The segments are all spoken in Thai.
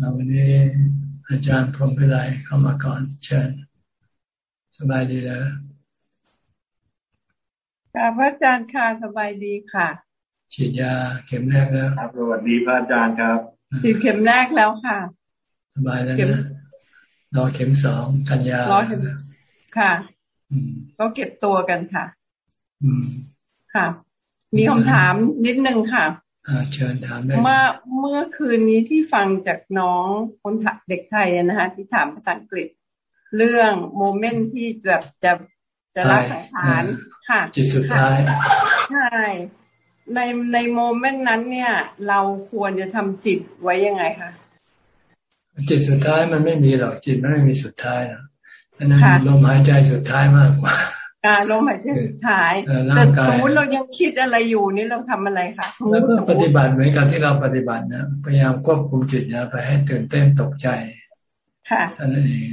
เราวันนี้อาจารย์พรหมพิไลเข้ามาก่อนเชิญสบายดีแล้วค่ะพระอาจารย์ค่ะสบายดีค่ะฉีดยาเข็มแรกแล้วครับสวัสดีพระอาจารย์ครับฉีดเข็มแรกแล้วค่ะ สบายแล้วนะรอเข็มสองกันยารอเข็มค่ะก็เก็บตัวกันค่ะ อืมค่ะ มีคำถามนิดนึงค่ะ เชิญถามได้เมื่อเมื่อคืนนี้ที่ฟังจากน้องคนเด็กไทยนะคะที่ถามภาษาอังกฤษ เรื่องโมเมนต์ที่แบบจะจะรักสังขารค่ะจิตสุดท้ายใช่ในในโมเมนต์นั้นเนี่ย เราควรจะทำจิตไว้ยังไงคะจิตสุดท้ายมันไม่มีหรอกจิตมันไม่มีสุดท้ายหรอกอันนั้นลมหายใจสุดท้ายมากกว่า การลมหายใจสุดท้ายแต่สมมติเรายังคิดอะไรอยู่นี่เราทำอะไรคะแล้วก็ปฏิบัติเหมือนกันที่เราปฏิบัตินะพยายามควบคุมจิตนะไปให้ตื่นเต้นตกใจค่ะท่านเอง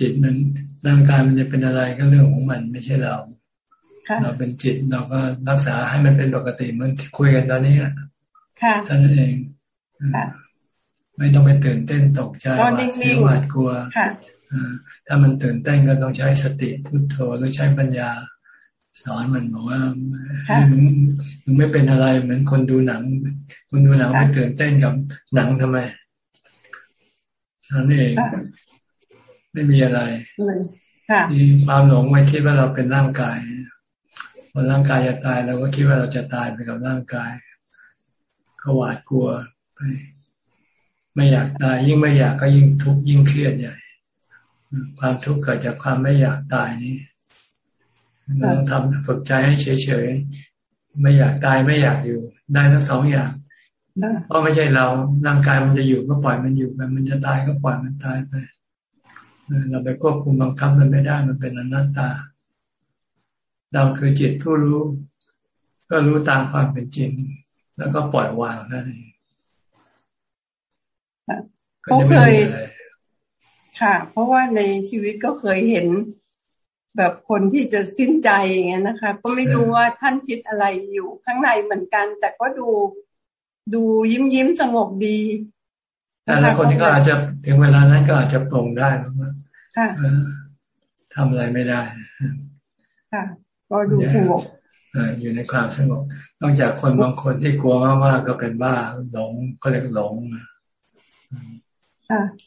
จิตมันร่างกายมันจะเป็นอะไรก็เรื่องของมันไม่ใช่เราเราเป็นจิตเราก็รักษาให้มันเป็นปกติเหมือนคุยกันตอนนี้ค่ะท่านเองไม่ต้องไปตื่นเต้นตกใจหวาดเสียวหวาดกลัว ถ้ามันตื่นเต้นก็ต้องใช้สติพุโทโธหรือใช้ปัญญา สอนมันบอกว่ามึงไม่เป็นอะไรเหมือนคนดูหนัง คนดูหนังไม่ตื่นเต้นกับหนังทำไมนั่นเองไม่มีอะไรมีความหลงไว้คิดว่าเราเป็นร่างกายพอร่างกายจะตายเราก็คิดว่าเราจะตายไปกับร่างกายก็หวาดกลัวไปไม่อยากตายยิ่งไม่อยากก็ยิ่งทุกข์ยิ่งเครียดใหญ่ ความทุกข์เกิดจากความไม่อยากตายนี้เราต้องทำฝึกใจให้เฉยๆไม่อยากตายไม่อยากอยู่ ได้ทั้งสองอย่างเพราะไม่ใช่เราร่างกายมันจะอยู่ก็ปล่อยมันอยู่ไปมันจะตายก็ปล่อยมันตายไปเราไปควบคุมบังคับมันไม่ได้มันเป็นอนัตตา เราคือจิตผู้รู้ ก็รู้ตามความเป็นจริง แล้วก็ปล่อย วางนั่นเองก็เคย ค่ะ เพราะว่าในชีวิตก็เคยเห็นแบบคนที่จะสิ้นใจอย่างเงี้ยนะคะ ก็ไม่รู้ว่าท่านคิดอะไรอยู่ข้างในเหมือนกัน แต่ก็ดูดูยิ้มยิ้มสงบดีแต่ละคนก็อาจจะถึงเวลานั้นก็อาจจะปรงได้ค่ะทำอะไรไม่ได้ค่ะก็ดูสงบอยู่ในความสงบนอกจากคนบางคนที่กลัวมากๆก็เป็นบ้าหลงก็เรียกหลง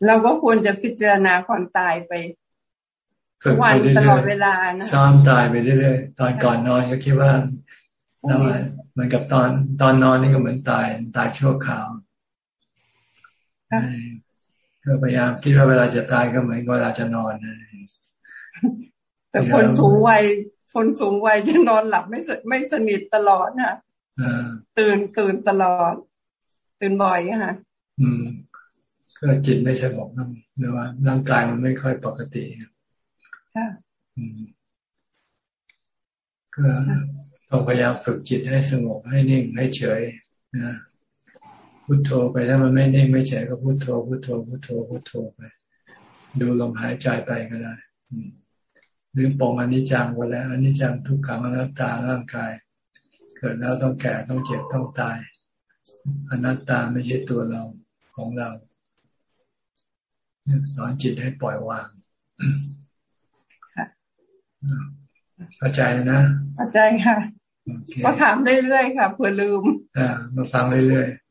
เราก็ควรจะพิจารณาความตายไปทุกวันตลอดเวลานะซ้อมตายไปเรื่อยๆตอนก่อนนอนก็คิดว่าแล้วเหมือนกับตอนตอนนอนนี่ก็เหมือนตายตายชั่วคราวก็พยายามคิดว่าเวลาจะตายก็เหมือนเวลาจะนอนแต่คนสูงวัยคนสูงวัยจะนอนหลับไม่ไม่สนิทตลอดนะตื่นตื่นตลอด ตื่นบ่อยค่ะอืม ก็จิตไม่สงบนั่นหรือว่าร่างกายมันไม่ค่อยปกติค่ะก็ต้องพยายามฝึกจิตให้สงบให้นิ่งให้เฉยนะพุโทโธไปถ้ามันไม่นิ่งไม่เฉยก็พุโทโธพุโทโธพุโทโธพุโทโธไป ดูลมหายใจไปก็ได้หรือปองอนิจจังไว้แล้วอนิจจังทุกขังอนัตตาร่างกาย เกิดแล้วต้องแก่ต้องเจ็บต้องตายอนัตตาไม่ใช่ตัวเราของเรา สอนจิตให้ปล่อยวางเข้าใจนะเข้าใจค่ะก็ถามเรื่อยๆค่ะเผื่อลืมอ่ามาฟังเรื่อยๆ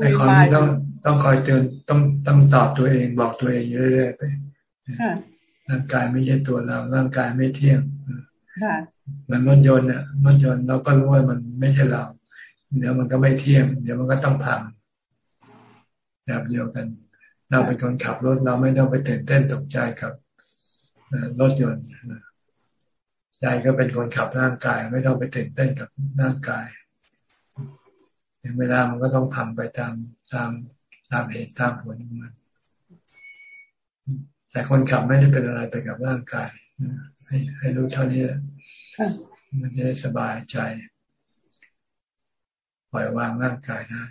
ในความนี้ต้องต้องคอยเตือนต้องต้องตอบตัวเอง บอกตัวเองเรื่อยๆไปร่างกายไม่ใช่ตัวเรา ร่างกายไม่เที่ยงเหมือนรถยนต์เนี่ยรถยนต์เราก็รู้ว่ามันไม่ใช่เราเดี๋ยวมันก็ไม่เที่ยงเดี๋ยวมันก็ต้องพัง แบบเดียวกัน เราเป็นคนขับรถเราไม่ต้องไปตื่นเต้นตกใจกับรถยนต์ใจก็เป็นคนขับร่างกาย ไม่ต้องไปตื่นเต้นกับร่างกายอย่างเวลามันก็ต้องทำไปตามตามตามเหตุตามผลของมัน แต่คนขับไม่ได้เป็นอะไรไปกับร่างกายให้ให้รู้เท่านี้มันจะได้สบายใจ ปล่อยวางร่างกายได้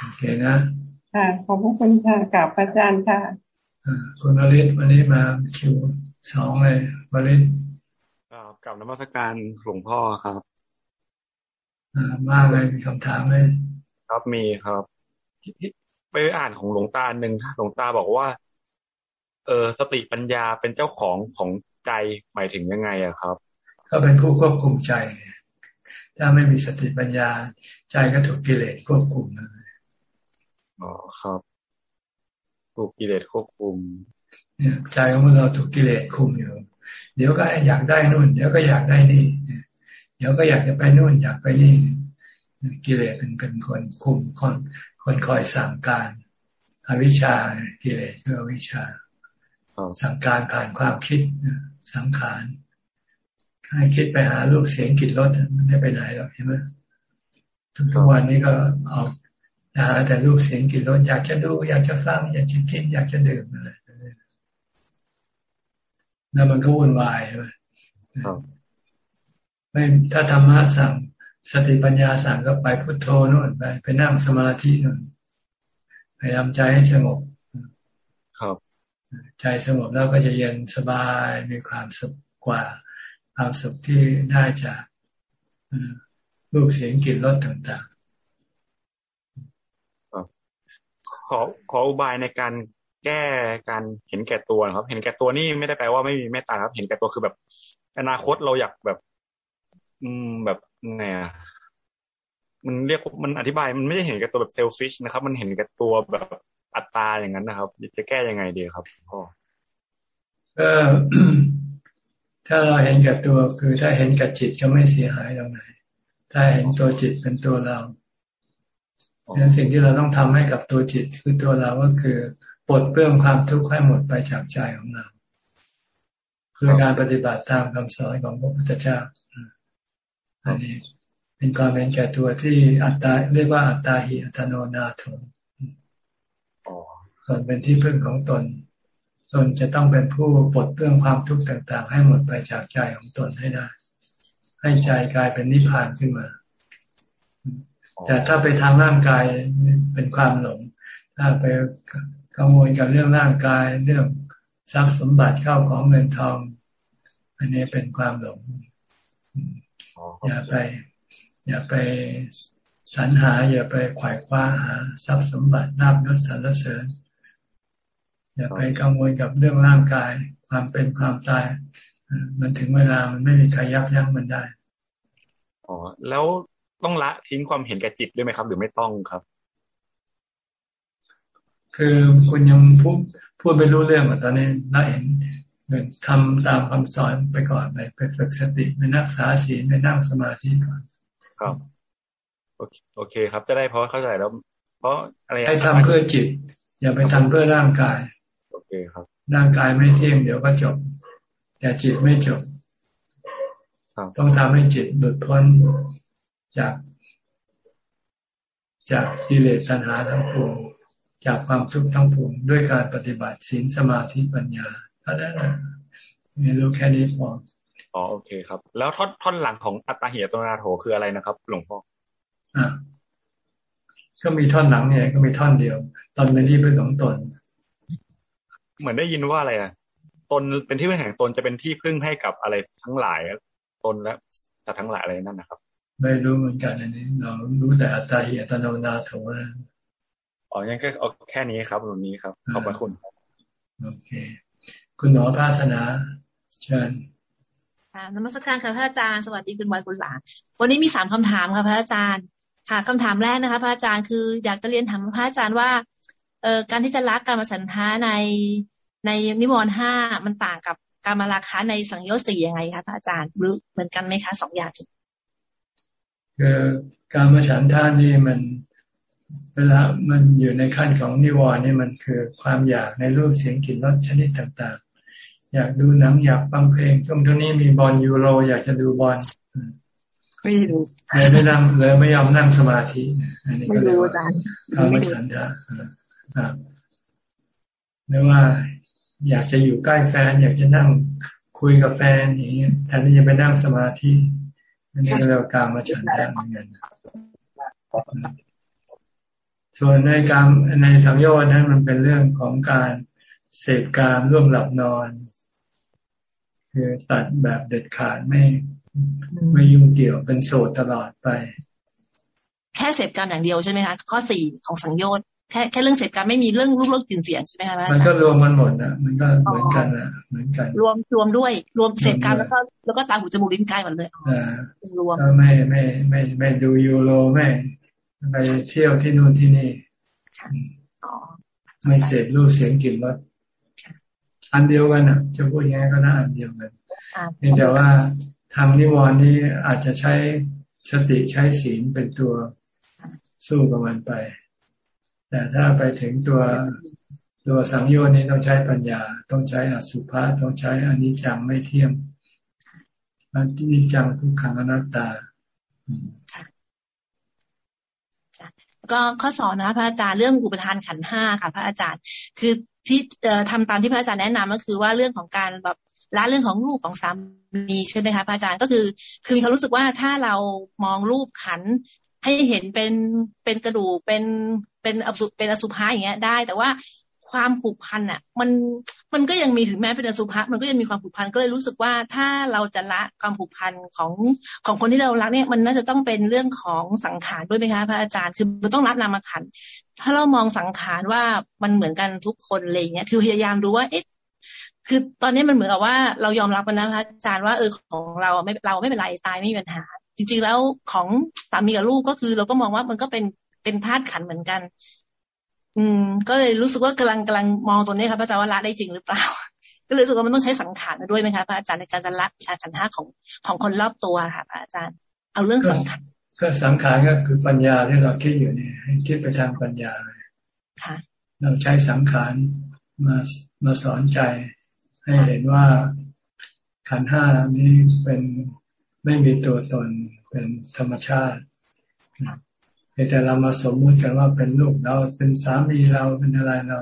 โอเคนะค่ะขอบคุณค่ะกับอาจารย์ค่ะคุณวริศวันนี้มาคิวสองเลยวริศกับนมัสการหลวงพ่อครับมาเลยมีคำถามไหมครับมีครับไปอ่านของหลวงตาหนึ่งหลวงตาบอกว่า เออสติปัญญาเป็นเจ้าของของใจหมายถึงยังไงอะครับ ก็เป็นผู้ควบคุมใจ ถ้าไม่มีสติปัญญาใจก็ถูกกิเลสควบคุมเลย อ๋อครับถูกกิเลสควบคุมเนี่ยใจของเราถูกกิเลสคุมอยู่ เดี๋ยวก็อยากได้นู่น เดี๋ยวก็อยากได้นี่ เดี๋ยวก็อยากจะไปนู่นอยากไปนี่ กิเลสเป็นเป็นคนคุมคนคนคอยสั่งการอวิชชากิเลสคืออวิชชาสั่งการผ่านความคิดสังขารให้คิดไปหารูปเสียงกลิ่นรสมันไม่ไปไหนหรอกเห็นไหมทุกวันนี้ก็เอา หาแต่รูปเสียงกลิ่นรสอยากจะดู อยากจะฟังอยากจะกินอยากจะดื่มอะไรแล้วมันก็วุ่นวายใช่ไหมไม่ถ้าธรรมะสั่งสติปัญญาสั่งก็ไปพุทโธนู่นไปไปนั่งสมาธินู่นพยายามใจให้สงบ ครับ ใจสงบแล้วก็จะเย็นสบายมีความสุขกว่า ความสุขที่ได้จากรูปเสียงกลิ่นรสต่างๆ ขอขออุบายในการแก้การเห็นแก่ตัวครับ เห็นแก่ตัวนี่ไม่ได้แปลว่าไม่มีเมตตาครับ เห็นแก่ตัวคือแบบ อนาคตเราอยากแบบ อืมแบบไงอะมันเรียกมันอธิบายมันไม่ได้เห็นแก่ตัวแบบเซลฟิชนะครับ มันเห็นแก่ตัวแบบอัตราอย่างนั้นนะครับ จะแก้ยังไงดีครับพ่อก็ถ้าเราเห็นแก่ตัวคือถ้าเห็นกับจิตก็ไม่เสียหายตรงไหน ถ้าเห็นตัวจิตเป็นตัวเรา งนั้นสิ่งที่เราต้องทำให้กับตัวจิตคือตัวเราก็คือปลดเปลื้องความทุกข์ให้หมดไปจากใจของเราคือการปฏิบัติตามคำสอนของพระพุทธเจ้าอันนี้เป็นความเป็นแก่ตัวที่อัตตาเรียกว่าอัตตาหิอัตโนนาโถส่วนเป็นที่พึ่งของตน ตนจะต้องเป็นผู้ปลดเปลื้องความทุกข์ต่าง ๆ ให้หมดไปจากใจของตนให้ได้ ให้ใจกลายเป็นนิพพานขึ้นมา แต่ถ้าไปทางร่างกายเป็นความหลง ถ้าไปกังวลกับเรื่องร่างกายเรื่องทรัพย์สมบัติเข้าของเงินทอง อันนี้เป็นความหลงอย่าไป อย่าไปสรรหา อย่าไปขวายคว้าหา ทรัพย์สมบัตินาบยศสรรเสริญ อย่าไปกังวลกับเรื่องร่างกาย ความเป็นความตาย มันถึงเวลามันไม่มีใครยับยั้งมันได้อ๋อแล้ว ต้องละทิ้งความเห็นแก่จิตด้วยไหมครับ หรือไม่ต้องครับ คือคุณยังพูดพูดไม่รู้เรื่องอะตอนนี้ละเห็นทำตามคำสอนไปก่อนไปไปฝึกสติไปนักษาศีลไปนั่งสมาธิก่อน ครับโอเคครับ จะได้เพราะเข้าใจแล้ว เพราะอะไรให้ทำเพื่อจิต อย่าไปทำเพื่อร่างกาย โอเคครับ ร่างกายไม่เที่ยงเดี๋ยวก็จบ แต่จิตไม่จบ ต้องทำให้จิตหลุดพ้น จากจากกิเลสตัณหาทั้งปวงจากความทุกข์ทั้งปวงด้วยการปฏิบัติศีลสมาธิปัญญาเท่านั้นไม่รู้แค่นี้พออ๋อโอเคครับ แล้วท่อนท่อนหลังของอัตตาเหตุตนาโถคืออะไรนะครับ หลวงพ่ออ่าก็มีท่อนหลังเนี่ยก็มีท่อนเดียว ตอนเป็นที่พึ่งของตน เหมือนได้ยินว่าอะไรอะตนเป็นที่พึ่งแห่งตนจะเป็นที่พึ่งให้กับอะไรทั้งหลายตนและแต่ทั้งหลายอะไรนั่นนะครับ ไม่รู้เหมือนกันอันนี้ เรารู้แต่อัตตาเหตุตนาโถอ๋อยังก็เอาแค่นี้ครับตรงนี้ครับ ขอบพระคุณโอเค คุณหมอภาสนาเชิญค่ะนมัสการค่ะพระอาจารย์สวัสดีคุณบอยคุณหลานวันนี้มีสามคำถามค่ะพระอาจารย์ ค่ะคำถามแรกนะคะ พระอาจารย์คืออยากจะเรียนถามพระอาจารย์ว่าเอ่อการที่จะรักการมาสันทาในในนิวรณ์ห้ามันต่างกับการมาราคาในสังโยชน์สี่ยังไงคะพระอาจารย์หรือเหมือนกันไหมคะสองอย่าง คือการมาฉันทานี่มันเวลามันอยู่ในขั้นของนิวรณ์นี่มันคือความอยากในรูปเสียงกลิ่นรสชนิดต่างๆ อยากดูหนังอยากฟังเพลงช่วงนี้มีบอลยูโร อยากจะดูบอลไม่ดูเลยไม่นั่งเลยไม่ยอมนั่งสมาธิอันนี้ก็เรียกว่าธรรมฉันทะหรือว่า อยากจะอยู่ใกล้แฟน อยากจะนั่งคุยกับแฟนอย่างนี้แทนที่จะไปนั่งสมาธิ อันนี้เรียกการมาฉันทะเหมือนกันส่วนในการในสังโยชน์นั้นมันเป็นเรื่องของการเสพการร่วมหลับนอน คือตัดแบบเด็ดขาดไม่ไม่ยุ่งเกี่ยวเป็นโสดตลอดไป แค่เสพการอย่างเดียวใช่ไหมคะ ข้อสี่ของสังโยชน์ แค่แค่เรื่องเสพการไม่มีเรื่องรูปรสกลิ่นเสียงใช่ไหมคะมันก็รวมมันหมดนะมันก็เหมือนกันนะเหมือนกัน รวมรวมด้วย รวมเสพการแล้วก็แล้วก็ตาหูจมูกลิ้นกายหมดเลยรวมก็ไม่ไม่ไม่ไม่ดูยูโรไม่ไปเที่ยวที่นู่นที่นี่ไม่เสพรูปเสียงกลิ่นรสอันเดียวกันอะ จะพูดยังไงก็น่าอันเดียวกันเพียงแต่ว่าทางนิวรณ์นี้อาจจะใช้สติใช้ศีลเป็นตัวสู้กับมันไป แต่ถ้าไปถึงตัวตัวสังโยชน์นี้ต้องใช้ปัญญา ต้องใช้อสุภะต้องใช้อนิจจังไม่เที่ยมอนิจจังทุกขังอนัตตาก็ข้อสอนนะพระอาจารย์เรื่องอุปทานขันห้าค่ะพระอาจารย์ คือที่ทำตามที่พระอาจารย์แนะนำก็คือว่าเรื่องของการแบบละเรื่องของรูปของสามีใช่ไหมคะพระอาจารย์ก็คือคือมีความรู้สึกว่าถ้าเรามองรูปขันให้เห็นเป็นเป็นกระดูกเป็น เป็นอสุเป็นอสุภะอย่างเงี้ยได้ แต่ว่าความผูกพันอะ มันมันก็ยังมีถึงแม้เป็นอสุภะมันก็ยังมีความผูกพันก็เลยรู้สึกว่าถ้าเราจะละความผูกพันของของคนที่เรารักเนี่ยมันน่าจะต้องเป็นเรื่องของสังขารด้วยไหมคะพระอาจารย์คือมันต้องรับนามขันถ้าเรามองสังขารว่ามันเหมือนกันทุกคนอะไรเงี้ยคือพยายามดูว่าเอ๊ะคือตอนนี้มันเหมือนกับว่าเรายอมรับกันนะพระอาจารย์ว่าเออของเราไม่เราไม่เป็นไรตายไม่มีปัญหาจริงๆแล้วของสามีกับลูกก็คือเราก็มองว่ามันก็เป็น เป็นธาตุขันเหมือนกัน อืม ก็เลยรู้สึกว่ากำลังกำลังมองตัวนี้ครับพระอาจารย์ว่าละได้จริงหรือเปล่า ก็เลยรู้สึกว่ามันต้องใช้สังขารด้วยไหมคะพระอาจารย์ในการจะละการขันห้าของของคนรอบตัวค่ะพระอาจารย์ เอาเรื่องสังขารก็สังขารก็คือปัญญาที่เราคิดอยู่นี่ให้คิดไปทางปัญญาค่ะเราใช้สังขารมามาสอนใจ ให้เห็นว่าขันห้านี้เป็นไม่มีตัวตนเป็นธรรมชาติ แต่เรามาสมมุติกันว่าเป็นลูกเราเป็นสามีเราเป็นอะไรเรา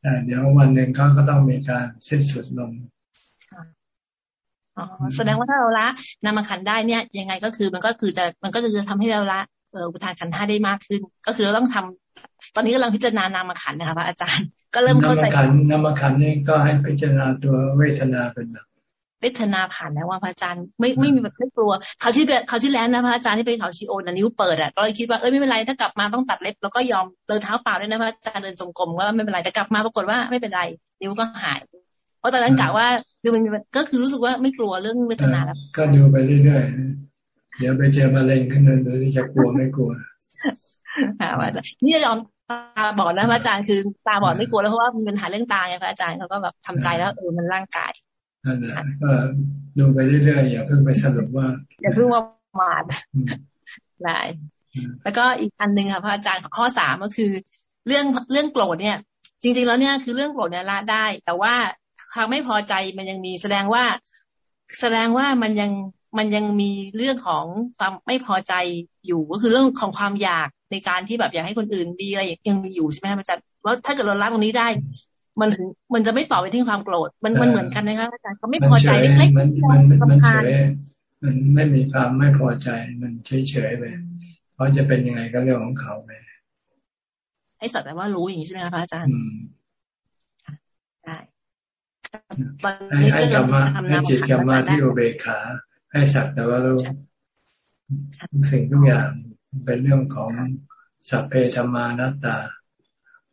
แต่เดี๋ยววันหนึ่งเขาก็ต้องมีการสิ้นสุดลงอ๋อแสดงว่าถ้าเราละนามขันได้เนี่ย ยังไงก็คือมันก็คือจะมันก็จะทำให้เราละเอออุทานขันห้าได้มากขึ้น ก็คือเราต้องทำตอนนี้กำลังพิจารณานามขันนะคะพระอาจารย์ ก็เริ่มเข้าใจนามขันนามขันนี่ก็ให้พิจารณาตัวเวทนาเป็นหลัก เวทนาผ่านแล้วว่าพระอาจารย์ไม่ไม่มีแบบไม่กลัวเขาที่เขาที่แล้วนะพระอาจารย์ที่ไปเขาชีโอนะนิ้วเปิดอะก็เลยคิดว่าเอ้ยไม่เป็นไรถ้ากลับมาต้องตัดเล็บแล้วก็ยอมเดินเท้าเปล่าด้วยนะพระอาจารย์เดินจงกรมว่าไม่เป็นไรแต่กลับมาปรากฏว่าไม่เป็นไรนิ้วก็หาย เพราะตอนนั้นกะว่าคือมันก็คือรู้สึกว่าไม่กลัวเรื่องเวทนาแล้วก็ดูไปเรื่อยๆเดี๋ยวไปเจอมะเร็งขึ้นมาหรือจะกลัวไม่กลัวค่ะอาจารย์นี่ยอมตาบอดนะพระอาจารย์คือตาบอดไม่กลัวแล้วเพราะว่ามันเป็นหาเรื่องตาไงพระอาจารย์เขาก็แบบทำใจแล้วเออมันร่างกาย นั่นแหละก็ดูไปเรื่อยๆอย่าเพิ่งไปสรุปว่า อย่าเพิ่งว่ามาดได้แล้วก็อีกอันหนึ่งค่ะพระอาจารย์ข้อสามก็คือ เรื่องเรื่องโกรธเนี่ย จริง ๆ แล้วเนี่ยคือเรื่องโกรธเนี่ยละได้ แต่ว่าความไม่พอใจมันยังมีแสดงว่า แสดงว่ามันยังมันยังมีเรื่องของความไม่พอใจอยู่ก็คือเรื่องของความอยากในการที่แบบอยากให้คนอื่นดีอะไรยังมีอยู่ใช่ไหมคะอาจารย์ว่าถ้าเกิดเราละตรงนี้ได้ มันถึงมันจะไม่ต่อไปที่ความโกรธ มันมันเหมือนกันไหมคะอาจารย์เขาไม่พอใจเล็กๆมันมันมันเฉยมันไม่มีความไม่พอใจมันเฉยเฉยไปเพราะจะเป็นยังไงก็เรื่องของเขาไปให้สัตว์แต่ว่ารู้อย่างนี้ใช่ไหมคะพระอาจารย์ได้ให้ให้กลับมาให้จิตกลับมาที่โอเบคา ให้สัตว์แต่ว่ารู้ทุกสิ่งทุกอย่างเป็นเรื่องของสัพเพธรรมานัตตา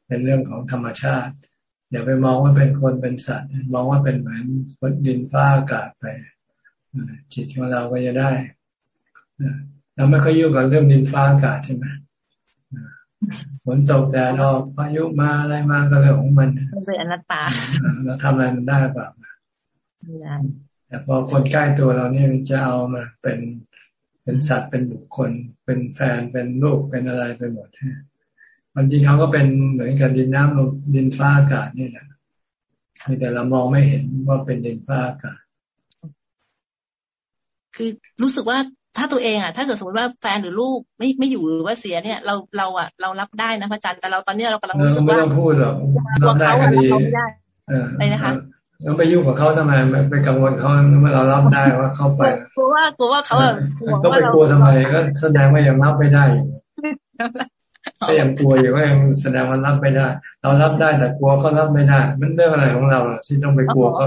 เป็นเรื่องของธรรมชาติ อย่าไปมองว่าเป็นคนเป็นสัตว์มองว่าเป็นเหมือนดินฟ้าอากาศไปจิตของเราก็จะได้เราไม่ค่อยยุ่งกับเรื่องดินฟ้าอากาศใช่ไหมฝนตกแดดออกพายุมาอะไรมาก็เรื่องของมันเป็นอนัตตาเราทำอะไรมันได้เปล่าไม่ได้แต่พอคนใกล้ตัวเราเนี่ยจะเอามาเป็นเป็นสัตว์เป็นบุคคล เป็นแฟนเป็นลูกเป็นอะไรไปหมดความจริงเขาก็เป็นเหมือนกับดินน้ำลมดินฟ้าอากาศนี่แหละแต่เรามองไม่เห็นว่าเป็นดินฟ้าอากาศ คือรู้สึกว่าถ้าตัวเองอะ ถ้าเกิดสมมติว่าแฟนหรือลูกไม่ไม่อยู่หรือว่าเสียเนี่ย เราเราอะเรารับได้นะพระอาจารย์แต่เราตอนนี้เรากำลังรู้สึกว่าไม่ต้องพูดหรอกรับได้ก็ดีอะไรนะคะแล้วไปยุ่งกับเขาทำไมไปกังวลเขาเมื่อเรารับได้ว่าเขาไปกลัวว่ากลัวว่าเขาก็ไปกลัวทำไมก็แสดงว่ายังรับไม่ได้อยู่ ก็ยังกลัวอยู่ก็ยังแสดงว่ารับไม่ได้ เรารับได้แต่กลัวเขารับไม่ได้ มันเรื่องอะไรของเราที่ต้องไปกลัวเขา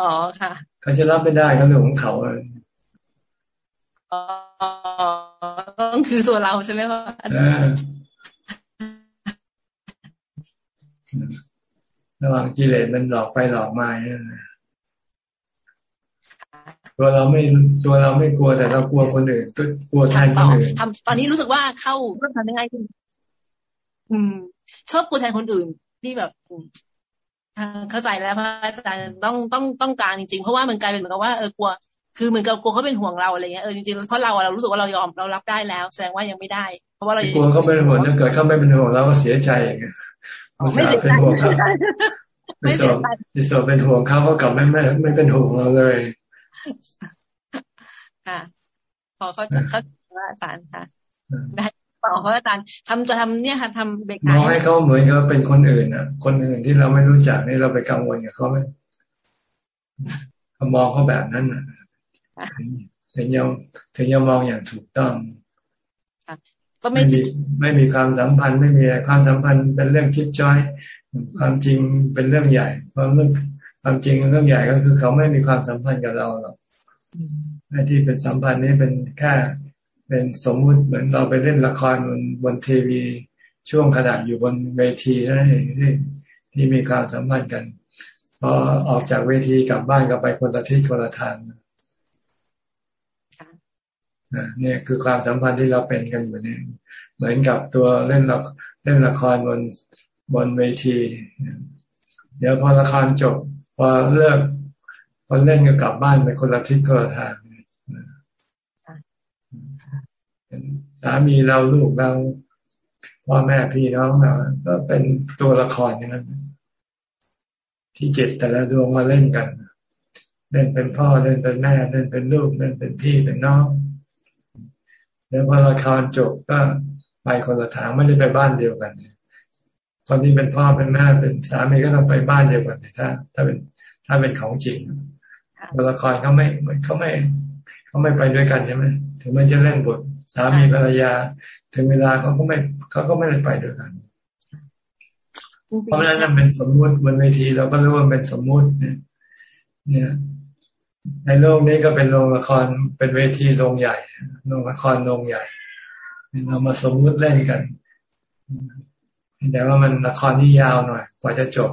อ๋อค่ะเขาจะรับไม่ได้ก็เรื่องของเขาเลยต้องคือตัวเราใช่ไหมว่าระหว่างกิเลสมันหลอกไปหลอกมาเนี่ย ตัวเราไม่ตัวเราไม่กลัวแต่เรากลัวคนอื่นกลัวแทนคนอื่นทำตอนนี้รู้สึกว่าเข้าเริ่มทำได้ง่ายขึ้นอืม ชอบกลัวแทนคนอื่นที่แบบเข้าใจแล้วพระอาจารย์ต้องต้องต้องการจริงๆ เพราะว่ามันกลายเป็นเหมือนกับว่าเออกลัว คือเหมือนกับกลัวเขาเป็นห่วงเราอะไรเงี้ยเออจริงๆเพราะเราเรารู้สึกว่าเรายอมเรารับได้แล้ว แสดงว่ายังไม่ได้ เพราะว่าเรากลัวเขาเป็นห่วงถ้าเกิดเขาไม่เป็นห่วงเราก็เสียใจอย่างเงี้ยไม่เสียใจไม่เสียใจที่สอบเป็นห่วงเขาก็กลับไม่ไม่ไม่เป็นห่วงเราเลย ค่ะ พอเขาจะเขาว่าอาจารย์ค่ะได้ต่อเพราะอาจารย์ทำจะทำเนี่ยค่ะทำเบรกมองให้เขาเหมือนกับเป็นคนอื่นอะ คนอื่นที่เราไม่รู้จักนี่เราไปกังวลกับเขาไหมมองเขาแบบนั้นอะถึงยังถึงยังมองอย่างถูกต้องก็ไม่มีไม่มีความสัมพันธ์ไม่มีความสัมพันธ์เป็นเรื่องคิดจ้อย ความจริงเป็นเรื่องใหญ่ความเรื่อง ความจริงเรื่องใหญ่ก็คือเขาไม่มีความสัมพันธ์กับเราหรอกไอ้ที่เป็นสัมพันธ์นี่เป็นแค่เป็นสมมุติเหมือนเราไปเล่นละครบนบนทีวีช่วงขณะอยู่บนเวทีนั่นเองที่ที่มีความสัมพันธ์กันพอออกจากเวทีกลับบ้านก็ไปคนละทิศคนละทางเนี่ยคือความสัมพันธ์ที่เราเป็นกันอยู่นี่เหมือนกับตัวเล่นละเล่นละครบนบนเวที เดี๋ยวพอละครจบ พอเลิกพอเล่นก็กลับบ้านไปคนละทิศคนละทางสามีเราลูกเราพ่อแม่พี่น้องเราก็เป็นตัวละครอย่างนั้นที่เจิตแต่ละดวงมาเล่นกัน เล่นเป็นพ่อเล่นเป็นแม่เล่นเป็นลูกเล่นเป็นพี่เป็นน้องแล้วพอละครจบก็ไปคนละทางไม่ได้ไปบ้านเดียวกัน คนที่เป็นพ่อเป็นแม่เป็นสามีก็ต้องไปบ้านเดียวกันถ้า ถ้าเป็นถ้าเป็นของจริงตัวละครเขาไม่เขาไม่เขาไม่ไปด้วยกันใช่ไหมถึงมันจะเล่นบทสามีภรรยา ถึงเวลาเขาก็ไม่เขาก็ไม่ได้ไปด้วยกันเพราะฉะนั้นเป็นสมมุติบนเวทีเราก็รู้ว่าเป็นสมมุติเนี่ยเนี่ยในโลกนี้ก็เป็นโรงละครเป็นเวทีโรงใหญ่โรงละครโรงใหญ่เรามาสมมุติเล่นกัน แต่ว่ามันละครที่ยาวหน่อยกว่าจะจบ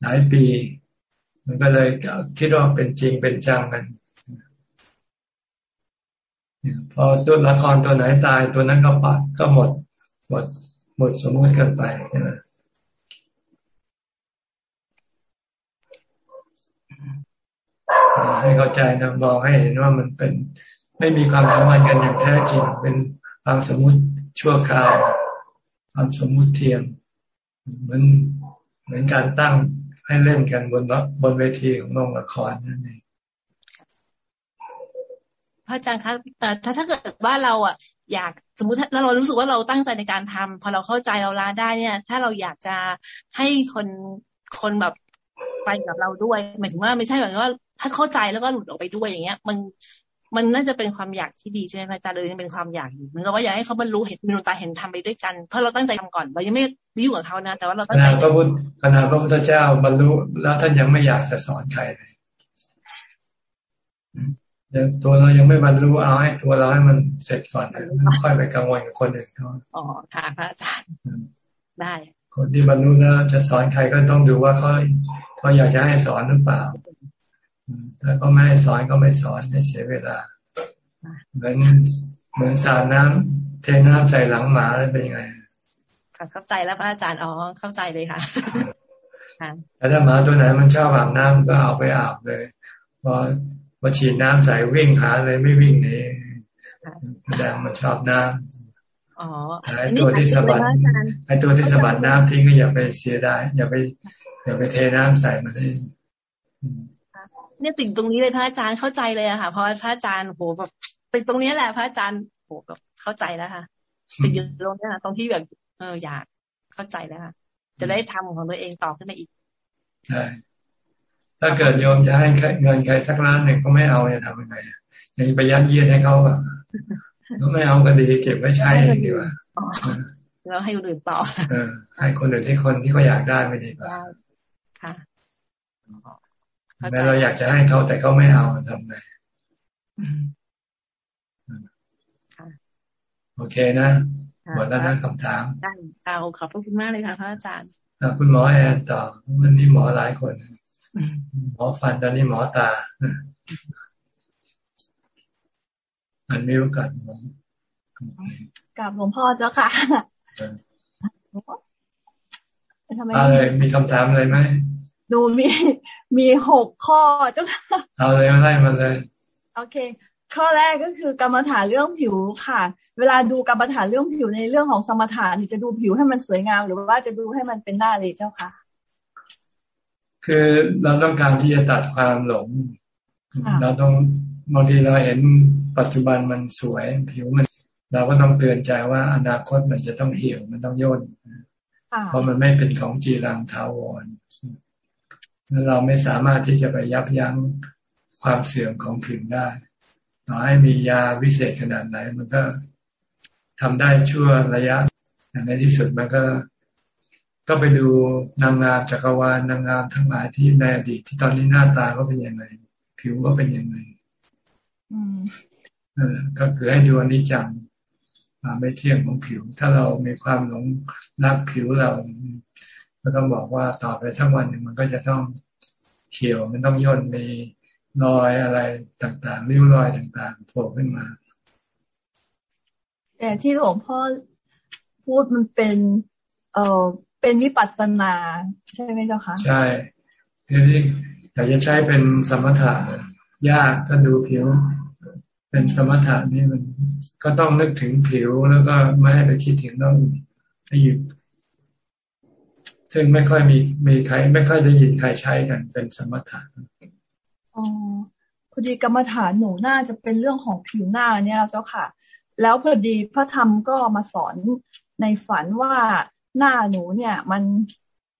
หลายปี มันก็เลยคิดว่าเป็นจริงเป็นจังกันพอตัวละครตัวไหนตายตัวนั้นก็ปัดก็หมดหมดหมดสมมติกันไปใช่ไหมให้เข้าใจนะมองให้เห็นว่ามันเป็นไม่มีความสัมพันธ์กันอย่างแท้จริง เป็นความสมมุติชั่วคราว ความสมมุติเทียม เหมือนเหมือนการตั้งให้เล่นกันบนบนเวทีของโรงละครนั่นเองพระอาจารย์คะแต่ถ้าถ้าเกิดว่าเราอะ อยากสมมติถ้าเรารู้สึกว่าเราตั้งใจในการทำพอเราเข้าใจเราลาได้เนี่ย ถ้าเราอยากจะให้คนคนแบบไปกับเราด้วยหมายถึงว่าไม่ใช่แบบว่าถ้าเข้าใจแล้วก็หลุดออกไปด้วยอย่างเงี้ย มัน มันน่าจะเป็นความอยากที่ดีใช่ไหมพระอาจารย์เลยเป็นความอยากอยู่มันเราก็อยากให้เขาบรรลุเห็นมีดวงตาเห็นทำไปด้วยกัน เพราะเราตั้งใจทำก่อนเรายังไม่ยุ่งกับเขานะ แต่ว่าเราตั้งใจพระพุทธขณะพระพุทธเจ้าบรรลุแล้วท่านยังไม่อยากจะสอนใครเลยตัวเรายังไม่บรรลุเอาให้ตัวเราให้มันเสร็จก่อนค่อยไปกังวลกับคนอื่นเขาอ๋อค่ะพระอาจารย์ได้ คนที่บรรลุแล้วจะสอนใครก็ต้องดูว่าเขาเขาอยากจะให้สอนหรือเปล่า ถ้าเขาไม่ให้สอนก็ไม่สอนให้เสียเวลา เหมือนเหมือนสาดน้ำเทน้ำใส่หลังหมาแล้วเป็นยังไงค่ะเข้าใจแล้วพระอาจารย์อ๋อเข้าใจเลยค่ะแต่ถ้าหมาตัวไหนมันชอบอาบน้ำก็เอาไปอาบเลยพอพอฉีดน้ำใส่วิ่งหาเลยไม่วิ่งนี่แสดงมันชอบน้ำอ๋อไอตัวที่สะบัดไอตัวที่สะบัดน้ำทิ้งก็อย่าไปเสียดายอย่าไป อย่าไปเทน้ำใส่มันเลย เนี่ยติดตรงนี้เลยพระอาจารย์เข้าใจเลยอะค่ะเพราะพระอาจารย์โหแบบติดตรงนี้แหละพระอาจารย์โหแบบเข้าใจแล้วค่ะติดอยู่ตรงนี้ตรงที่แบบเอออยากเข้าใจแล้วค่ะจะได้ทำของตัวเองต่อขึ้นมาอีกใช่ถ้าเกิดโยมจะให้เงินใครสักล้านหนึ่งก็ไม่เอาจะทำยังไงยังไปยัดเยียดให้เขาอะก็ไม่เอาก็ดีเก็บไว้ใช้เองดีกว่าแล้วให้คนอื่นต่อเออให้คนอื่นที่คนที่เขาอยากได้ไม่ดีกว่าค่ะ แม้เราอยากจะให้เขาแต่เขาไม่เอาทำไงโอเคนะหมดแล้วนะคำถามได้ค่ะขอบพระคุณมากเลยค่ะพระอาจารย์คุณหมอแอนต่อวันนี้หมอหลายคน หมอฟันตอนนี้หมอตาอันมีโอกาสหมอกับหลวงพ่อเจ้าค่ะอะไรมีคำถามอะไรไหม ดูมีมีหกข้อเจ้าค่ะเอาเลยมาไล่มาเลยโอเค ข้อแรกก็คือกรรมฐานเรื่องผิวค่ะ เวลาดูกรรมฐานเรื่องผิวในเรื่องของสมถะจะดูผิวให้มันสวยงาม หรือว่าจะดูให้มันเป็นหน้าเลยเจ้าค่ะ คือเราต้องการที่จะตัดความหลง เราต้องบางทีเราเห็นปัจจุบันมันสวยผิวมัน เราก็ต้องเตือนใจว่าอนาคตมันจะต้องเหี่ยวมันต้องย่นเพราะมันไม่เป็นของจีรังทาวร แล้วเราไม่สามารถที่จะไปยับยั้งความเสื่อมของผิวได้ต่อให้มียาวิเศษขนาดไหน มันก็ทำได้ชั่วระยะอย่างในที่สุดมันก็ ก็ไปดูนางงามจักรวาลนางงามทั้งหลายที่ในอดีตที่ตอนนี้หน้าตาก็เป็นยังไงผิวก็เป็นยังไงก็คือให้ดูอนิจจังไม่เที่ยงของผิว ถ้าเรามีความหลงรักผิวเรา ก็ต้องบอกว่าต่อไปทั้งวันมันก็จะต้องเขียว มันต้องย่นมีรอยอะไรต่างๆริ้วรอยต่างๆโผล่ขึ้นมา แต่ที่หลวงพ่อพูดมันเป็น เอ่อเป็นวิปัสสนา ใช่ไหมเจ้าคะใช่ทีนี้อยากจะใช้เป็นสมถะยากถ้าดูผิว เป็นสมถะนี่มันก็ต้องนึกถึงผิวแล้วก็ไม่ให้ไปคิดถึงเรื่องให้หยุด ซึ่งไม่ค่อยมีมีใคร ไม่ค่อยได้ยินใครใช้กันเป็นสมถะอ๋อพอดีกรรมฐานหนูน่าจะเป็นเรื่องของผิวหน้าเนี่ยเจ้าค่ะ แล้วพอดีพระธรรมก็มาสอนในฝันว่าหน้าหนูเนี่ย มัน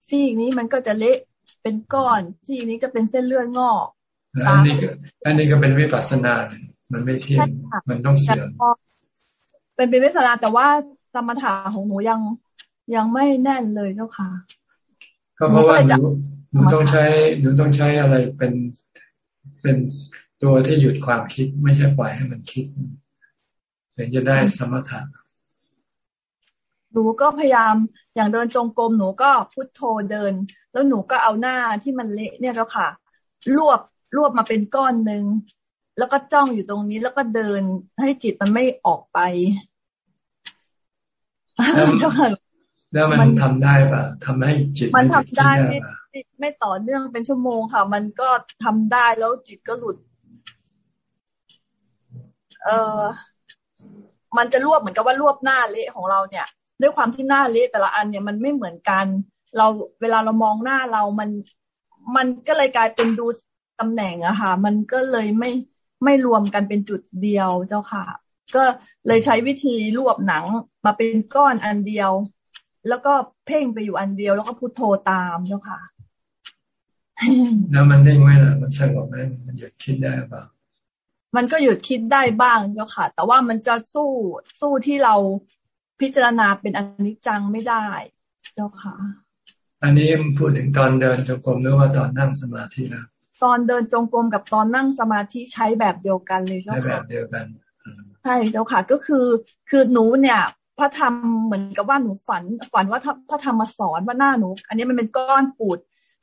ซีกนี้มันก็จะเละเป็นก้อนซีกนี้จะเป็นเส้นเลือดงอกอันนี้ก็อันนี้ก็เป็นวิปัสสนา มันไม่เที่ยงมันต้องเสื่อมเป็นเป็นวิปัสสนาแต่ว่าสมถะของหนูยังยังไม่แน่นเลยเจ้าค่ะ ก็เพราะว่าหนูหนูต้องใช้หนูต้องใช้อะไรเป็นเป็นตัวที่หยุดความคิดไม่ใช่ปล่อยให้มันคิดถึงจะได้สมถะหนูก็พยายามอย่างเดินจงกรมหนูก็พุทโธเดิน แล้วหนูก็เอาหน้าที่มันเละเนี่ยแล้วค่ะ รวบรวบมาเป็นก้อนหนึ่งแล้วก็จ้องอยู่ตรงนี้แล้วก็เดินให้จิตมันไม่ออกไปเจ้าค่ะ แล้วมันทำได้ปะทำให้จิต มันทำได้ไม่ไม่ต่อเนื่องเป็นชั่วโมงค่ะ มันก็ทำได้แล้วจิตก็หลุด เออมันจะรวบเหมือนกับว่ารวบหน้าเละของเราเนี่ย ด้วยความที่หน้าเละแต่ละอันเนี่ยมันไม่เหมือนกัน เราเวลาเรามองหน้าเรามันมันก็เลยกลายเป็นดูตำแหน่งอะค่ะ มันก็เลยไม่ไม่รวมกันเป็นจุดเดียวเจ้าค่ะ ก็เลยใช้วิธีรวบหนังมาเป็นก้อนอันเดียว แล้วก็เพ่งไปอยู่อันเดียว แล้วก็พุโทโธตามเจ้าค่ะ แล้วมันได้ไหมล่ะ มันสงบไหมมันหยุดคิดได้เปล่ามันก็หยุดคิดได้บ้างเจ้าค่ะ แต่ว่ามันจะสู้สู้ที่เราพิจารณาเป็นอนิจจังไม่ได้ เจ้าค่ะ อันนี้พูดถึงตอนเดินจงกรมหรือว่าตอนนั่งสมาธินะตอนเดินจงกรมกับตอนนั่งสมาธิใช้แบบเดียวกันเลยเจ้าค่ะแบบเดียวกันใช่เจ้าค่ะ ก็คือคือหนูเนี่ย พระธรรมเหมือนกับว่าหนูฝัน ฝันว่าพระธรรมมาสอนว่าหน้าหนู อันนี้มันเป็นก้อนปูด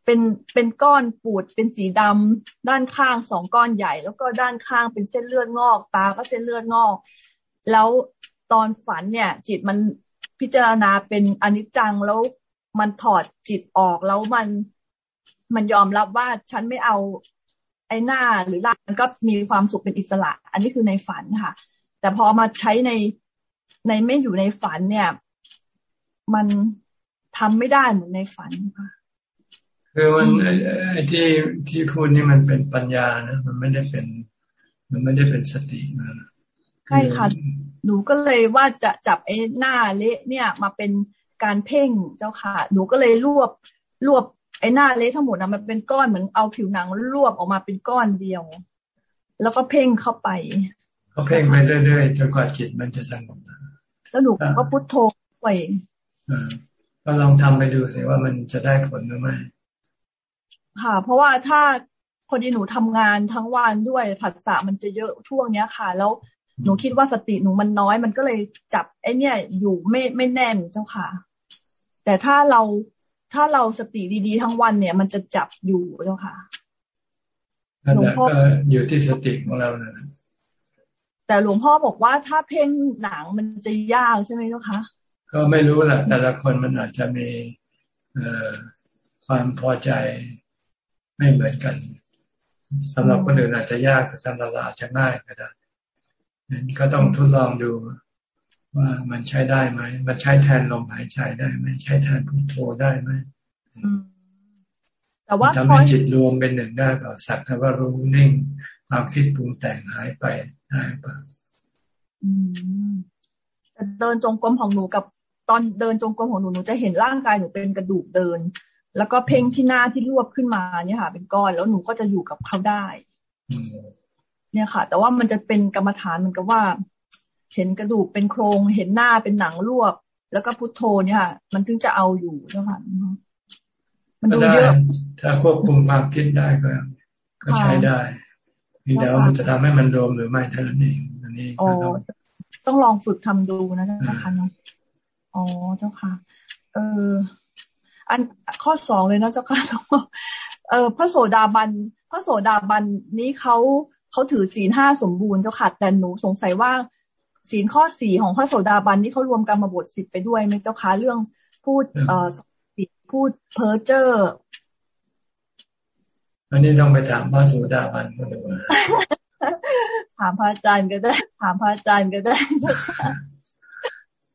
เป็นเป็นก้อนปูด เป็นสีดำด้านข้างสองก้อนใหญ่ แล้วก็ด้านข้างเป็นเส้นเลือดงอก ตาก็เส้นเลือดงอก แล้วตอนฝันเนี่ย จิตมันพิจารณาเป็นอนิจจังแล้วมันถอดจิตออกแล้วมันมันยอมรับว่าฉันไม่เอาไอ้หน้าหรือร่างก็มีความสุขเป็นอิสระ อันนี้คือในฝันค่ะ แต่พอมาใช้ใน ในไม่อยู่ในฝันเนี่ย มันทำไม่ได้เหมือนในฝันค่ะคือมันไอ้ที่ที่พูดนี่มันเป็นปัญญานะมันไม่ได้เป็น มันไม่ได้เป็นสตินะใช่ค่ะหนูก็เลยว่าจะจับไอ้หน้าเละเนี่ย มาเป็นการเพ่งเจ้าค่ะ หนูก็เลยรวบรวบไอ้หน้าเละทั้งหมดนะมันเป็นก้อนเหมือนเอาผิวหนังรวบออกมาเป็นก้อนเดียว แล้วก็เพ่งเข้าไป ก็เพ่งไปเรื่อยๆจนกว่าจิตมันจะสงบ แล้วหนูก็พุทโธไปก็ลองทำไปดูสิว่ามันจะได้ผลหรือไม่ค่ะ เพราะว่าถ้าพอดีหนูทำงานทั้งวันด้วยผัสสะมันจะเยอะช่วงเนี้ยค่ะ แล้วหนูคิดว่าสติหนูมันน้อยมันก็เลยจับไอ้นี่อยู่ไม่ไม่แน่นเจ้าค่ะ แต่ถ้าเราถ้าเราสติดี ๆ ทั้งวันเนี่ย มันจะจับอยู่เจ้าค่ะหลวงพ่ออยู่ที่สติของเรานะ แต่หลวงพ่อบอกว่าถ้าเพ่งหนังมันจะยากใช่ไหมเจ้าคะ ก็ไม่รู้แหละแต่ละคนมันอาจจะมีความพอใจไม่เหมือนกันสำหรับคนอื่นอาจจะยากแต่สำหรับเราอาจจะง่ายก็ได้นั้นก็ต้องทดลองดูว่ามันใช้ได้ไหม มันใช้แทนลมหายใจได้ไหมใช้แทนพุทโธได้ไหมแต่ว่าทำให้จิตรวมเป็นหนึ่งได้เปล่าสักแต่ว่ารู้นิ่ง ความคิดปรุงแต่งหายไปได้เปล่าแต่เดินจงกรมของหนูกับตอนเดินจงกรมของหนูหนูจะเห็นร่างกายหนูเป็นกระดูกเดิน แล้วก็เพ่งที่หน้าที่รวบขึ้นมาเนี่ยค่ะ เป็นก้อนแล้วหนูก็จะอยู่กับเขาได้ เนี่ยค่ะ แต่ว่ามันจะเป็นกรรมฐานมันก็ว่า เห็นกระดูกเป็นโครง เห็นหน้าเป็นหนังรวบ แล้วก็พุทโธเนี่ยค่ะ มันถึงจะเอาอยู่เจ้าค่ะมันดูเยอะถ้าควบคุมความคิดได้ก็ก็ใช้ได้ มีแต่ว่ามันจะทำให้มันโดมหรือไม่เท่านั้นเองอันนี้ต้องลองฝึกทำดูนะเจ้าค่ะเนาะอ๋อเจ้าค่ะ เออ อันข้อสองเลยนะเจ้าค่ะเออพระโสดาบันพระโสดาบันนี้เขาเขาถือศีลห้าสมบูรณ์เจ้าค่ะแต่หนูสงสัยว่าศีลข้อสี่ของพระโสดาบันนี่เขารวมกรรมบทสิทธิ์ไปด้วยไหมเจ้าค่ะเรื่องพูดเอ่อพูดเพ้อเจ้อ อันนี้ต้องไปถามพระโสดาบันก็ได้ถามพระอาจารย์ก็ได้ ถามพระอาจารย์ก็ได้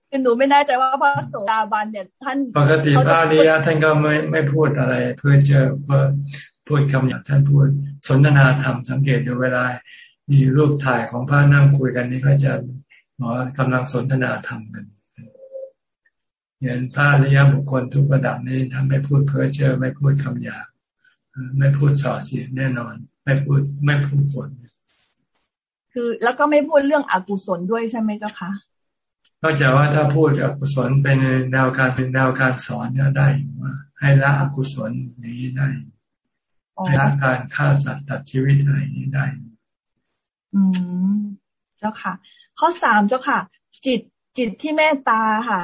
คือหนูไม่แน่ใจว่าพระโสดาบันเนี่ยท่านปกติพระอริยะท่านก็ไม่ไม่พูดอะไร เพื่อเจอเพื่อพูดคำอย่างท่านพูด สนทนาธรรมสังเกตดูเวลา มีรูปถ่ายของพระนั่งคุยกันนี่ก็จะหมอกำลังสนทนาธรรมกันอย่างพระอริยบุคคลทุกระดับนี้ทำไม่พูดเพ้อเจ้อไม่พูดคำหยาบ ไม่พูดส่อเสียแน่นอน ไม่พูดไม่พูดผลคือแล้วก็ไม่พูดเรื่องอกุศลด้วยใช่ไหมเจ้าคะนอกจากว่าถ้าพูดอกุศลเป็นแนวการเป็นแนวการสอนก็ได้ว่า ให้ละอกุศลนี้ได้ให้ละการฆ่าสัตว์ตัดชีวิตอะไรนี้ได้ อืมเจ้าค่ะ ข้อสามเจ้าค่ะ จิตจิตที่เมตตาค่ะ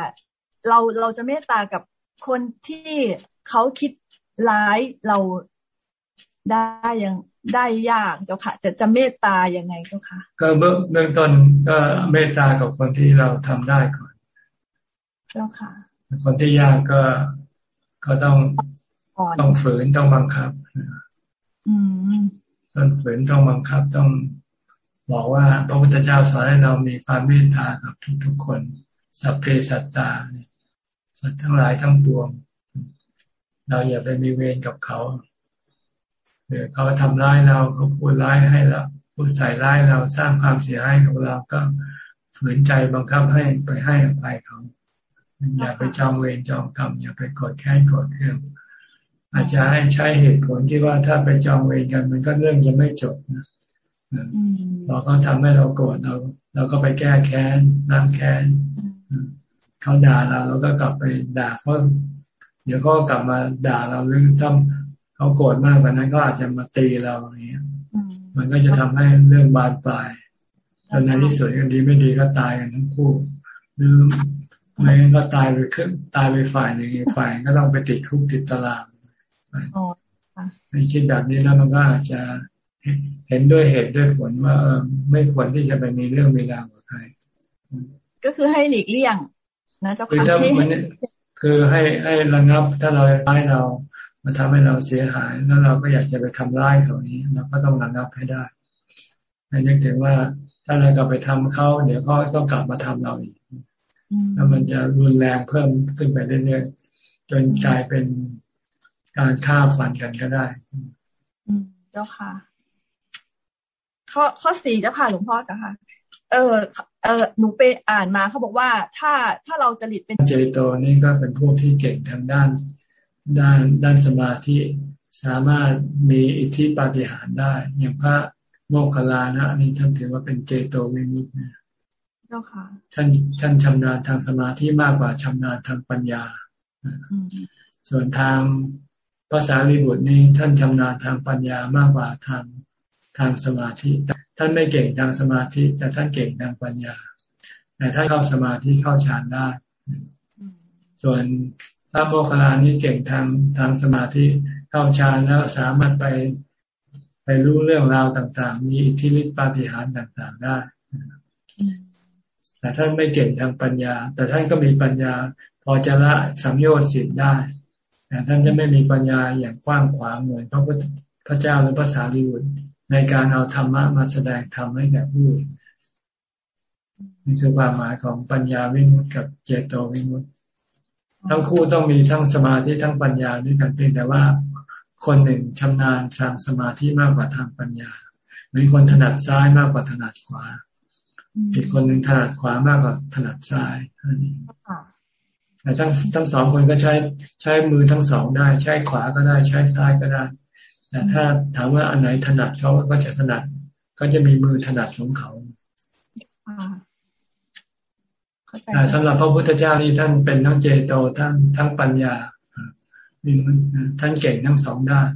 เราเราจะเมตตากับคนที่เขาคิดร้ายเรา ได้ยังได้ยากเจ้าค่ะ จะจะเมตตายังไงเจ้าค่ะ ก็เบื้องเบื้องต้นก็เมตตากับคนที่เราทำได้ก่อนเจ้าค่ะ คนที่ยากก็ก็ต้องต้องฝืนต้องบังคับอืมต้องฝืนต้องบังคับต้องบอกว่าพระพุทธเจ้าสอนให้เรามีความเมตตากับทุกๆคนสัพเพสัตตาสัตว์ทั้งหลายทั้งปวง เราอย่าไปมีเวรกับเขาหรือ เขาทำร้ายเราเขาพูดร้ายให้เราพูดใส่ร้ายเราสร้างความเสียหายกับเราก็ฝืนใจบังคับให้ไปให้อภัยเขาอย่าไปจองเวรจองกรรมอย่าไปกดแค้นกดเครื่องอาจจะให้ใช้เหตุผลที่ว่าถ้าไปจองเวรกันมันก็เรื่องจะไม่จบนะเราก็ทำให้เราโกรธเราเราก็ไปแก้แค้นล้างแค้นเขาด่าเราเราก็กลับไปด่าเขาเดี๋ยวก็กลับมาด่าเราหรือถ้า เขาโกรธมากกว่านั้นก็อาจจะมาตีเราอย่างเงี้ยมันก็จะทำให้เรื่องบานปลายตอนนั้นที่สุดกันดีไม่ดีก็ตายกันทั้งคู่หรือไม่ก็ตายไปขึ้นตายไปฝ่ายหนึ่งฝ่ายก็ต้องไปติดคุกติดตารางในคิดแบบนี้แล้วมันก็อาจจะเห็นด้วยเหตุด้วยผลว่าเออไม่ควรที่จะไปมีเรื่องเวลากับใครก็คือให้หลีกเลี่ยงนะเจ้าค่ะคือให้ให้ระงับถ้าเราร้ายเรา มาทำให้เราเสียหายแล้วเราก็อยากจะไปทำร้ายเขานี้เราก็ต้องระงับให้ได้ให้นึกถึงว่าถ้าเรากลับไปทำเขาเดี๋ยวเขาต้องกลับมาทำเราอีกแล้วมันจะรุนแรงเพิ่มขึ้นไปเรื่อยๆจนกลายเป็นการฆ่าฟันกันก็ได้เจ้าค่ะ ข้อข้อสี่เจ้าค่ะหลวงพ่อเจ้าค่ะ เออเออหนูไปอ่านมาเขาบอกว่าถ้าถ้าเราจริตเป็นเจโตนี่ก็เป็นพวกที่เก่งทางด้าน ด้านด้านสมาธิสามารถมีอิทธิปาฏิหาริย์ได้ อย่างพระโมคคัลลานะนี่ท่านถือว่าเป็นเจโตวิมุตต์นะเจ้าค่ะท่านท่านชำนาญทางสมาธิมากกว่าชำนาญทางปัญญา ส่วนทางภาษาลิบุตรนี่ท่านชำนาญทางปัญญามากกว่าทางทางสมาธิ ท่านไม่เก่งทางสมาธิ แต่ท่านเก่งทางปัญญาแต่ท่านเข้าสมาธิเข้าฌานได้ ส่วน พระโมคคัลลานี้เก่งทางทางสมาธิเข้าฌานแล้วสามารถไปไปรู้เรื่องราวต่างๆ มีอิทธิฤทธิปาฏิหาริย์ต่างๆ ได้ แต่ท่านไม่เก่งทางปัญญา แต่ท่านก็มีปัญญา พอจะละสัมโยชน์สิทธิ์ได้ แต่ท่านจะไม่มีปัญญาอย่างกว้างขวางเหมือนพระพุทธพระเจ้าหรือภาษาลิบุตรในการเอาธรรมะมาแสดงธรรมให้แก่ผู้นี่คือความหมายของปัญญาวิมุตติกับเจโตวิมุตติ ทั้งคู่ต้องมีทั้งสมาธิทั้งปัญญาด้วยกันเพียงแต่ว่า คนหนึ่งชำนาญทางสมาธิมากกว่าทางปัญญาเหมือนคนถนัดซ้ายมากกว่าถนัดขวาอีกคนหนึ่งถนัดขวามากกว่าถนัดซ้ายแต่ทั้งทั้งสองคนก็ใช้ใช้มือทั้งสองได้ ใช้ขวาก็ได้ใช้ซ้ายก็ได้แต่ถ้าถามว่าอันไหนถนัดเขาก็จะถนัดก็จะมีมือถนัดของเขา สำหรับพระพุทธเจ้านี่ท่านเป็นทั้งเจโตทั้งทั้งปัญญาท่านเก่งทั้งสองด้าน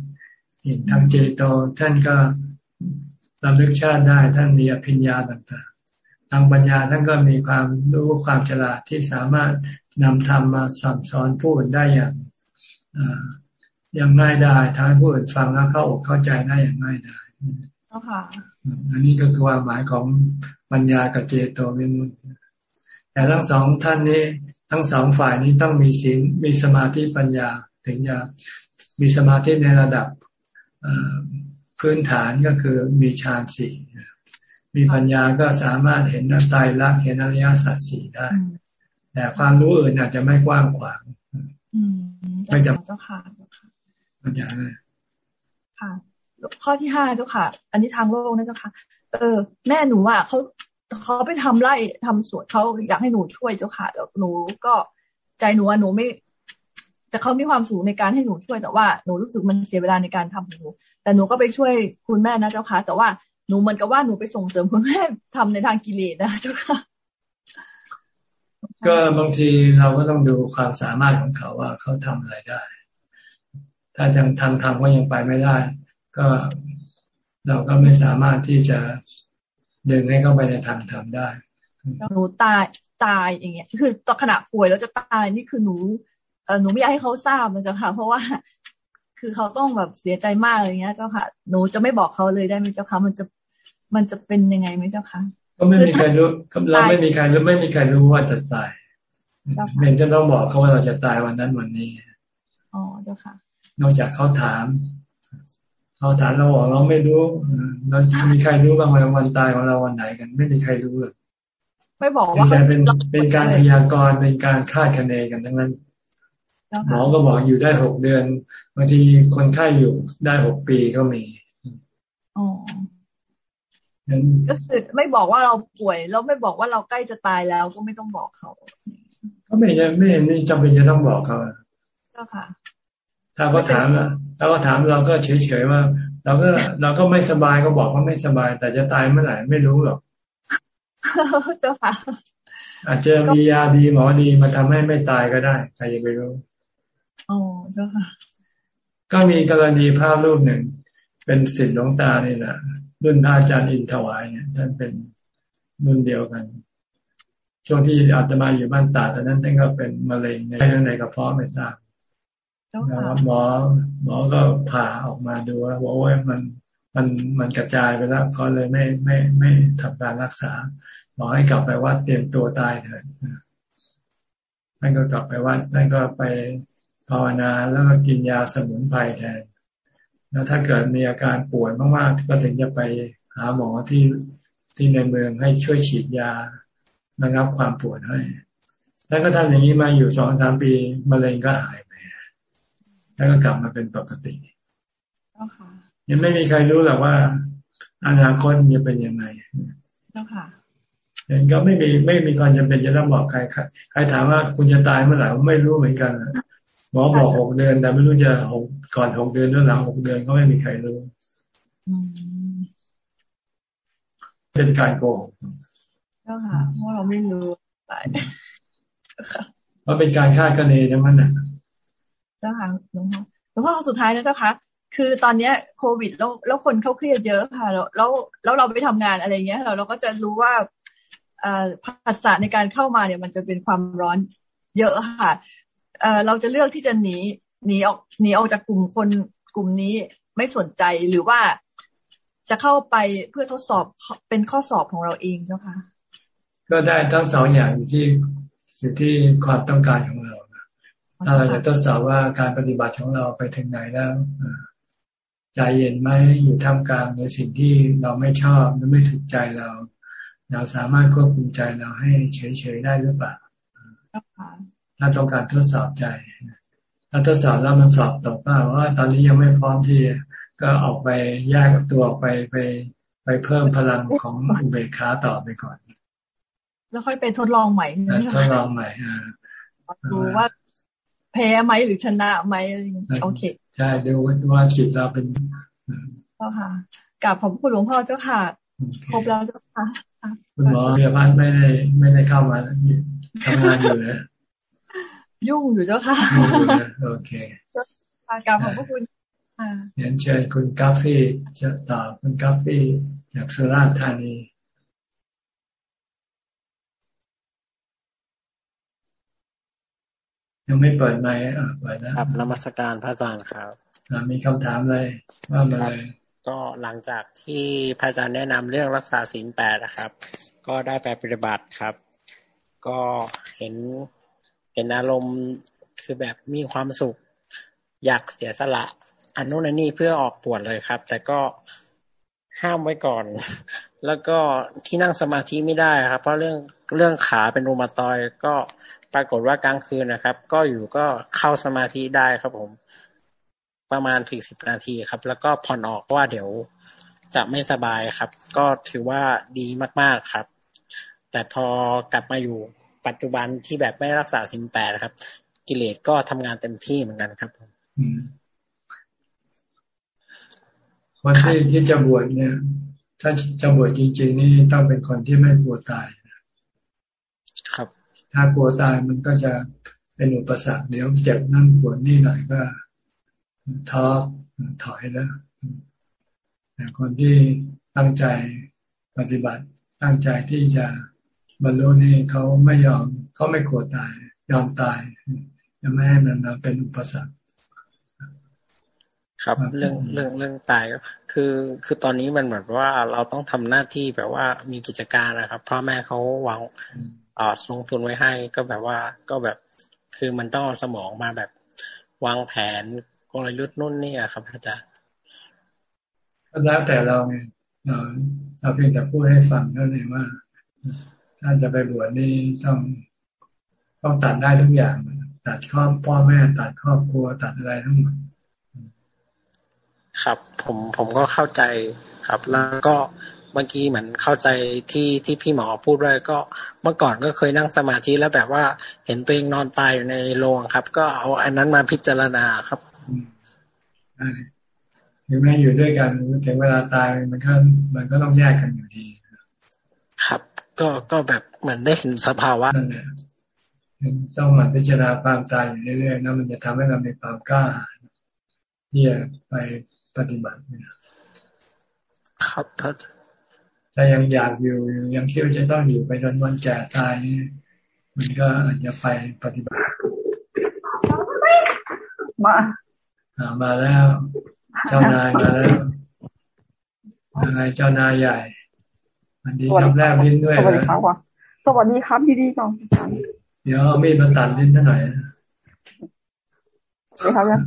เห็นทางเจโตท่านก็รำลึกชาติได้ ท่านมีอภิญญาต่างๆทางปัญญาท่านก็มีความรู้ความฉลาดที่สามารถนำธรรมมาสั่งสอนผู้อื่นได้อย่างอย่างง่ายดายทำให้ผู้อื่นฟังแล้วเข้าอกเข้าใจได้อย่างง่ายดายอันนี้ก็คือความหมายของปัญญากับเจโตวิมุตติ แต่ทั้งสองท่านนี้ทั้งสองฝ่ายนี้ต้องมีศีลมีสมาธิปัญญาถึงจะมีสมาธิในระดับพื้นฐานก็คือมีฌานสี่มีปัญญาก็สามารถเห็นตายรักเห็นอริยสัจสี่ได้ แต่ความรู้อื่นอาจจะไม่กว้างขวางไม่จำเจ้าค่ะปัญญาเลยค่ะ ข้อที่ห้าเจ้าค่ะ อันนี้ทางโลกนะเจ้าค่ะ เออ แม่หนูอะเขา เขาไปทำไร่ทำสวนเขาอยากให้หนูช่วยเจ้าค่ะแล้วหนูก็ใจหนูว่าหนูไม่ แต่เขามีความสูงในการให้หนูช่วยแต่ว่าหนูรู้สึกมันเสียเวลาในการทำของหนู แต่หนูก็ไปช่วยคุณแม่นะเจ้าค่ะ แต่ว่าหนูเหมือนกับว่าหนูไปส่งเสริมคุณแม่ทำในทางกิเลสนะเจ้าค่ะ ก็บางทีเราก็ต้องดูความสามารถของเขาว่าเขาทำอะไรได้ ถ้ายังทำทำก็ยังไปไม่ได้ ก็เราก็ไม่สามารถที่จะ ดึงให้เข้าไปในทางทำได้หนูตายตายอย่างเงี้ย คือตอนขณะป่วยแล้วจะตายนี่คือหนูเออหนูไม่อยากให้เขาทราบนะเจ้าค่ะ เพราะว่า คือเขาต้องแบบเสียใจมากอะไรเงี้ย เจ้าค่ะ หนูจะไม่บอกเขาเลยได้ไหมเจ้าค่ะมันจะมันจะเป็นยังไงไหมเจ้าค่ะก็ไม่มีใครรู้เราไม่มีใครรู้ไม่มีใครรู้ว่าจะตายเมนจะต้องบอกเขาว่าเราจะตายวันนั้นวันนี้อ๋อเจ้าค่ะ นอกจากเขาถาม เขาถามเราบอกเราไม่รู้เรามีใครรู้บ้างไหมวันตายของเราวันไหนกัน ไม่มีใครรู้เลยไม่บอกว่าเป็นเป็นการพยากรณ์เป็นการคาดคะเนกันทั้งนั้นหมอก็บอกอยู่ได้หกเดือนบางทีคนไข้อยู่ได้หกปีก็มีอ๋อก็คือไม่บอกว่าเราป่วยแล้วไม่บอกว่าเราใกล้จะตายแล้วก็ไม่ต้องบอกเขา ก็ไม่ไม่เห็นไม่จำเป็นจะต้องบอกเขาเจ้าค่ะ ถ้าเขาถามแล้วถ้าเขาถามเราก็เฉยๆว่า เราก็เราก็ไม่สบายก็บอกว่าไม่สบาย แต่จะตายเมื่อไหร่ไม่รู้หรอกเจ้าค่ะอาจจะมียาดีหมอดีมาทำให้ไม่ตายก็ได้ใครจะไปรู้อ๋อเจ้าค่ะ ก็มีกรณีภาพรูปหนึ่ง เป็นศิษย์หลวงตานี่แหละรุ่นท่าอาจารย์อินถวายเนี่ยท่านเป็นรุ่นเดียวกัน ช่วงที่อาตมาอยู่บ้านตาตอนนั้นท่านก็เป็นมะเร็งในในกระเพาะไม่ทราบแล้ว หมอหมอก็ผ่าออกมาดูว่าว่ามันมันมันกระจายไปแล้วเขาเลยไม่ไม่ไม่ทำการรักษาหมอให้กลับไปวัดเตรียมตัวตายเถิดท่านก็กลับไปวัดท่านก็ไปภาวนาแล้วก็กินยาสมุนไพรแทน แล้วถ้าเกิดมีอาการปวดมากๆก็ถึงจะไปหาหมอที่ที่ในเมืองให้ช่วยฉีดยาระงับความปวดให้ แล้วก็ทำอย่างนี้มาอยู่สองสามปีมะเร็งก็หาย แล้วก็กลับมาเป็นปกติยังไม่มีใครรู้หรอกว่า อนาคตจะเป็นยังไงเจ้าค่ะเห็นก็ไม่มีไม่มีความจำเป็นจะต้องบอกใครใครถามว่าคุณจะตายเมื่อไหร่ไม่รู้เหมือนกันหมอบอกหกเดือนแต่ไม่รู้จะหกก่อนหกเดือนหรือหลังหกเดือนก็ไม่มีใครรู้เป็นการโกงเจ้าค่ะเพราะเราไม่รู้ไปเพราะเป็นการคาดคะเนทั้งนั้นนะ เจ้าค่ะหลวงพ่อหลวงพ่อสุดท้ายนะเจ้าค่ะคือตอนเนี้ยโควิดแล้วแล้วคนเขาเครียดเยอะค่ะ แล้วแล้วแล้วเราไปทำงานอะไรเงี้ย เราเราก็จะรู้ว่าอ่ภาษาในการเข้ามาเนี่ยมันจะเป็นความร้อนเยอะค่ะอ่อเราจะเลือกที่จะหนีหนีออกหนีออกจากกลุ่มคนกลุ่มนี้ไม่สนใจหรือว่าจะเข้าไปเพื่อทดสอบเป็นข้อสอบของเราเองเจ้าค่ะ ก็ได้ทั้งสองอย่างอยู่ที่อยู่ที่ความต้องการของเรา ถ้าเราจะทดสอบว่าการปฏิบัติของเราไปถึงไหนแล้วใจเย็นไหมอยู่ท่ามกลางในสิ่งที่เราไม่ชอบหรือไม่ถูกใจเรา เราสามารถควบคุมใจเราให้เฉยๆได้หรือเปล่าถ้าต้องการทดสอบใจ ถ้าทดสอบแล้วมันสอบตกว่าตอนนี้ยังไม่พร้อมที่ก็ออกไปแยกตัวออกไปไปไปเพิ่มพลังของอุเบกขาต่อไปก่อน แล้วค่อยไปทดลองใหม่ทดลองใหม่ดูว่า แพ้ไหมหรือชนะไหมอะไรอย่างเงี้ยโอเคใช่ดูว่าจิตเราเป็นก็ค่ะกลับขอบคุณหลวงพ่อเจ้าค่ะครบแล้วเจ้าค่ะคุณหมอเบียพันไม่ได้ไม่ได้เข้ามาทำงานอยู่นะยุ่งอยู่เจ้าค่ะโอเคกลับขอบพระคุณเรียนเชิญคุณกาฟีจะตอบคุณกาฟีจากสุราษฎร์ธานี ยังไม่เปิดไมค์อะเปิดนะครับนมัสการพระอาจารย์ครับมีคำถามเลยว่ามาเลยก็หลังจากที่พระอาจารย์แนะนำเรื่องรักษาศีลแปดนะครับ ก็ได้ไปปฏิบัติครับ ก็เห็นเห็นอารมณ์คือแบบมีความสุข อยากเสียสละอันนู้นอันนี้เพื่อออกปวดเลยครับ แต่ก็ห้ามไว้ก่อน แล้วก็ที่นั่งสมาธิไม่ได้ครับ เพราะเรื่องเรื่องขาเป็นรูมาตอยก็ ปรากฏว่ากลางคืนนะครับ ก็อยู่ก็เข้าสมาธิได้ครับผม ประมาณสี่สิบนาทีครับ แล้วก็ผ่อนออกเพราะว่าเดี๋ยวจะไม่สบายครับ ก็ถือว่าดีมากๆครับ แต่พอกลับมาอยู่ปัจจุบันที่แบบไม่รักษาสินแปดครับ กิเลสก็ทำงานเต็มที่เหมือนกันครับผมคนที่ที่จะบวชเนี่ย ถ้าจะบวชจริง ๆ นี่ต้องเป็นคนที่ไม่กลัวตาย ถ้ากลัวตายมันก็จะเป็นอุปสรรคเดี๋ยวเจ็บนั่นปวดนี่หน่อยก็ท้อถอยแล้วแต่คนที่ตั้งใจปฏิบัติ ตั้งใจที่จะบรรลุนี่เขาไม่ยอมเขาไม่กลัวตาย ยอมตายจะไม่ให้มันมาเป็นอุปสรรคครับเรื่องเรื่องเรื่องตายคือคือตอนนี้มันเหมือนว่าเราต้องทำหน้าที่แบบว่ามีกิจการนะครับพ่อแม่เขาวาง อ่าลงทุนไว้ให้ก็แบบว่าก็แบบคือมันต้องเอาสมองมาแบบวางแผนกลยุทธ์นู่นนี่อะครับอาจารย์ก็แล้วแต่เราไงเราเราเพียงแต่พูดให้ฟังเท่านั้นว่า ถ้าจะไปบวชนี่ต้องต้องตัดได้ทุกอย่าง ตัดครอบพ่อแม่ตัดครอบครัวตัดอะไรทั้งหมดครับ ผมผมก็เข้าใจครับ แล้วก็เมื่อกี้เหมือนเข้าใจที่ที่พี่หมอพูดด้วยก็เมื่อก่อนก็เคยนั่งสมาธิแล้วแบบว่าเห็นตัวเองนอนตายอยู่ในโรงครับ ก็เอาอันนั้นมาพิจารณาครับถึงแม้อยู่ด้วยกันถึงเวลาตายมันก็มันก็ต้องแยกกันอยู่ดี ครับ ก็ก็แบบเหมือนได้เห็นสภาวะนั่นแหละต้องมาพิจารณาความตายอยู่เรื่อยๆนะมันจะทำให้เรามีความกล้าที่จะไปปฏิบัติครับครับ ถ้ายังอยากอยู่ยังคิดว่าจะต้องอยู่ไปจนวันแก่ตายมันก็อาจจะไปปฏิบัติมาอ่ามาแล้วเจ้านายมาแล้วยังไงเจ้านายใหญ่มันดีครับแลบลิ้นด้วยสวัสดีครับสวัสดีครับพี่ดีก่อนเดี๋ยวมีดมาตัดลิ้นท่านหน่อยสวัสดีครับเนี่ย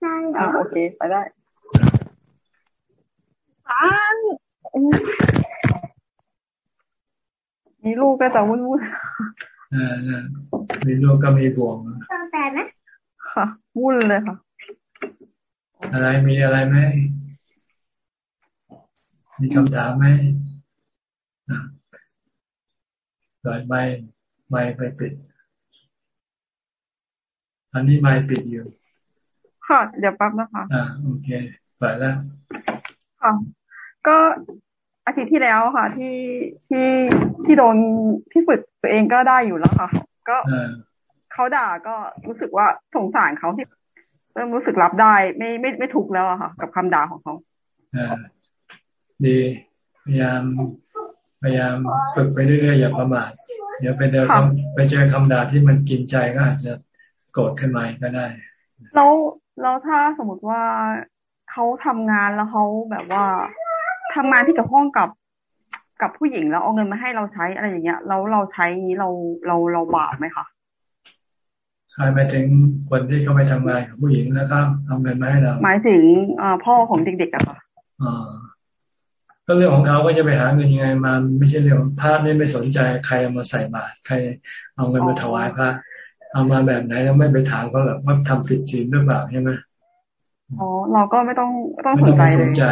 ใช่อ่าโอเค ไปได้าน มีลูกก็จะวุ่นวุ่นอ่ามีลูกก็มีบ่วงแต่นะค่ะวุ่นเลยค่ะ อะไรมีอะไรไหมมีคำถามไหมเปิดไม้ไม้ไปปิด อันนี้ไม้ปิดอยู่ ค่ะ เดี๋ยวแป๊บนะคะ อ่า โอเคเปิดแล้ว ค่ะ ก็อาทิตย์ที่แล้วค่ะ ที่ที่ที่โดนที่ฝึกตัวเองก็ได้อยู่แล้วค่ะ ก็เขาด่าก็รู้สึกว่าสงสารเขาที่เริ่มรู้สึกรับได้ ไม่ไม่ไม่ถูกแล้วอะค่ะ กับคำด่าของเขาอ่าดีพยายามพยายามฝึกไปเรื่อยๆอย่าประมาทเดี๋ยวไปเดินไปเจอคำด่าที่มันกินใจก็อาจจะโกรธขึ้นมาก็ได้แล้วแล้วถ้าสมมติว่าเขาทำงานแล้วเขาแบบว่า ทำงานที่กับห้องกับกับผู้หญิงแล้วเอาเงินมาให้เราใช้อะไรอย่างเงี้ยแล้วเราใช้นี้เราเราเราบาปไหมคะใครไปถึงคนที่เขาไปทำงานกับผู้หญิงแล้วก็เอาเงินมาให้เรา หมายถึงอพ่อของเด็กๆอะค่ะอ่าก็เรื่องของเขาก็จะไปหาเงินยังไงมาไม่ใช่เรื่องพระนี่ไม่สนใจใครเอามาใส่บาตรใครเอาเงินมาถวายพระเอามาแบบไหนแล้วไม่ไปถามเขาหรอกว่าทำผิดศีลหรือเปล่าใช่ไหม อ๋อเราก็ไม่ต้องต้องสนใจเลยสนใจ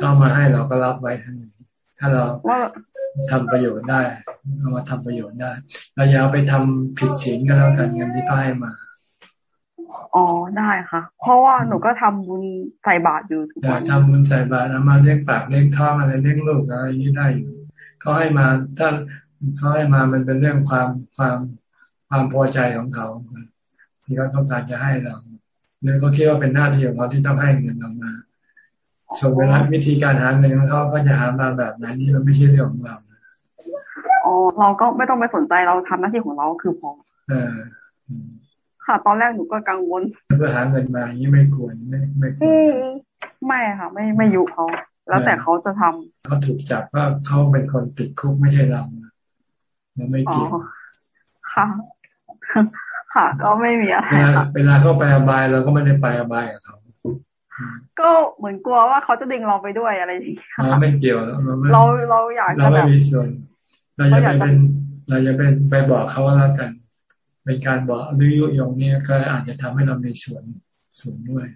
ก็มาให้เราก็รับไว้ทั้งถ้าเราทำประโยชน์ได้เอามาทำประโยชน์ได้ เราอย่าเอาไปทำผิดศีลก็แล้วกันเงินที่ต้ให้มา อ๋อได้ค่ะ เพราะว่าหนูก็ทำบุญใส่บาตรอยู่ทุกวันทำบุญใส่บาตรมาเลี้ยงปากเลี้ยงท้องอะไรเลี้ยงลูกอะไรนี้ได้อยู่เขาให้มาถ้าเขาให้มามันเป็นเรื่องความความความพอใจของเขาที่เขาต้องการจะให้เรา เนื่องเขาคิดว่าเป็นหน้าที่ของเขาที่ต้องให้เงินเรามา ส่วนเวลาวิธีการหาเงินเขาก็จะหามาแบบนั้นนี่มันไม่ใช่เรื่องของเราอ๋อเราก็ไม่ต้องไปสนใจเราทำหน้าที่ของเราคือพอเออค่ะตอนแรกหนูก็กังวลเพื่อหาเงินมาอย่างนี้ไม่ควรไม่ไม่ควรไม่ค่ะ ไม่ไม่ยุเขาแล้วแต่เขาจะทำเขาถูกจับว่าเขาเป็นคนติดคุกไม่ใช่เราเราไม่เกี่ยวค่ะ ค่ะ ก็ไม่มีอะไรเวลาเขาไปอบายเราก็ไม่ได้ไปอบายกับเขาก็เหมือนกลัวว่าเขาจะดึงเราไปด้วยอะไรอย่างเงี้ยไม่เกี่ยวเราเราอยากเราไม่มีส่วน เราจะเป็น เราจะเป็นไปบอกเขาว่าแล้วกัน เป็นการบอกหรือยุยงเนี่ยก็อาจจะทำให้เรามีส่วนส่วนด้วย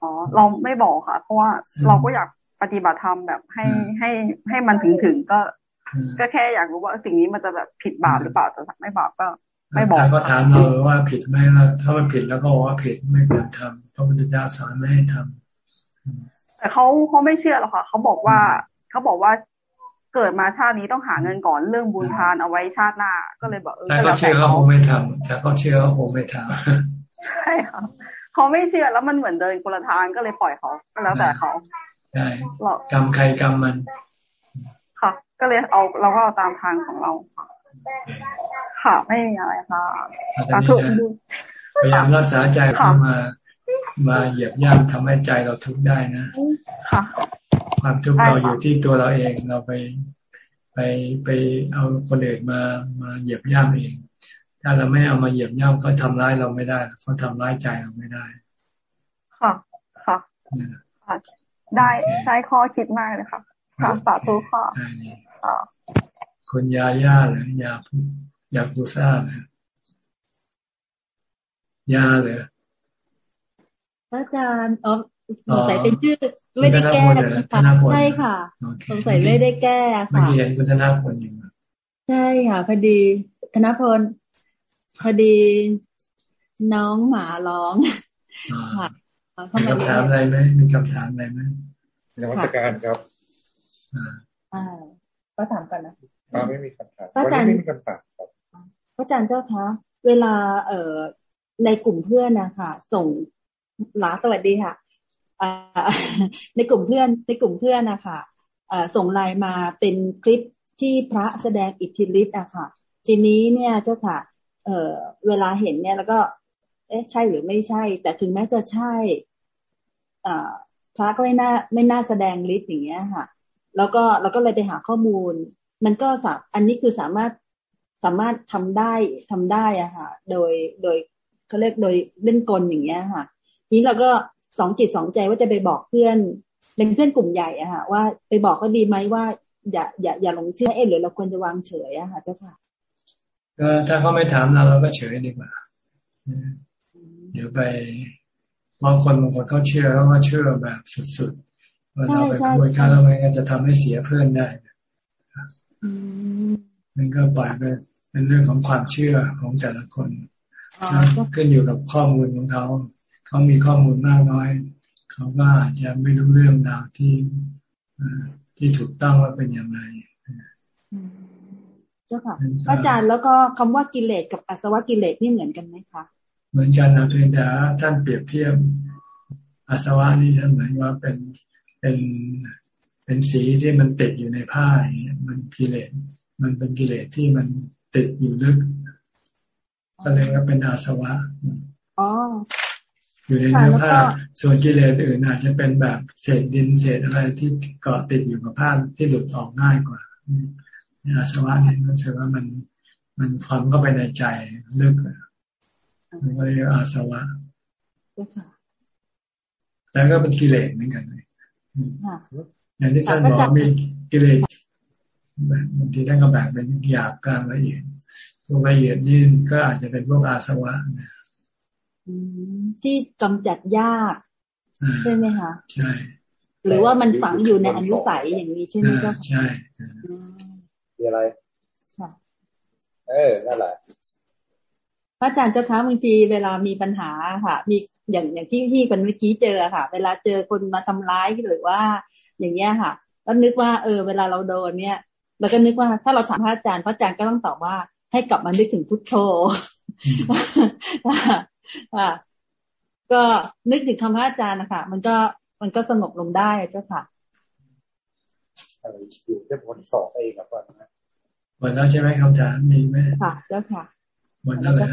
อ๋อเราไม่บอกค่ะ เพราะว่าเราก็อยากปฏิบัติธรรมแบบให้ให้ให้มันถึงถึงก็ ก็แค่อยากรู้ว่าสิ่งนี้มันจะแบบผิดบาปหรือเปล่าแต่ไม่บาปก็ ไม่บอกก็ถามเราว่าผิดไหมล่ะถ้ามันผิดแล้วก็บอกว่าผิดไม่ควรทำเพราะพุทธเจ้าสอนไม่ให้ทำแต่เขาเขาไม่เชื่อหรอกค่ะเขาบอกว่าเขาบอกว่าเกิดมาชาตินี้ต้องหาเงินก่อนเรื่องบุญทานเอาไว้ชาติหน้า ก็เลยบอกเออแต่เขาเชื่อเขาคงไม่ทำแต่เขาเชื่อเขาคงไม่ทำใช่ค่ะเขาไม่เชื่อแล้วมันเหมือนเดินกุลทางก็เลยปล่อยเขาก็แล้วแต่เขาใช่กรรมใครกรรมมัน ค่ะ ก็เลยเอาเราก็เอาตามทางของเราค่ะ ค่ะไม่มีอะไรค่ะสาธุพยายามรักษาใจเข้ามามาเหยียบย่ำทำให้ใจเราทุกข์ได้นะค่ะความทุกข์เราอยู่ที่ตัวเราเองเราไปไปไปเอาคนอื่นมามาเหยียบย่ำเอง ถ้าเราไม่เอามาเหยียบย่ำเขาทาร้ายเราไม่ได้เขาทำร้ายใจเราไม่ได้ ค่ะค่ะได้ใช้ข้อคิดมากเลยค่ะค่ะสาธุค่ะคนยาย่าหรือยาพุ ยาปูซ่าเลยยาเลยอาจารย์อ๋อสงสัยเป็นชื่อไม่ได้แก้ค่ะใช่ค่ะสงสัยไม่ได้แก้ค่ะไม่เห็นคุณธนาพลอยู่ใช่ค่ะพอดีธนพลพอดีน้องหมาร้องค่ะมีคำถามอะไรไหมมีคำถามอะไรไหมนวัตการครับอ่าก็ถามกันนะไม่มีคำถามวันนี้ไม่มีคำถามครับ พระอาจารย์เจ้าคะ เวลาเอ่อในกลุ่มเพื่อนนะคะส่งหลาสวัสดีค่ะในกลุ่มเพื่อนในกลุ่มเพื่อนนะคะส่งไลน์มาเป็นคลิปที่พระแสดงอิทธิฤทธิ์อะค่ะ ทีนี้เนี่ยเจ้าค่ะ เออเวลาเห็นเนี่ยแล้วก็ เอ๊ะใช่หรือไม่ใช่ แต่ถึงแม้จะใช่อ่าพระก็ไม่น่าไม่น่าแสดงฤทธิ์อย่างเงี้ยค่ะ แล้วก็เราก็เลยไปหาข้อมูล มันก็สาอันนี้คือสามารถ สามารถทำได้ทำได้อะค่ะ โดยโดยเขาเรียกโดยเล่นกลอย่างเงี้ยค่ะทีนี้เราก็สองจิตสองใจว่าจะไปบอกเพื่อนเป็นเพื่อนกลุ่มใหญ่อะค่ะ ว่าไปบอกเขาดีไหมว่า อย่าอย่าอย่าหลงเชื่อเอ๊หรือเราควรจะวางเฉยอะค่ะ เจ้าค่ะก็ถ้าเขาไม่ถามเราเราก็เฉยดีกว่าเดี๋ยวไปบางคนบางคนเขาเชื่อเขาก็เชื่อแบบสุดๆว่าเราไปคุยกันแล้วมันก็จะทำให้เสียเพื่อนได้มันก็ปล่อยไป เป็นเรื่องของความเชื่อของแต่ละคนขึ้นอยู่กับข้อมูลของเขา เขามีข้อมูลมากน้อย เขาก็อาจจะไม่รู้เรื่องราวที่ที่ถูกต้องว่าเป็นอย่างไรเจ้าค่ะอาจารย์แล้วก็คำว่ากิเลสกับอาสวะกิเลสนี่เหมือนกันไหมคะ เหมือนกันนะเพียงแต่ท่านเปรียบเทียบอาสวะนี่ท่านเหมือนว่าเป็นเป็นเป็นสีที่มันติดอยู่ในผ้าอย่างเงี้ยมันกิเลสมันเป็นกิเลสที่มัน ติดอยู่ลึกก็เลยว่าเป็นอาสวะอ๋ออยู่ในเนื้อผ้า ส่วนกิเลสอื่นอาจจะเป็นแบบเศษดินเศษอะไรที่เกาะติดอยู่กับผ้าที่หลุดออกง่ายกว่าอาสวะนี่รู้สึกว่ามันมันความก็ไปในใจลึกมันก็เรียกอาสวะแล้วก็เป็นกิเลสเหมือนกันเลยอย่างที่ท่านบอกมีกิเลส บางทีท่านก็แบ่งเป็นหยาบกลางละเอียดพวกละเอียดนี่ก็อาจจะเป็นพวกอาสวะนะที่กำจัดยากใช่ไหมคะใช่หรือว่ามันฝังอยู่ในอนุสัยอย่างนี้ใช่ไหมเจ้าใช่มีอะไรเออนั่นแหละพระอาจารย์เจ้าคะบางทีเวลามีปัญหาค่ะ มีอย่างอย่างที่ที่คนเมื่อกี้เจอค่ะ เวลาเจอคนมาทำร้ายหรือว่า อย่างเงี้ยค่ะแล้วนึกว่า เออ เวลาเราโดนเนี่ย เราก็นึกว่าถ้าเราถามพระอาจารย์พระอาจารย์ก็ต้องตอบว่าให้กลับมานึกถึงพุทโธอ่าก็นึกถึงคำพระอาจารย์นะคะมันก็มันก็สงบลงได้เจ้าค่ะอยู่ที่ผลสอบเองครับนะหมดแล้วใช่ไหมคำถามมีไหมค่ะเจ้าค่ะหมดแล้วเลย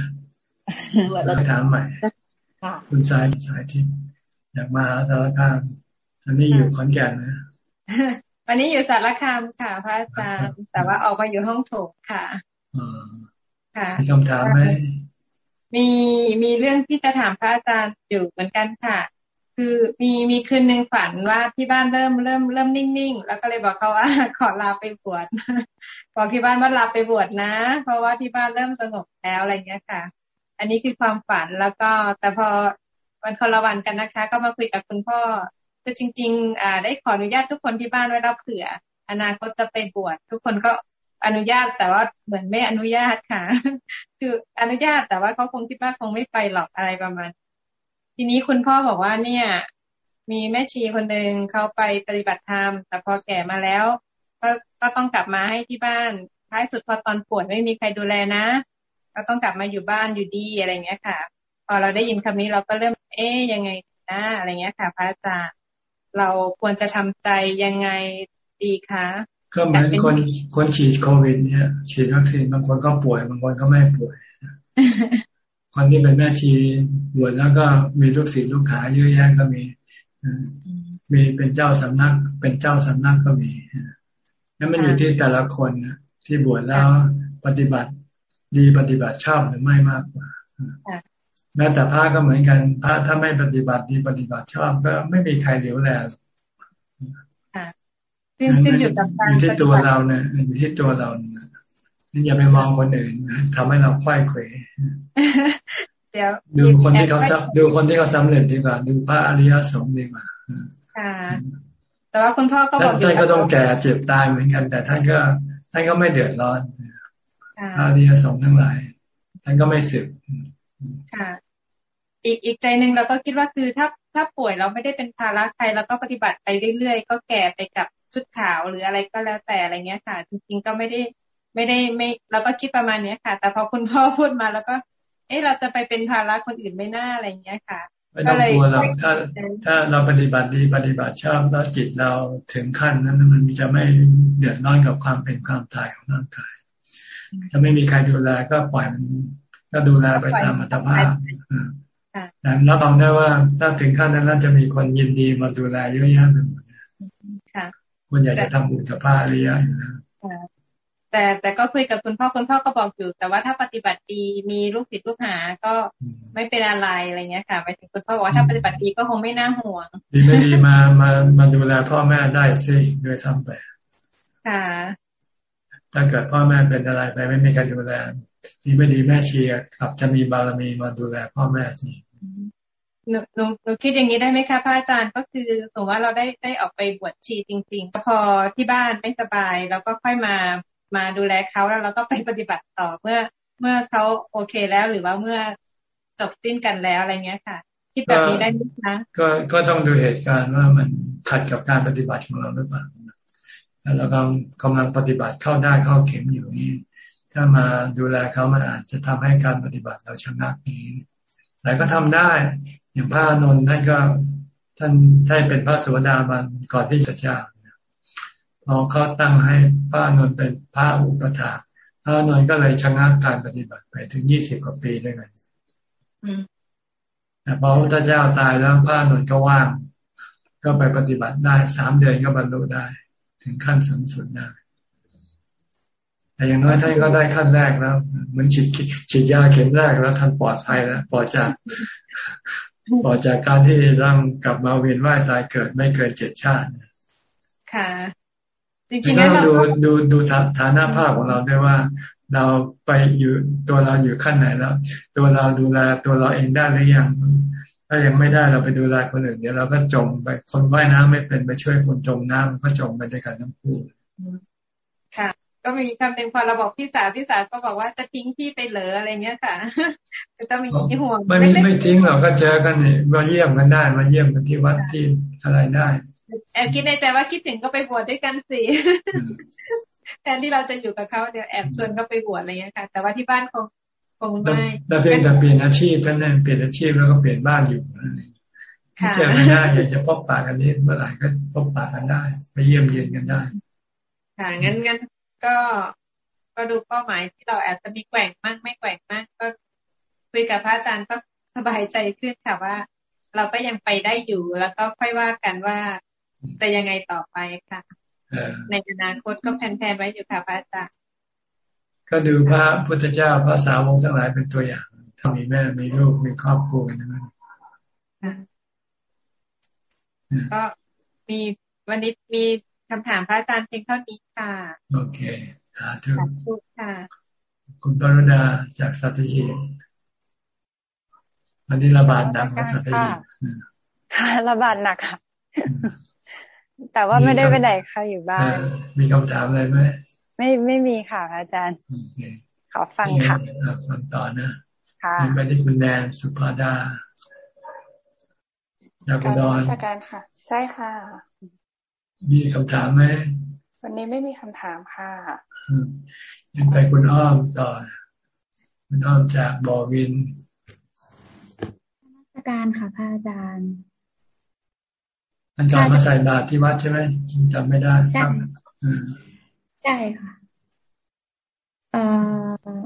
เราถามใหม่คุณสายสายทิพย์อยากมาสารคามอันนี้อยู่ขอนแก่นนะ วันนี้อยู่สารคามค่ะ พระอาจารย์ แต่ว่าออกมาอยู่ห้องโถงค่ะค่ะมีคำถามไหมมีมีเรื่องที่จะถามพระอาจารย์อยู่เหมือนกันค่ะ คือมีมีคืนหนึ่งฝันว่าที่บ้านเริ่มเริ่มเริ่มนิ่งๆ แล้วก็เลยบอกเขาว่า ขอลาไปบวชบอกที่บ้านว่าลาไปบวชนะ เพราะว่าที่บ้านเริ่มสงบแล้วอะไรเงี้ยค่ะ อันนี้คือความฝันแล้วก็แต่พอวันคนละวันกันนะคะ ก็มาคุยกับคุณพ่อ คือจริงๆอ่าได้ขออนุญาตทุกคนที่บ้านไว้แล้วเผื่อ อนาคตจะไปบวชทุกคนก็อนุญาตแต่ว่าเหมือนไม่อนุญาตค่ะ คืออนุญาตแต่ว่าเขาคงคิดว่าคงไม่ไปหรอกอะไรประมาณ ทีนี้คุณพ่อบอกว่าเนี่ย มีแม่ชีคนหนึ่งเขาไปปฏิบัติธรรม แต่พอแก่มาแล้ว ก็ก็ต้องกลับมาให้ที่บ้านท้ายสุดพอตอนป่วยไม่มีใครดูแลนะก็ต้องกลับมาอยู่บ้านอยู่ดีอะไรเงี้ยค่ะ พอเราได้ยินคำนี้เราก็เริ่มเอ๊ยยังไงนะอะไรเงี้ยค่ะ พระอาจารย์ เราควรจะทำใจยังไงดีคะก็เหมือนคนคนฉีดโควิด เนี่ยฉีดวัคซีนบางคนก็ป่วยบางคนก็ไม่ป่วยคนที่เป็นแม่ชีบวชแล้วก็มีลูกศิษย์ลูกหาเยอะแยะก็มีมีเป็นเจ้าสำนัก เป็นเจ้าสำนักก็มีนั่นมันอยู่ที่แต่ละคนที่บวชแล้วปฏิบัติดีปฏิบัติชอบหรือไม่มากกว่า แม้แต่พระก็เหมือนกัน พระถ้าไม่ปฏิบัติดีปฏิบัติชอบก็ไม่มีใครเหลียวแลขึ้นขึ้นอยู่กับการอยู่ที่ตัวเราเนี่ยอยู่ที่ตัวเราเนี่ยอย่าไปมองคนอื่นทำให้เราค่อยเขวเดี๋ยวดูคนที่เขาดูคนที่เขาสำเร็จดีกว่า ดูพระอริยสงฆ์ดีกว่าค่ะแต่ว่าคุณพ่อก็บอกท่านก็ต้องแก่เจ็บตายเหมือนกัน แต่ท่านก็ท่านก็ไม่เดือดร้อนพระอริยสงฆ์ทั้งหลายท่านก็ไม่สึกค่ะ อีกอีกใจหนึ่งเราก็คิดว่าคือถ้าถ้าป่วยเราไม่ได้เป็นภาระใครเราก็ปฏิบัติไปเรื่อยๆ ก็แก่ไปกับชุดขาวหรืออะไรก็แล้วแต่อะไรเงี้ยค่ะ จริงๆก็ไม่ได้ไม่ได้ไม่เราก็คิดประมาณเนี้ยค่ะ แต่พอคุณพ่อพูดมาแล้วก็ เอ๊ะเราจะไปเป็นภาระคนอื่นไม่น่าอะไรเงี้ยค่ะไม่ต้องกลัวเราถ้าถ้าเราปฏิบัติดีปฏิบัติชอบแล้วจิตเราถึงขั้นนั้นมันจะไม่เดือดร้อนกับความเป็นความตายของร่างกายจะไม่มีใครดูแลก็ปล่อยมันก็ดูแลไปตามอัตภาพนั้น รับรองได้ว่าถ้าถึงขั้นนั้นน่าจะมีคนยินดีมาดูแลเยอะแยะไปหมดคนอยากจะทำบุญกับพระอริยะอยู่นะแต่แต่ก็คุยกับคุณพ่อคุณพ่อก็บอกอยู่ แต่ว่าถ้าปฏิบัติดีมีลูกศิษย์ลูกหา ก็ไม่เป็นอะไรอะไรเงี้ยค่ะไปถึงคุณพ่อบอกว่าถ้าปฏิบัติดีก็คงไม่น่าห่วง ดีไม่ดีมามามาดูแลพ่อแม่ได้สิโดยทำไป ค่ะ ถ้าเกิดพ่อแม่เป็นอะไรไปไม่มีการดูแล ดีไม่ดีแม่เชียร์กับจะมีบารมีมาดูแลพ่อแม่สิหนูหนูหนูคิดอย่างนี้ได้ไหมคะพระอาจารย์ก็คือสมมติว่าเราได้ได้ออกไปบวชชีจริง ๆ พอที่บ้านไม่สบายเราก็ค่อยมามาดูแลเขาแล้วเราก็ไปปฏิบัติต่อเมื่อเมื่อเขาโอเคแล้วหรือว่าเมื่อจบสิ้นกันแล้วอะไรเงี้ยค่ะ คิดแบบนี้ได้ไหมคะก็ก็ต้องดูเหตุการณ์ว่ามันขัดกับการปฏิบัติของเราหรือเปล่าแล้วเรากำลังกำลังปฏิบัติเข้าได้เข้าเข็มอยู่นี้ ถ้ามาดูแลเขามันอาจจะทำให้การปฏิบัติเราชะงักนี้ แต่ก็ทำได้ อย่างพระนนท์ท่านก็ท่านท่านเป็นพระสวสดาบันก่อนที่จะจากพอเขาตั้งให้พระนนท์เป็นพระอุปถาพระนนท์ก็เลยชะงักการปฏิบัติไปถึงยี่สิบกว่าปีด้วยกันแต่พอพระพุทธเจ้าตายแล้วพระนนท์ก็ว่าง ก็ไปปฏิบัติได้สามเดือนก็บรรลุได้ ถึงขั้นสูงสุดได้ แต่อย่างน้อยท่านก็ได้ขั้นแรกแล้วเหมือนฉีดฉีดยาเข็มแรกแล้วท่านปลอดภัยแล้วปลอดจากปลอดจากการที่ร่างกลับมาเวียนว่ายตายเกิดไม่เกินเจ็ดชาติ ค่ะ จริงๆแล้วดูดูดูฐานะภาพของเราด้วยว่าเราไปอยู่ตัวเราอยู่ขั้นไหนแล้ว ตัวเราดูแลตัวเราเองได้หรือยังถ้ายังไม่ได้เราไปดูแลคนอื่นเดี๋ยวเราก็จมไปคนว่ายน้ำไม่เป็นไปช่วยคนจมน้ำก็จมไปด้วยกันทั้งคู่ค่ะ ก็มีคำหนึ่งพอเราบอกพี่สาวพี่สาวก็บอกว่าจะทิ้งพี่ไปเหลืออะไรเงี้ยค่ะจะต้องมีที่ห่วงไม่ไม่ไม่ทิ้งหรอกก็เจอกันนี่มาเยี่ยมกันได้มาเยี่ยมกันที่วัดที่อะไรได้แอบคิดในใจว่าคิดถึงก็ไปบวชด้วยกันสิแทนที่เราจะอยู่กับเขาเดี๋ยวแอบชวนเขาไปบวชอะไรเงี้ยค่ะ แต่ว่าที่บ้านคงคงไม่แต่เพียงแต่เปลี่ยนอาชีพท่านนั่นเปลี่ยนอาชีพแล้วก็เปลี่ยนบ้านอยู่นั่นเองเจอไม่ได้อยากจะพบปะกันนี้เมื่อไหร่ก็พบปะกันได้ ไปเยี่ยมเยียนกันได้ค่ะงั้นงั้น ก็ก็ดูเป้าหมายที่เราอาจจะมีแกว่งมากไม่แกว่งมากก็คุยกับพระอาจารย์ก็สบายใจขึ้นค่ะว่า เราก็ยังไปได้อยู่แล้วก็ค่อยว่ากันว่าจะยังไงต่อไปค่ะในอนาคตก็แผนๆไว้อยู่ค่ะพระอาจารย์ก็ดูพระพุทธเจ้าพระสาวกทั้งหลายเป็นตัวอย่างถ้ามีแม่มีลูกมีครอบครัวกันนั้นก็มีวันนี้มี คำถามพระอาจารย์เพียงเท่านี้ค่ะ โอเคสาธุค่ะ คุณปรดาจากสัตหีบวันนี้ระบาดหนักของสัตหีบค่ะระบาดหนักค่ะ แต่ว่าไม่ได้ไปไหนค่ะอยู่บ้าน มีคำถามอะไรไหมไม่ไม่มีค่ะอาจารย์ ขอฟังค่ะฟังต่อนะค่ะไปที่คุณแนนสุภาดาจากอุดรการค่ะ ใช่ค่ะ มีคำถามไหมวันนี้ไม่มีคำถามค่ะยังไปคุณอ้อมต่อ คุณอ้อมจากบอวินการค่ะพระอาจารย์อันก่อนมาใส่บาตรที่วัดใช่ไหมจำไม่ได้ใช่ใช่ค่ะเออ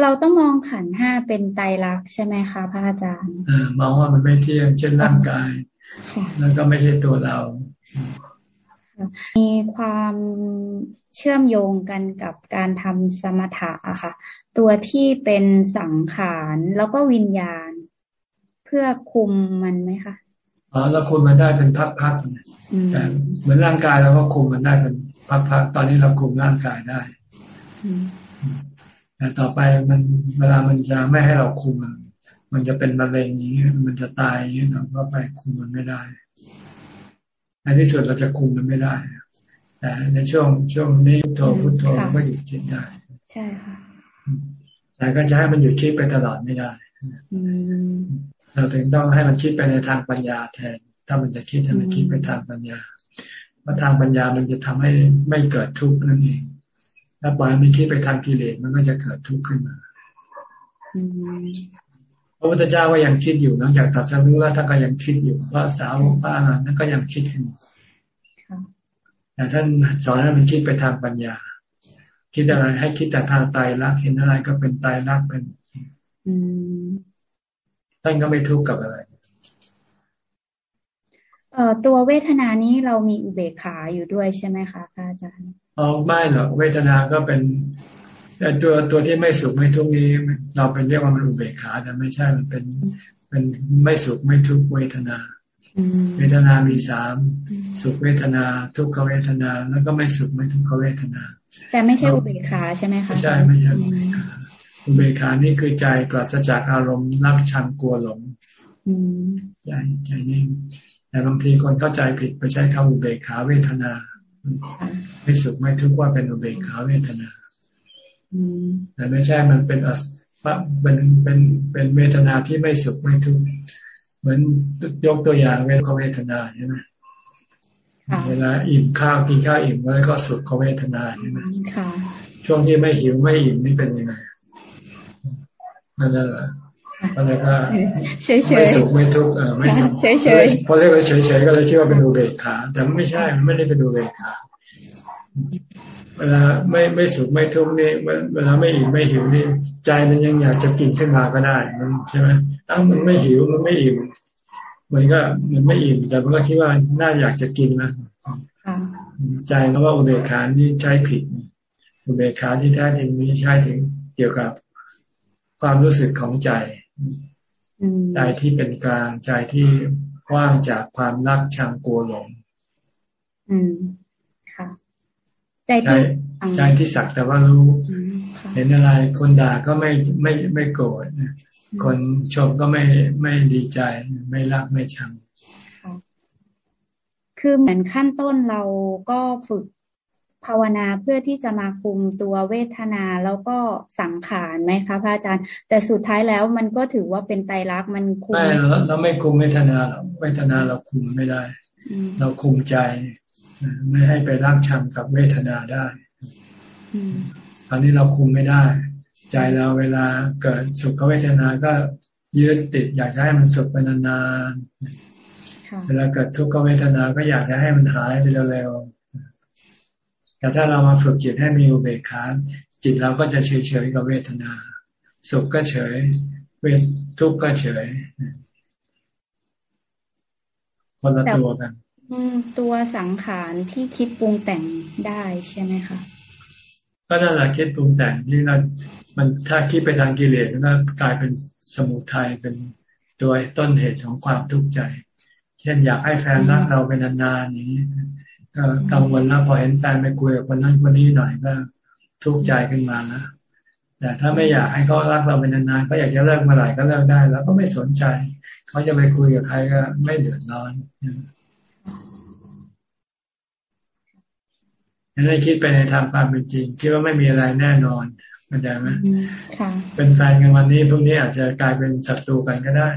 เราต้องมองขันห้าเป็นไตรลักษณ์ใช่ไหมคะพระอาจารย์อมองว่ามันไม่เที่ยงเช่นร่างกาย แล้วก็ไม่ใช่ตัวเรา มีความเชื่อมโยงกันกับการทำสมถะอะค่ะ ตัวที่เป็นสังขารแล้วก็วิญญาณ เพื่อคุมมันไหมคะอ๋อเราคุมมันได้เป็นพักๆแต่เหมือนร่างกายเราก็คุมมันได้เป็นพักๆตอนนี้เราคุมร่างกายได้แต่ต่อไปมันเวลามันจะไม่ให้เราคุมมันมันจะเป็นมะเร็งอย่างนี้ มันจะตายอย่างนี้เราก็ไปคุมมันไม่ได้ ในที่สุดเราจะคุมมันไม่ได้แต่ในช่วงช่วงนี้โทพุทโธก็หยุดคิดได้ ใช่ค่ะแต่ก็จะให้มันหยุดคิดไปตลอดไม่ได้เราถึงต้องให้มันคิดไปในทางปัญญาแทน ถ้ามันจะคิดให้มันคิดไปทางปัญญาเพราะทางปัญญามันจะทำให้ไม่เกิดทุกข์นั่นเอง ถ้าปล่อยมันคิดไปทางกิเลสมันก็จะเกิดทุกข์ขึ้นมาพ ระพุทธเจ้าก็ยังคิดอยู่หลังจากตัดสรู้แล้วท่านก็ยังคิดอยู่พระสาวกพระอรหันต์ท่านก็ยังคิดขึ้นแต่ท่านสอนให้มันคิดไปทางปัญญา คิดอะไรให้คิดแต่ทางตายรักเห็นอะไรก็เป็นตายรักเป็นท่านก็ไม่ทุกข์กับอะไรเอ่อตัวเวทนานี้เรามีอุเบกขาอยู่ด้วยใช่ไหมคะอาจารย์อ๋อไม่หรอกเวทนาก็เป็น แต่ตัวตัวที่ไม่สุขไม่ทุกข์นี้ เราเป็นเรียกว่ามันอุเบกขาแต่ไม่ใช่มันเป็นเป็นไม่สุขไม่ทุกข์เวทนา เวทนามีสามสุขเวทนา ทุกขเวทนา แล้วก็ไม่สุขไม่ทุกขเวทนา แต่ไม่ใช่อุเบกขาใช่ไหมคะไม่ใช่ไม่ใช่อุเบกขาอุเบกขานี่คือใจปราศจากอารมณ์รักชังกลัวหลงใจใจนิ่งแต่บางทีคนเข้าใจผิดไปใช้คำอุเบกขาเวทนา ไม่สุขไม่ทุกข์ว่าเป็นอุเบกขาเวทนา แต่ไม่ใช่มันเป็นเป็นเป็นเป็นเวทนาที่ไม่สุขไม่ทุกข์เหมือนยกตัวอย่างเวทเวทนาใช่ไหมเวลาอิ่มข้าวกินข้าวอิ่มแล้วก็สุขเวทนาใช่ไหมช่วงที่ไม่หิวไม่อิ่มนี่เป็นยังไงนั่นแหละก็เลยก็เฉยๆไม่สุขไม่ทุกข์เออไม่สุขเฉยๆพอเรียกว่าเฉยๆก็เลยคิดว่าเป็นอุเบกขาแต่ไม่ใช่มันไม่ได้เป็นอุเบกขา เวลาไม่ไม่สุขไม่ทุกข์นี่เวลาไม่อิ่มไม่หิวนี่ใจมันยังอยากจะกินขึ้นมาก็ได้มันใช่ไหมถ้ามันไม่หิวมันไม่อิ่มมันก็มันไม่อิ่มแต่มันก็คิดว่าน่าอยากจะกินนะใจเพราะว่าอุเบกขานี่ใช้ผิดอุเบกขาที่แท้จริงนี้ใช้ถึงเกี่ยวกับความรู้สึกของใจใจที่เป็นกลางใจที่ว่างจากความรักชังกลัวหลงอืม ใจที่ใจที่สักแต่ว่ารู้ เห็นอะไรคนด่าก็ไม่ไม่ไม่โกรธคนชมก็ไม่ไม่ดีใจ ไม่รักไม่ชังคือเหมือนขั้นต้นเราก็ฝึกภาวนาเพื่อที่จะมาคุมตัวเวทนาแล้วก็สังขารไหมคะพระอาจารย์ แต่สุดท้ายแล้วมันก็ถือว่าเป็นไตรลักษณ์มันคุมไม่เราเราไม่คุมเวทนาเวทนาเราคุมไม่ได้ เราคุมใจ ไม่ให้ไปรักชังกับเวทนาได้ตอนนี้เราคุมไม่ได้ ใจเราเวลาเกิดสุขเวทนาก็ยึดติด อยากให้มันสุขไปนานๆเวลาเกิดทุกขเวทนาก็อยากจะให้มันหายไปเร็วๆแต่ถ้าเรามาฝึกจิตให้มีอุเบกขาจิตเราก็จะเฉยๆกับเวทนา สุขก็เฉย เวททุกข์ก็เฉยคนละตัวกัน ตัวสังขารที่คิดปรุงแต่งได้ใช่ไหมคะก็นั่นแหละคิดปรุงแต่งที่เรา มันถ้าคิดไปทางกิเลสมันก็กลายเป็นสมุทัยเป็นตัวต้นเหตุของความทุกข์ใจ เช่นอยากให้แฟนรักเราเป็นนานๆอย่างนี้ก็กังวลแล้วพอเห็นแฟนไปคุยกับคนนั้นคนนี้หน่อยก็ทุกข์ใจขึ้นมาแล้วแต่ถ้าไม่อยากให้เขารักเราเป็นนานๆก็อยากจะเลิกเมื่อไหร่ก็เลิกได้ แล้วก็ไม่สนใจ เขาจะไปคุยกับใครก็ไม่เดือดร้อน ยังได้คิดไปในทางความเป็นจริงคิดว่าไม่มีอะไรแน่นอนเข้าใจไหมค่ะ เป็นแฟนกันวันนี้พรุ่งนี้อาจจะกลายเป็นศัตรูกันก็ได้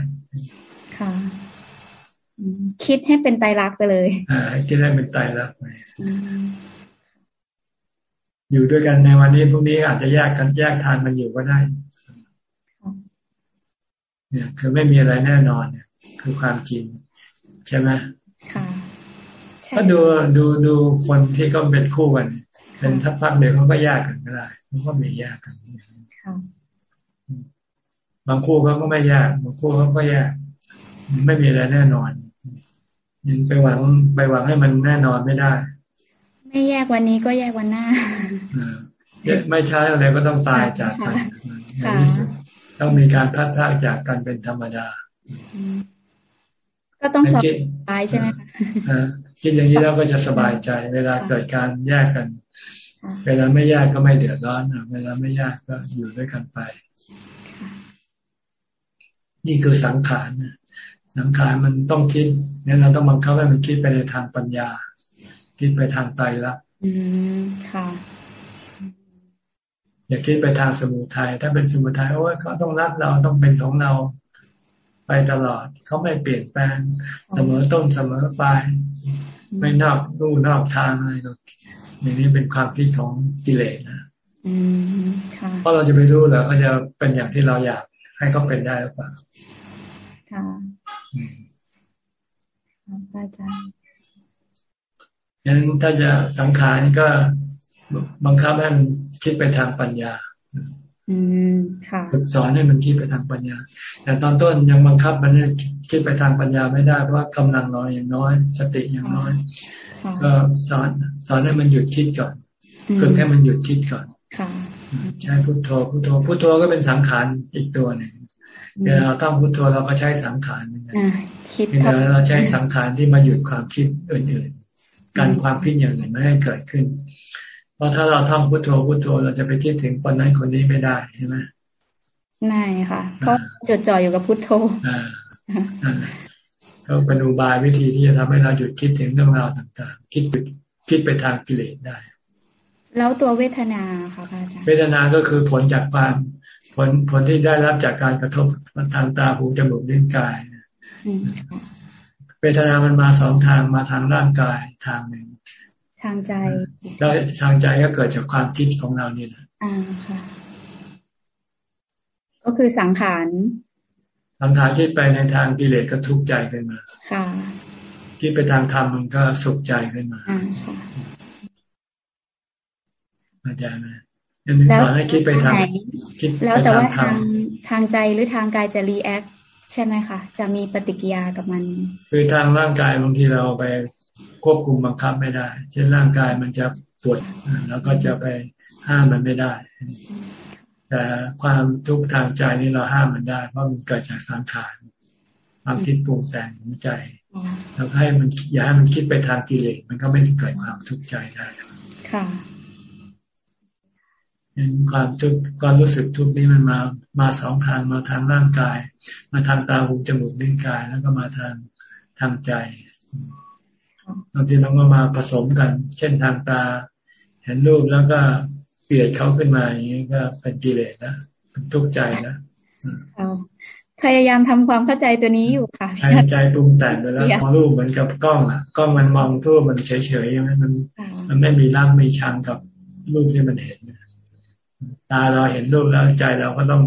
ค่ะคิดให้เป็นไตรักไปเลย อ่าคิดให้เป็นไตรักไปอยู่ด้วยกันในวันนี้พรุ่งนี้อาจจะแยกกันแยกทางกันอยู่ก็ได้ เนี่ย คือไม่มีอะไรแน่นอนเนี่ย คือความจริง ใช่ไหมค่ะ ก็ดูดูดูคนที่ก็เป็นคู่กัน เป็นทักพักเดียวเขาก็แยกกันก็ได้เขาก็มีแยกกันบางคู่เขาก็ไม่แยกบางคู่เขาก็แยกไม่มีอะไรแน่นอนยังไปหวังไปหวังให้มันแน่นอนไม่ได้ ไม่แยกวันนี้ก็แยกวันหน้าไม่ช้าอะไรก็ต้องตายจากกันต้องมีการพัดพากจากกันเป็นธรรมดา ก็ต้องสอบตายใช่ไหมคะ คิดอย่างนี้แล้วก็จะสบายใจ เวลาเกิดการแยกกัน เวลาไม่แยกก็ไม่เดือดร้อนเวลาไม่แยกก็อยู่ด้วยกันไป นี่คือสังขารสังขารมันต้องคิดเนี่ยเราต้องบังคับให้มันคิดไปในทางปัญญา คิดไปทางไตละอืมค่ะอย่าคิดไปทางสมุทัยถ้าเป็นสมุทัยโอ้ยเขาต้องรักเราต้องเป็นของเราไปตลอด เขาไม่เปลี่ยนแปลงเสมอต้นเสมอปลาย ไม่นอกรูนอกทางอะไรก็อย่างนี้เป็นความคิดของกิเลสนะเพราะเราจะไปรู้แล้วเขาจะเป็นอย่างที่เราอยากให้เขาเป็นได้หรือเปล่าค่ะอาจารย์งั้นถ้าจะสังขารก็บังคับให้มันคิดไปทางปัญญา ฝึกสอนให้มันคิดไปทางปัญญา แต่ตอนต้นยังบังคับมันคิดไปทางปัญญาไม่ได้เพราะกำลังเราอย่างน้อย สติอย่างน้อย ก็สอนสอนให้มันหยุดคิดก่อนฝึกให้มันหยุดคิดก่อนใช้พุทโธพุทโธพุทโธก็เป็นสังขารอีกตัวหนึ่งเวลาเราต้องพุทโธเราก็ใช้สังขารเหมือนกันเวลาเราใช้สังขารที่มาหยุดความคิดอื่นๆการความคิดอย่างอื่นไม่ให้เกิดขึ้น เพราะถ้าเราท่องพุทโธพุทโธเราจะไปคิดถึงคนนั้นคนนี้ไม่ได้ใช่ไหมไม่ค่ะเพราะจดจ่ออยู่กับพุทโธอ่าก็เป็นอุบายวิธีที่จะทำให้เราหยุดคิดถึงเรื่องราวต่างๆ คิดคิดไปทางกิเลสได้ แล้วตัวเวทนาค่ะอาจารย์เวทนาก็คือผลจากความผลผลที่ได้รับจากการกระทบทางตาหูจมูกลิ้นกายเวทนามันมาสองทางมาทางร่างกายทางหนึ่งทางใจ แล้วทางใจก็เกิดจากความคิดของเราเนี่ยอ่าค่ะ ก็คือสังขารสังขารคิดไปในทางกิเลสก็ทุกข์ใจขึ้นมา ค่ะคิดไปทางธรรมมันก็สุขใจขึ้นมาอาจารย์นะยังสอนให้คิดไปทางคิดแล้วแต่ว่าทางทางใจหรือทางกายจะ react ใช่ไหมคะ จะมีปฏิกิยากับมัน คือทางร่างกายบางทีเราไป ควบคุมบังคับไม่ได้ เช่นร่างกายมันจะปวดแล้วก็จะไปห้ามมันไม่ได้ แต่ความทุกข์ทางใจนี่เราห้ามมันได้ เพราะมันเกิดจากสังขารความคิดปรุงแต่งของใจแล้วให้มันอย่าให้มันคิดไปทางกิเลสมันก็ไม่เกิดความทุกข์ใจได้ค่ะเห็นความทุกข์ความรู้สึกทุกข์นี้มันมามาสองทางมาทางร่างกาย มาทางตาหูจมูกลิ้นกาย แล้วก็มาทางทางใจ บางทีมันก็มาผสมกัน เช่นทางตา เห็นรูปแล้วก็เปลี่ยนเขาขึ้นมาอย่างนี้ก็เป็นกิเลสนะเป็นทุกข์ใจนะพยายามทำความเข้าใจตัวนี้อยู่ค่ะใใจปรุงแต่งไปแล้วมองรูปเหมือนกับกล้องอะกล้องมันมองทั่วมันเฉยๆใช่ไหมมัน มันไม่มีร่างมีชังกับรูปที่มันเห็นตาเราเห็นรูปแล้วใจเราก็ต้อง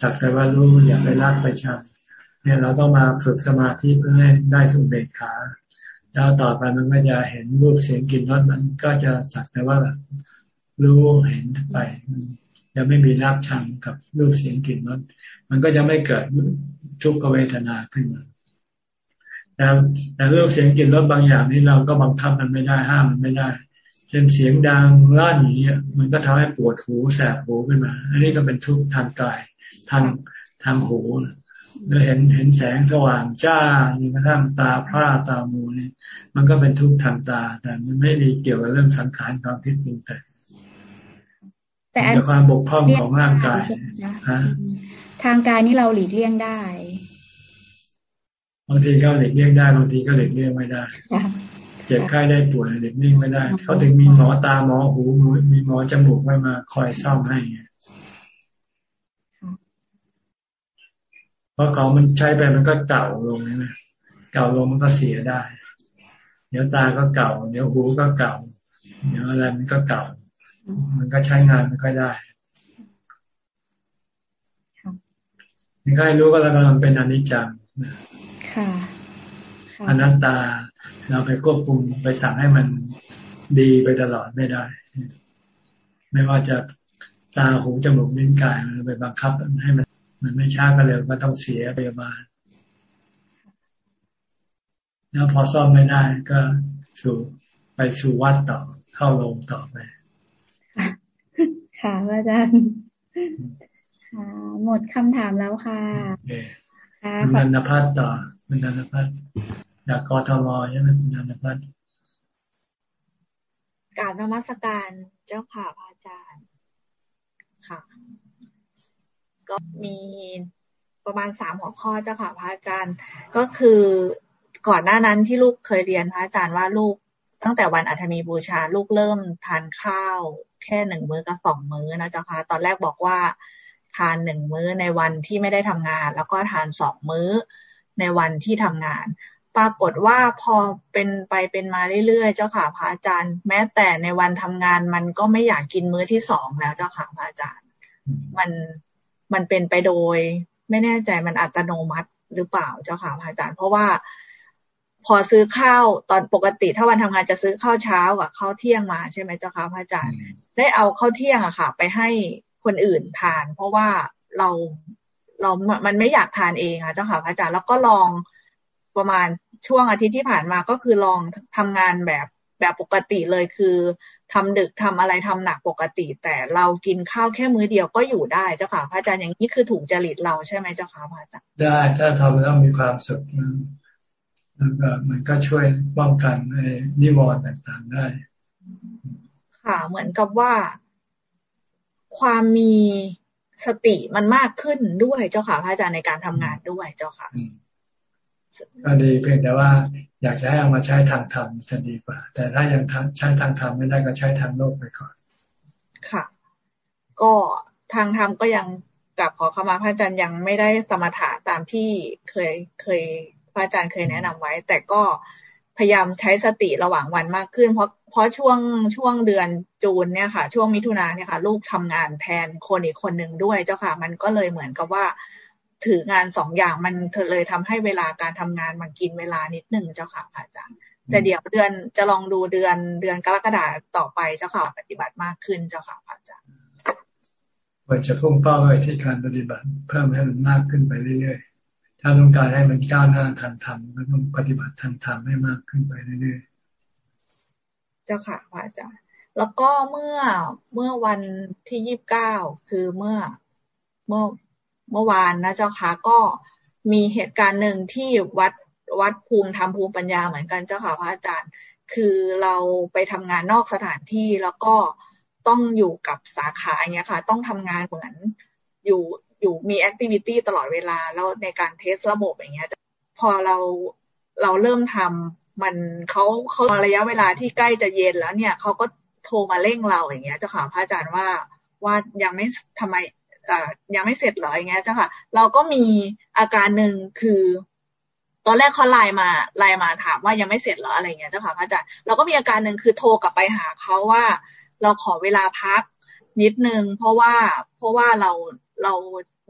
สักแต่ว่ารู้อย่าไปรักไปชังเนี่ยเราต้องมาฝึกสมาธิเพื่อให้ได้สุเบกขา แล้วต่อไปมันก็จะเห็นรูปเสียงกลิ่นรสมันก็จะสักแต่ว่ารู้เห็นไปจะไม่มีรักชังกับรูปเสียงกลิ่นรสมันก็จะไม่เกิดทุกขเวทนาขึ้นมาแต่แต่รูปเสียงกลิ่นรสบางอย่างนี้เราก็บังคับมันไม่ได้ห้ามมันไม่ได้เช่นเสียงดังลั่นอย่างเงี้ยมันก็ทำให้ปวดหูแสบหูขึ้นมา อันนี้ก็เป็นทุกข์ทางกายทางทางหู หรือเห็นเห็นแสงสว่างจ้าอย่างกระทั่งตาพร่าตามูนี่มันก็เป็นทุกข์ทางตา แต่มันไม่มีเกี่ยวกับเรื่องสังขารความคิดปรุงแต่แต่ความบกพร่องของร่างกายทางกายนี่เราหลีกเลี่ยงได้บางทีก็หลีกเลี่ยงได้บางทีก็หลีกเลี่ยงไม่ได้เจ็บไข้ได้ป่วยหลีกเลี่ยงไม่ได้ เขาถึงมีหมอตาหมอหูมีหมอจมูกไว้มาคอยซ่อมให้ เพราะเขามันใช้ไปมันก็เก่าลงนะเก่าลงมันก็เสียได้ เดี๋ยวตาก็เก่า เดี๋ยวหูก็เก่า เดี๋ยวอะไรมันก็เก่า มันก็ใช้งานไม่ค่อยได้นี่ก็ให้รู้ก็แล้วกันมันเป็นอนิจจังค่ะอนัตตาเราไปควบคุมไปสั่งให้มันดีไปตลอดไม่ได้ ไม่ว่าจะตาหูจมูกลิ้นกายมันไปบังคับให้มัน มันไม่ช้าก็เร็วก็ต้องเสียพยาบาลแล้วพอซ่อมไม่ได้ก็สู่ไปสู่วัดต่อเข้าโรงต่อไป ค่ะอาจารย์ค่ะหมดคำถามแล้วค่ะค่ะคุณนันทพัฒน์ต่อคุณนันทพัฒน์จากกทมใช่ไหมคุณนันทพัฒน์กราบนมัสการเจ้าค่ะพระอาจารย์ ค่ะ ก็มีประมาณสามหัวข้อเจ้าค่ะพระอาจารย์ ก็คือก่อนหน้านั้นที่ลูกเคยเรียนพระอาจารย์ว่าลูกตั้งแต่วันอัฐมีบูชาลูกเริ่มทานข้าว แค่หนึ่งมื้อกับสองมื้อนะเจ้าค่ะตอนแรกบอกว่าทานหนึ่งมื้อในวันที่ไม่ได้ทำงาน แล้วก็ทานสองมื้อในวันที่ทำงาน ปรากฏว่าพอเป็นไปเป็นมาเรื่อยๆเจ้าค่ะพระอาจารย์ แม้แต่ในวันทำงานมันก็ไม่อยากกินมื้อที่สองแล้วเจ้าค่ะพระอาจารย์ มัน มันเป็นไปโดย ไม่แน่ใจมันอัตโนมัติหรือเปล่าเจ้าค่ะพระอาจารย์ เพราะว่าพอซื้อข้าวตอนปกติถ้าวันทำงานจะซื้อข้าวเช้ากับข้าวเที่ยงมาใช่ไหมเจ้าค่ะพระอาจารย์ ได้เอาข้าวเที่ยงอะค่ะ ไปให้คนอื่นทาน เพราะว่าเราเรา มันไม่อยากทานเองค่ะเจ้าค่ะพระอาจารย์แล้วก็ลองประมาณช่วงอาทิตย์ที่ผ่านมาก็คือลองทำงานแบบ แบบปกติเลยคือทำดึกทำอะไรทำหนักปกติ แต่เรากินข้าวแค่มื้อเดียวก็อยู่ได้เจ้าค่ะพระอาจารย์อย่างนี้คือถูกจริตเราใช่ไหมเจ้าค่ะพระอาจารย์ได้ถ้าทำแล้วมีความสุขแล้วก็มันก็ช่วยป้องกันในนิวรณ์ต่างๆได้ ค่ะเหมือนกับว่า ความมีสติมันมากขึ้นด้วยเจ้าค่ะพระอาจารย์ในการทำงานด้วยเจ้าค่ะก็ดีเพียงแต่ว่า อยากจะให้เอามาใช้ทางธรรมจะดีกว่า แต่ถ้ายังใช้ทางธรรมไม่ได้ก็ใช้ทางโลกไปก่อน ค่ะ ก็ทางธรรมก็ยังกลับขอเข้ามาพระอาจารย์ยังไม่ได้สมถะตามที่เคยเคยพระอาจารย์เคยแนะนำไว้ แต่ก็พยายามใช้สติระหว่างวันมากขึ้น เพราะเพราะช่วงช่วงเดือนจูนเนี่ยค่ะ ช่วงมิถุนาเนี่ยค่ะ ลูกทำงานแทนคนอีกคนหนึ่งด้วยเจ้าค่ะ มันก็เลยเหมือนกับว่า ถืองานสองอย่างมันเลยทำให้เวลาการทำงานมันกินเวลานิดหนึ่งเจ้าค่ะอาจารย์แต่เดี๋ยวเดือนจะลองดูเดือนเดือนกรกฎาต่อไปเจ้าค่ะปฏิบัติมากขึ้นเจ้าค่ะอาจารย์ควรจะพุ่งเป้าไปที่การปฏิบัติ เพิ่มให้มันมากขึ้นไปเรื่อยๆ ถ้าต้องการให้มันก้าวหน้าทันธรรมก็ต้องปฏิบัติทันธรรมให้มากขึ้นไปเรื่อยๆ เจ้าค่ะอาจารย์แล้วก็เมื่อเมื่อวันที่ยี่บเก้าคือเมื่อเมื่อ เมื่อวานนะเจ้าค่ะก็มีเหตุการณ์หนึ่งที่วัดวัดภูมิทำภูมิปัญญาเหมือนกันเจ้าค่ะพระอาจารย์ คือเราไปทำงานนอกสถานที่แล้วก็ต้องอยู่กับสาขาอย่างเงี้ยค่ะ ต้องทำงานเหมือนอยู่อยู่มีแอคทิวิตี้ตลอดเวลาแล้วในการเทสระบบอย่างเงี้ยพอเราเราเริ่มทำมันเขาเขาระยะเวลาที่ใกล้จะเย็นแล้วเนี่ยเขาก็โทรมาเร่งเราอย่างเงี้ยเจ้าค่ะพระอาจารย์ว่าว่ายังไม่ทำไม ยังไม่เสร็จเหรออย่างเงี้ยเจ้าค่ะ เราก็มีอาการหนึ่งคือ ตอนแรกเขาไลน์มาไลน์มาถามว่ายังไม่เสร็จเหรออะไรเงี้ยเจ้าค่ะพระอาจารย์เราก็มีอาการหนึ่งคือโทรกลับไปหาเขาว่า เราขอเวลาพักนิดนึงเพราะว่าเพราะว่าเราเรา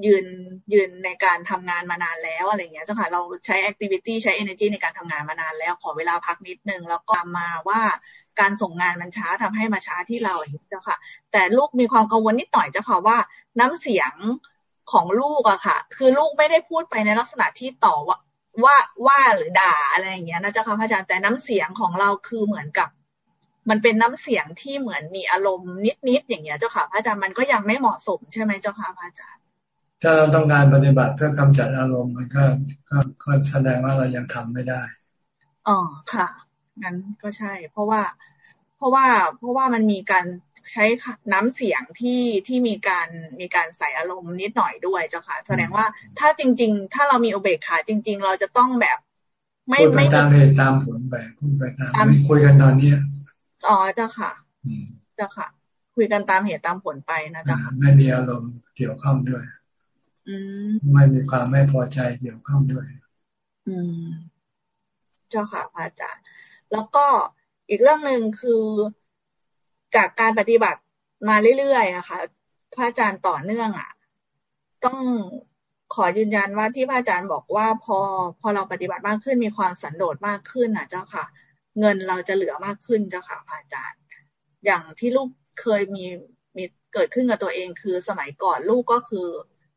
ยืนยืนในการทำงานมานานแล้วอะไรเงี้ยเจ้าค่ะเราใช้แอคทิวิตี้ใช้ energy ในการทำงานมานานแล้วขอเวลาพักนิดนึงแล้วก็มาว่า การส่งงานมันช้าทำให้มาช้าที่เราเจ้าค่ะ แต่ลูกมีความกังวลนิดหน่อยเจ้าค่ะว่าน้ำเสียงของลูกอะค่ะ คือลูกไม่ได้พูดไปในลักษณะที่ต่อว่าว่าว่าหรือด่าอะไรอย่างเงี้ยนะเจ้าค่ะพระอาจารย์แต่น้ำเสียงของเราคือเหมือนกับ มันเป็นน้ำเสียงที่เหมือนมีอารมณ์นิดๆอย่างเงี้ยเจ้าค่ะพระอาจารย์มันก็ยังไม่เหมาะสมใช่ไหมเจ้าค่ะพระอาจารย์ถ้าเราต้องการปฏิบัติเพื่อกำจัดอารมณ์มันก็ก็แสดงว่าเรายังทำไม่ได้อ๋อค่ะ งั้นก็ใช่ เพราะว่า เพราะว่า เพราะว่ามันมีการใช้น้ำเสียงที่ที่มีการมีการใส่อารมณ์นิดหน่อยด้วยเจ้าค่ะ แสดงว่าถ้าจริง ๆ ถ้าเรามีอุเบกขาจริง ๆ เราจะต้องแบบ ไม่ไม่ตามเหตุตามผลไปพูดไปตามไม่คุยกันตอนนี้อ๋อเจ้าค่ะเจ้าค่ะ คุยกันตามเหตุตามผลไปนะเจ้าค่ะไม่มีอารมณ์เกี่ยวข้องด้วย อืไม่มีความไม่พอใจเกี่ยวข้องด้วย อืม เจ้าค่ะพระอาจารย์ แล้วก็อีกเรื่องหนึ่งคือจากการปฏิบัติมาเรื่อยๆอะค่ะพระอาจารย์ต่อเนื่องอะต้องขอยืนยันว่าที่พระอาจารย์บอกว่าพอพอเราปฏิบัติมากขึ้นมีความสันโดษมากขึ้นนะเจ้าค่ะ เงินเราจะเหลือมากขึ้นเจ้าค่ะพระอาจารย์ อย่างที่ลูกเคยมีมีเกิดขึ้นกับตัวเองคือสมัยก่อนลูกก็คือ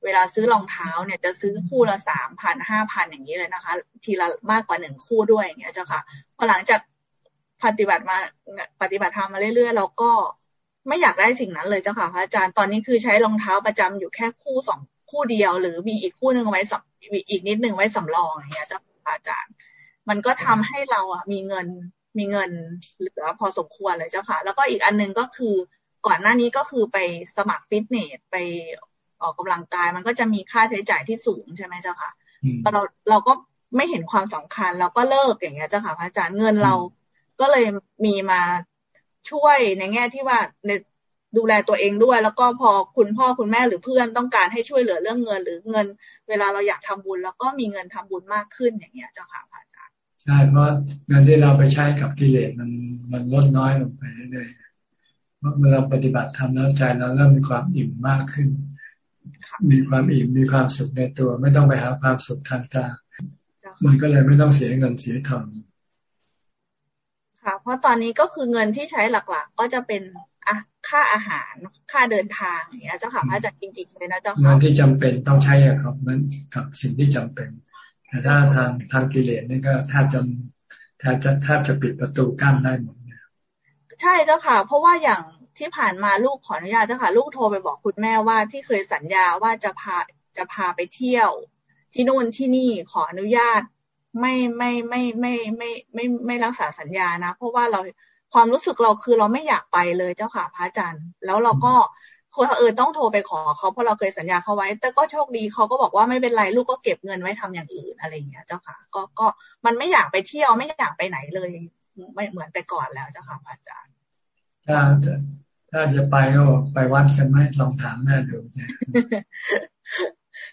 เวลาซื้อรองเท้าเนี่ยจะซื้อคู่ละสามพันห้าพันอย่างนี้เลยนะคะ ทีละมากกว่าหนึ่งคู่ด้วยอย่างเงี้ยเจ้าค่ะพอหลังจากปฏิบัติมาปฏิบัติธรรมมาเรื่อยๆเราก็ไม่อยากได้สิ่งนั้นเลยเจ้าค่ะพระอาจารย์ตอนนี้คือใช้รองเท้าประจำอยู่แค่คู่สองคู่เดียว หรือมีอีกคู่หนึ่งไว้สำอีกนิดหนึ่งไว้สำรองอย่างเงี้ยเจ้าค่ะอาจารย์ มันก็ทำให้เราอะมีเงินมีเงินเหลือพอสมควรเลยเจ้าค่ะ แล้วก็อีกอันนึงก็คือก่อนหน้านี้ก็คือไปสมัครฟิตเนสไป ออกกำลังกาย มันก็จะมีค่าใช้จ่ายที่สูงใช่ไหมเจ้าค่ะเราเราก็ไม่เห็นความสำคัญเราก็เลิกอย่างเงี้ยเจ้าค่ะพระอาจารย์เงินเราก็เลยมีมาช่วยในแง่ที่ว่าในดูแลตัวเองด้วย แล้วก็พอคุณพ่อคุณแม่หรือเพื่อนต้องการให้ช่วยเหลือเรื่องเงิน หรือเงิน เวลาเราอยากทำบุญ แล้วก็มีเงินทำบุญมากขึ้นอย่างเงี้ยเจ้าค่ะอาจารย์ใช่เพราะเงินที่เราไปใช้กับกิเลสมันมันลดน้อยลงไปเรื่อยๆเมื่อเราปฏิบัติทำแล้วใจเราเริ่มมีความอิ่มมากขึ้น มีความอิ่มมีความสุขในตัว ไม่ต้องไปหาความสุขทางตามันก็เลยไม่ต้องเสียเงินเสียทองค่ะ เพราะตอนนี้ก็คือเงินที่ใช้หลักๆ ก็จะเป็นอะค่าอาหารค่าเดินทางอย่างเงี้ยเจ้าค่ะพระอาจารย์จริงๆเลยนะเจ้าค่ะเงินที่จำเป็นต้องใช้อะครับมันกับสิ่งที่จำเป็นแต่ถ้าทางทางกิเลสนี่ก็แทบจะแทบจะแทบจะปิดประตูกั้นได้หมดเนี่ยใช่เจ้าค่ะ เพราะว่าอย่าง ที่ผ่านมาลูกขออนุญาตเจ้าค่ะ ลูกโทรไปบอกคุณแม่ว่าที่เคยสัญญาว่าจะพาจะพาไปเที่ยว ที่นู่นที่นี่ขออนุญาตไม่ไม่ไม่ไม่ไม่ไม่ไม่รักษาสัญญานะ เพราะว่าเราความรู้สึกเราคือเราไม่อยากไปเลยเจ้าค่ะพระอาจารย์ แล้วเราก็คนเออต้องโทรไปขอเขาเพราะเราเคยสัญญาเขาไว้ แต่ก็โชคดีเขาก็บอกว่าไม่เป็นไรลูกก็เก็บเงินไว้ทำอย่างอื่นอะไรอย่างเงี้ยเจ้าค่ะ ก็ก็มันไม่อยากไปเที่ยวไม่อยากไปไหนเลยไม่เหมือนแต่ก่อนแล้วเจ้าค่ะพระอาจารย์ ถ้าถ้าจะไปก็ไปวัดกันไหมลองถามแม่ดู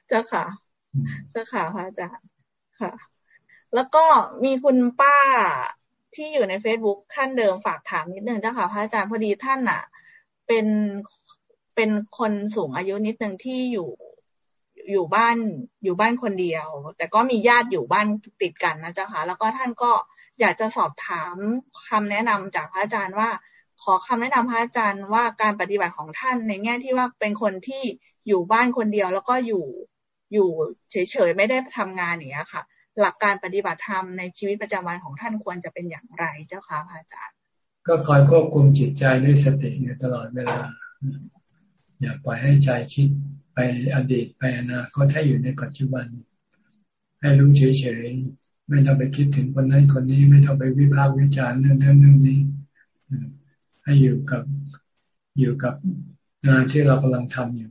เจ้าค่ะ เจ้าค่ะพระอาจารย์ค่ะ แล้วก็มีคุณป้าที่อยู่ใน Facebook ท่านเดิมฝากถามนิดนึงเจ้าค่ะพระอาจารย์พอดีท่านอะ เป็นเป็นคนสูงอายุนิดนึงที่อยู่อยู่บ้านอยู่บ้านคนเดียว แต่ก็มีญาติอยู่บ้านติดกันนะเจ้าค่ะแล้วก็ท่านก็อยากจะสอบถามคำแนะนำจากพระอาจารย์ว่า ขอคำแนะนำพระอาจารย์ว่าการปฏิบัติของท่านในแง่ที่ว่าเป็นคนที่อยู่บ้านคนเดียวแล้วก็อยู่อยู่เฉยๆไม่ได้ทำงานอย่างนี้ค่ะ หลักการปฏิบัติธรรมในชีวิตประจำวันของท่านควรจะเป็นอย่างไรเจ้าค่ะพระอาจารย์ ก็คอยควบคุมจิตใจด้วยสติอยู่ตลอดเวลา อย่าปล่อยให้ใจคิดไปอดีตไปอนาคตให้อยู่ในปัจจุบัน ให้รู้เฉยๆไม่ต้องไปคิดถึงคนนั้นคนนี้ ไม่ต้องไปวิพากษ์วิจารณ์เรื่องนั้นเรื่องนี้ ให้อยู่กับอยู่กับงานที่เรากำลังทำอยู่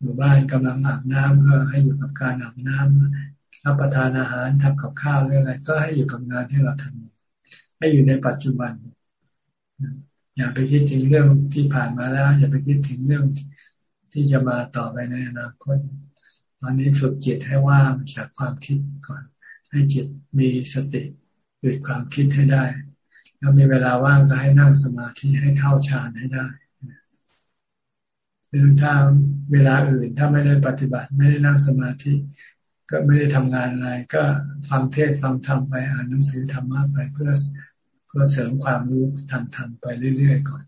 อยู่บ้านกำลังอาบน้ำก็ให้อยู่กับการอาบน้ำรับประทานอาหารทำกับข้าวเรื่องอะไร ก็ให้อยู่กับงานที่เราทำให้อยู่ในปัจจุบัน อย่าไปคิดถึงเรื่องที่ผ่านมาแล้ว อย่าไปคิดถึงเรื่องที่จะมาต่อไปในอนาคตตอนนี้ฝึกจิตให้ว่างจากความคิดก่อน ให้จิตมีสติหยุดความคิดให้ได้ แล้วมีเวลาว่างก็ให้นั่งสมาธิให้เข้าฌานให้ได้หรือถ้าเวลาอื่นถ้าไม่ได้ปฏิบัติไม่ได้นั่งสมาธิ ก็ไม่ได้ทำงานอะไร ก็ฟังเทศฟังธรรมไปอ่านหนังสือธรรมะไปเพื่อเพื่อเสริมความรู้ทางธรรมไปเรื่อยๆก่อน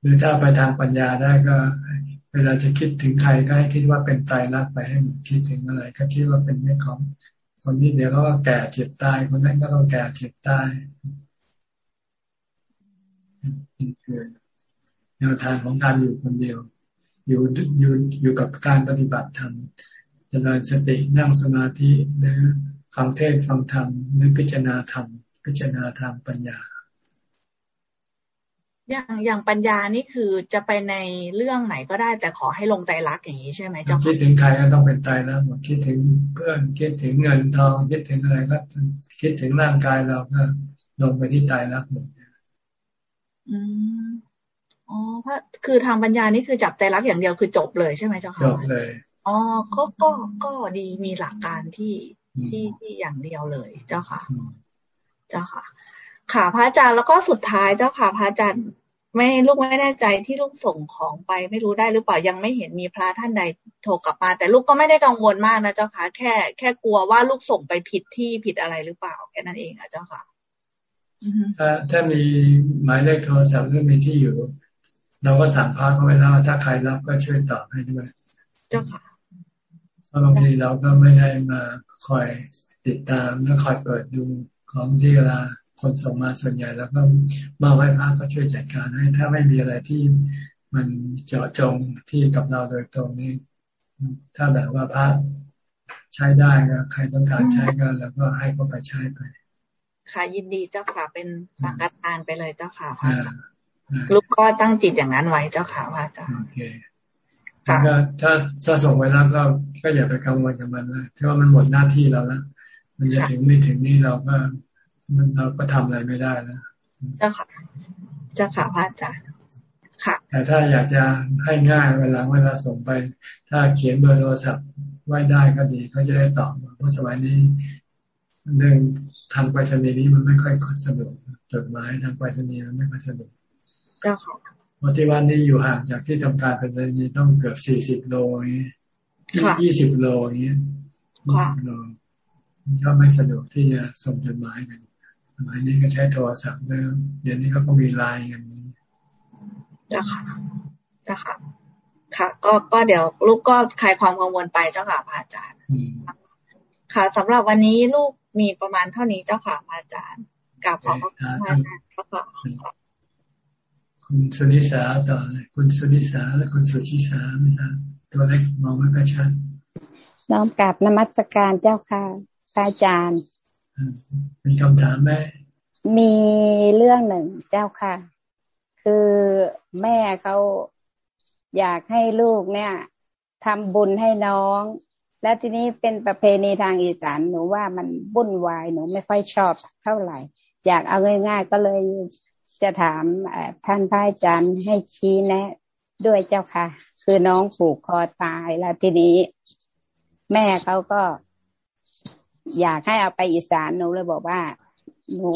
หรือถ้าไปทางปัญญาได้ก็ เวลาจะคิดถึงใครก็ให้คิดว่าเป็นตายรักไปให้มันคิดถึงอะไร ก็คิดว่าเป็นเรื่องของ คนนี้เดี๋ยวเขาก็แก่เจ็บตายคนนั้นก็ต้องแก่เจ็บตายคือแนวทางของการอยู่คนเดียว อยู่อยู่อยู่กับการปฏิบัติธรรมจเจริญสตินั่งสมาธิหรือฟังเทศฟังธรรมหรือพิจารณาธรรม พิจารณาทางปัญญา อย่างอย่างปัญญานี่คือจะไปในเรื่องไหนก็ได้ แต่ขอให้ลงใจรักอย่างนี้ใช่ไหมเจ้าคิดถึงใครก็ต้องเป็นใจรักหมดคิดถึงเพื่อนคิดถึงเงินทองคิดถึงอะไรก็คิดถึงร่างกายเราก็ลงไปที่ใจรักหมดอืมอ๋อพระคือทางปัญญานี่คือจับใจรักอย่างเดียวคือจบเลยใช่ไหมเจ้าค่ะจบเลยอ๋อก็ก็ก็ดีมีหลักการที่ที่ที่อย่างเดียวเลย เจ้าค่ะ เจ้าค่ะ ค่ะพระอาจารย์แล้วก็สุดท้ายเจ้าค่ะพระอาจารย์ไม่ลูกไม่แน่ใจที่ลูกส่งของไปไม่รู้ได้หรือเปล่ายังไม่เห็นมีพระท่านใดโทรกลับมา แต่ลูกก็ไม่ได้กังวลมากนะเจ้าค่ะ แค่แค่กลัวว่าลูกส่งไปผิดที่ผิดอะไรหรือเปล่าแค่นั้นเองอะเจ้าค่ะถ้าถ้ามีหมายเลขโทรศัพท์หรือมีที่อยู่ เราก็สั่งพักเขาไว้แล้วถ้าใครรับก็ช่วยตอบให้ด้วย เจ้าค่ะเพราะบางทีเราก็ไม่ได้มาคอยติดตามและคอยเปิดดูของที่เวลา คนส่งมาส่วนใหญ่แล้วก็มาไว้พักก็ช่วยจัดการให้ถ้าไม่มีอะไรที่มันเจาะจงที่กับเราโดยตรงนี้ ถ้าแบบว่าพักใช้ได้ก็ใครต้องการใช้ก็แล้วก็ให้เขาไปใช้ไป ค่ะยินดีเจ้าค่ะเป็นสังกัดทานไปเลยเจ้าค่ะพระอาจารย์ลูกก็ตั้งจิตอย่างนั้นไว้เจ้าค่ะว่าจ้าโอเคถ้าถ้าถ้าส่งไปแล้วก็ก็อย่าไปกังวลกับมันนะเพราะว่ามันหมดหน้าที่เราแล้วมันจะถึงไม่ถึงนี่เราก็ มันเราก็ทำอะไรไม่ได้แล้วเจ้าค่ะเจ้าค่ะพระอาจารย์ค่ะ แต่ถ้าอยากจะให้ง่ายเวลาเวลาส่งไป ถ้าเขียนเบอร์โทรศัพท์ไว้ได้ก็ดีเขาจะได้ตอบเพราะสมัยนี้หนึ่งทางไปรษณีย์นี้มันไม่ค่อยสะดวกจดหมายทางไปรษณีย์มันไม่ค่อยสะดวกจ้าค่ะเพราะที่วันนี้อยู่ห่างจากที่ทำการเป็นระยะต้องเกือบสี่สิบโลอย่างนี้ยี่สิบโลอย่างนี้ยี่สิบโลก็ไม่สะดวกที่จะส่งจดหมายกัน สมัยนี้ก็ใช้โทรศัพท์เรื่องเดี๋ยวนี้เขาก็มีไลน์กันเจ้าค่ะเจ้าค่ะค่ะ ก็ก็เดี๋ยวลูกก็คลายความกังวลไปเจ้าค่ะพระอาจารย์ค่ะสำหรับวันนี้ลูกมีประมาณเท่านี้เจ้าค่ะพระอาจารย์กราบขอบพระคุณพระอาจารย์เจ้าค่ะคุณสุนิสาต่อเลยคุณสุนิสาและคุณสุชิสาไม่ทราบตัวเล็กมองไม่กระชันน้อมกราบนมัสการเจ้าค่ะอาจารย์ มีคำถามไหมมีเรื่องหนึ่งเจ้าค่ะ คือแม่เขาอยากให้ลูกเนี่ยทำบุญให้น้อง และทีนี้เป็นประเพณีทางอีสานหนูว่ามันบุ่นวายหนูไม่ค่อยชอบเท่าไหร่ อยากเอาง่าย ๆ ก็เลยจะถามท่านพระอาจารย์ให้ชี้แนะ ด้วยเจ้าค่ะ คือน้องผูกคอตายแล้วทีนี้ แม่เขาก็ อยากให้เอาไปอีสานหนูเลยบอกว่า หนู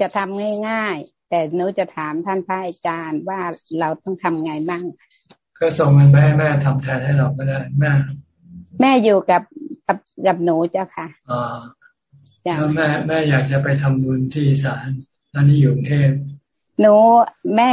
จะทำง่ายๆ แต่หนูจะถามท่านพระอาจารย์ว่าเราต้องทำไงบ้าง ก็ส่งมันไปให้แม่ทำแทนให้เราก็ได้แม่แม่อยู่กับกับกับหนูเจ้าค่ะอ๋อแล้วแม่แม่อยากจะไปทำบุญที่ศาลตอนนี้อยู่กรุงเทพหนูแม่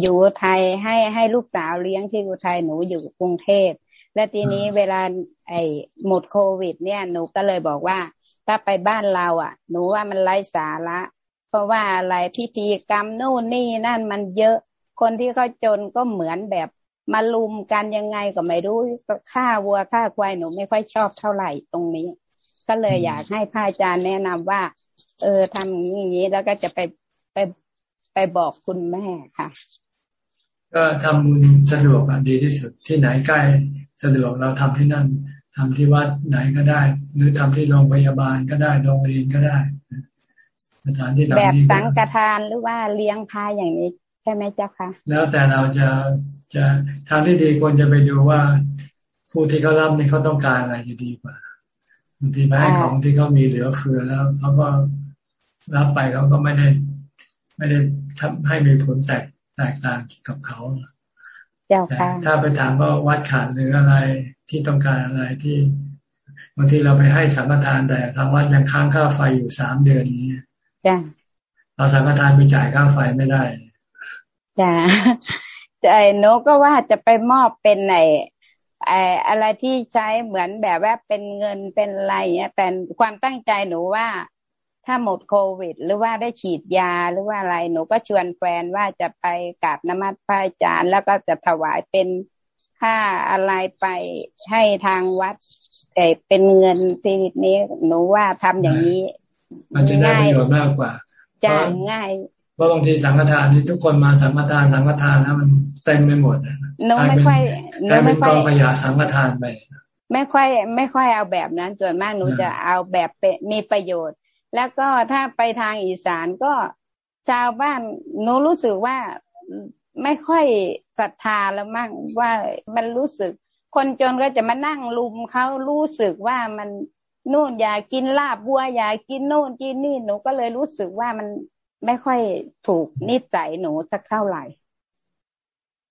อยู่ไทยให้ให้ลูกสาวเลี้ยงที่อุทัยหนูอยู่กรุงเทพ และทีนี้เวลาไอ้หมดโควิด เนี่ยหนูก็เลยบอกว่า ถ้าไปบ้านเราอะ หนูว่ามันไร้สาระ เพราะว่าอะไรพิธีกรรมนู่นนี่นั่นมันเยอะ คนที่เขาจนก็เหมือนแบบมาลุมกันยังไงก็ไม่รู้ค่าวัวค่าควายหนูไม่ค่อยชอบเท่าไหร่ตรงนี้ ก็เลยอยากให้พระอาจารย์แนะนำว่า เออทำอย่างนี้แล้วก็จะไปไปไปบอกคุณแม่ค่ะ ก็ทำบุญสะดวกดีที่สุดที่ไหนใกล้ สะดวกเราทำที่นั่นทำที่วัดไหนก็ได้ หรือทำที่โรงพยาบาลก็ได้โรงเรียนก็ได้สถานที่เหล่านี้แบบสังฆทานหรือว่าเลี้ยงพาอย่างนี้ใช่ไหมเจ้าคะแล้วแต่เราจะจะทางที่ดีควรจะไปดูว่าผู้ที่เขารับนี่เขาต้องการอะไรจะดีกว่าบางทีไปให้ของที่เขามีเหลือเฟือแล้วเขาก็รับไปเขาก็ไม่ได้ ไม่ได้ทำให้มีผลแตกแตกต่างกับเขา เจ้าค่ะถ้าไปถามว่าวัดขาดหรืออะไรที่ต้องการอะไรที่บางทีเราไปให้สัมปทานแต่ทางวัดยังค้างค่าไฟอยู่สามเดือนนี้จ้ะเราสังฆทานไปจ่ายค่าไฟไม่ได้จ้ะใจโนก็ว่าจะไปมอบเป็นไหนไออะไรที่ใช้เหมือนแบบว่าเป็นเงินเป็นอะไรเงี้ยแต่ความตั้งใจหนูว่า ถ้าหมดโควิด หรือว่าได้ฉีดยาหรือว่าอะไรหนูก็ชวนแฟนว่าจะไปกราบนมัสพระอาจารย์แล้วก็จะถวายเป็นค่าอะไรไปให้ทางวัดแต่เป็นเงินทีนี้หนูว่าทำอย่างนี้ มันจะได้ประโยชน์มากกว่าจะง่ายพราะบางทีสังฆทานที่ทุกคนมาสังฆทานสังฆทานนะมันเต็มไปหมดหนูไม่ค่อยหนูไม่ค่อยกองขยะสังฆทานไปไม่ค่อย ไม่ค่อยเอาแบบนั้นส่วนมากหนูจะเอาแบบมีประโยชน์ แล้วก็ถ้าไปทางอีสานก็ชาวบ้านหนูรู้สึกว่าไม่ค่อยศรัทธาแล้วมั่งว่ามันรู้สึก คนจนก็จะมานั่งลุมเขารู้สึกว่ามันนู่นอยากกินลาบบัวอยากกินนู่นกินนี่หนูก็เลยรู้สึกว่ามันไม่ค่อยถูกนิสัยหนูสักเท่าไหร่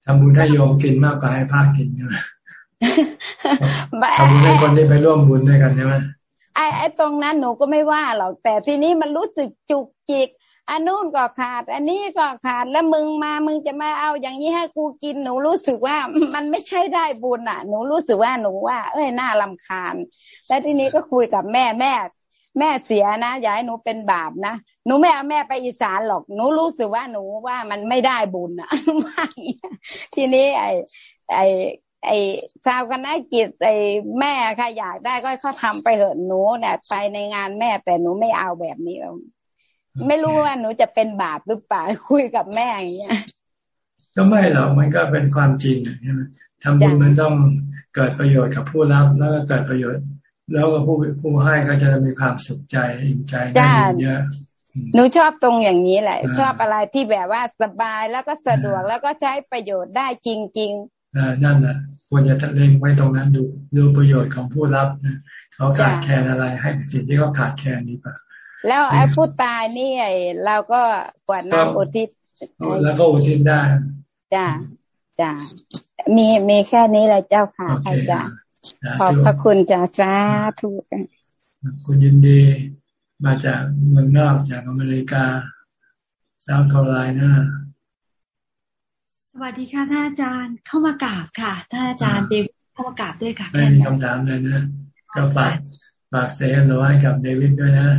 ทำบุญให้โยมกินมากกว่าให้พระกินใช่ไหมทำบุญให้คนที่ไปร่วมบุญด้วยกันใช่ไหม ไอ้ไอ้ตรงนั้นหนูก็ไม่ว่าหรอกแต่ทีนี้มันรู้สึกจุกจิกอันนู้นก็ขาด อันนี้ก็ขาดแล้วมึงมามึงจะมาเอาอย่างนี้ให้กูกินหนูรู้สึกว่ามันไม่ใช่ได้บุญอะ หนูรู้สึกว่าหนูว่า เอ้ยน่าลำคาญแล้วทีนี้ก็คุยกับแม่แม่ แม่เสียนะอย่าให้หนูเป็นบาปนะหนูไม่เอาแม่ไปอีสานหรอกหนูรู้สึกว่าหนูว่ามันไม่ได้บุญอะว่าทีนี้ไอ้ไอ้ ไอ้ชาวคณะกิจไอ้แม่ใครอยากได้ก็เขาทาไปเหอะหนูเนี่ยไปในงานแม่แต่หนูไม่เอาแบบนี้ ไม่รู้ว่าหนูจะเป็นบาปหรือเปล่าคุยกับแม่อย่างเงี้ยก็ไม่หรอกมันก็เป็นความจริงใช่ไหมทำบุญมันต้องเกิดประโยชน์กับผู้รับแล้วก็เกิดประโยชน์ แล้วก็ผู้ผู้ให้ก็จะมีความสุขใจอิ่มใจได้เยอะหนูชอบตรงอย่างนี้แหละ ชอบอะไรที่แบบว่าสบายแล้วก็สะดวกแล้วก็ใช้ประโยชน์ได้จริง ๆอ่านั่นแหละควรจะเล็งไว้ตรงนั้นดูดูประโยชน์ของผู้รับนะเขาขาดแคลนอะไรให้สิ่งที่เขาขาดแคลนนี้ปะแล้วไอ้ผู้ตายนี่เราก็กวดน้ำอุทิศแล้วก็อุทิศได้จ้าจ้ามีมีแค่นี้แหละเจ้าค่ะอาจารย์ขอบพระคุณจ่าสาธุคุณยินดีมาจากเมืองนอกจากอเมริกาเซาท์แคโรไลนาส วัสดีค่ะท่านอาจารย์เข้ามากราบค่ะท่านอาจารย์เดวิดเข้ามากราบด้วยค่ะไม่มีคำถามเลยนะ ก็ฝากฝากเซนร้อยกับเดวิดด้วยนะ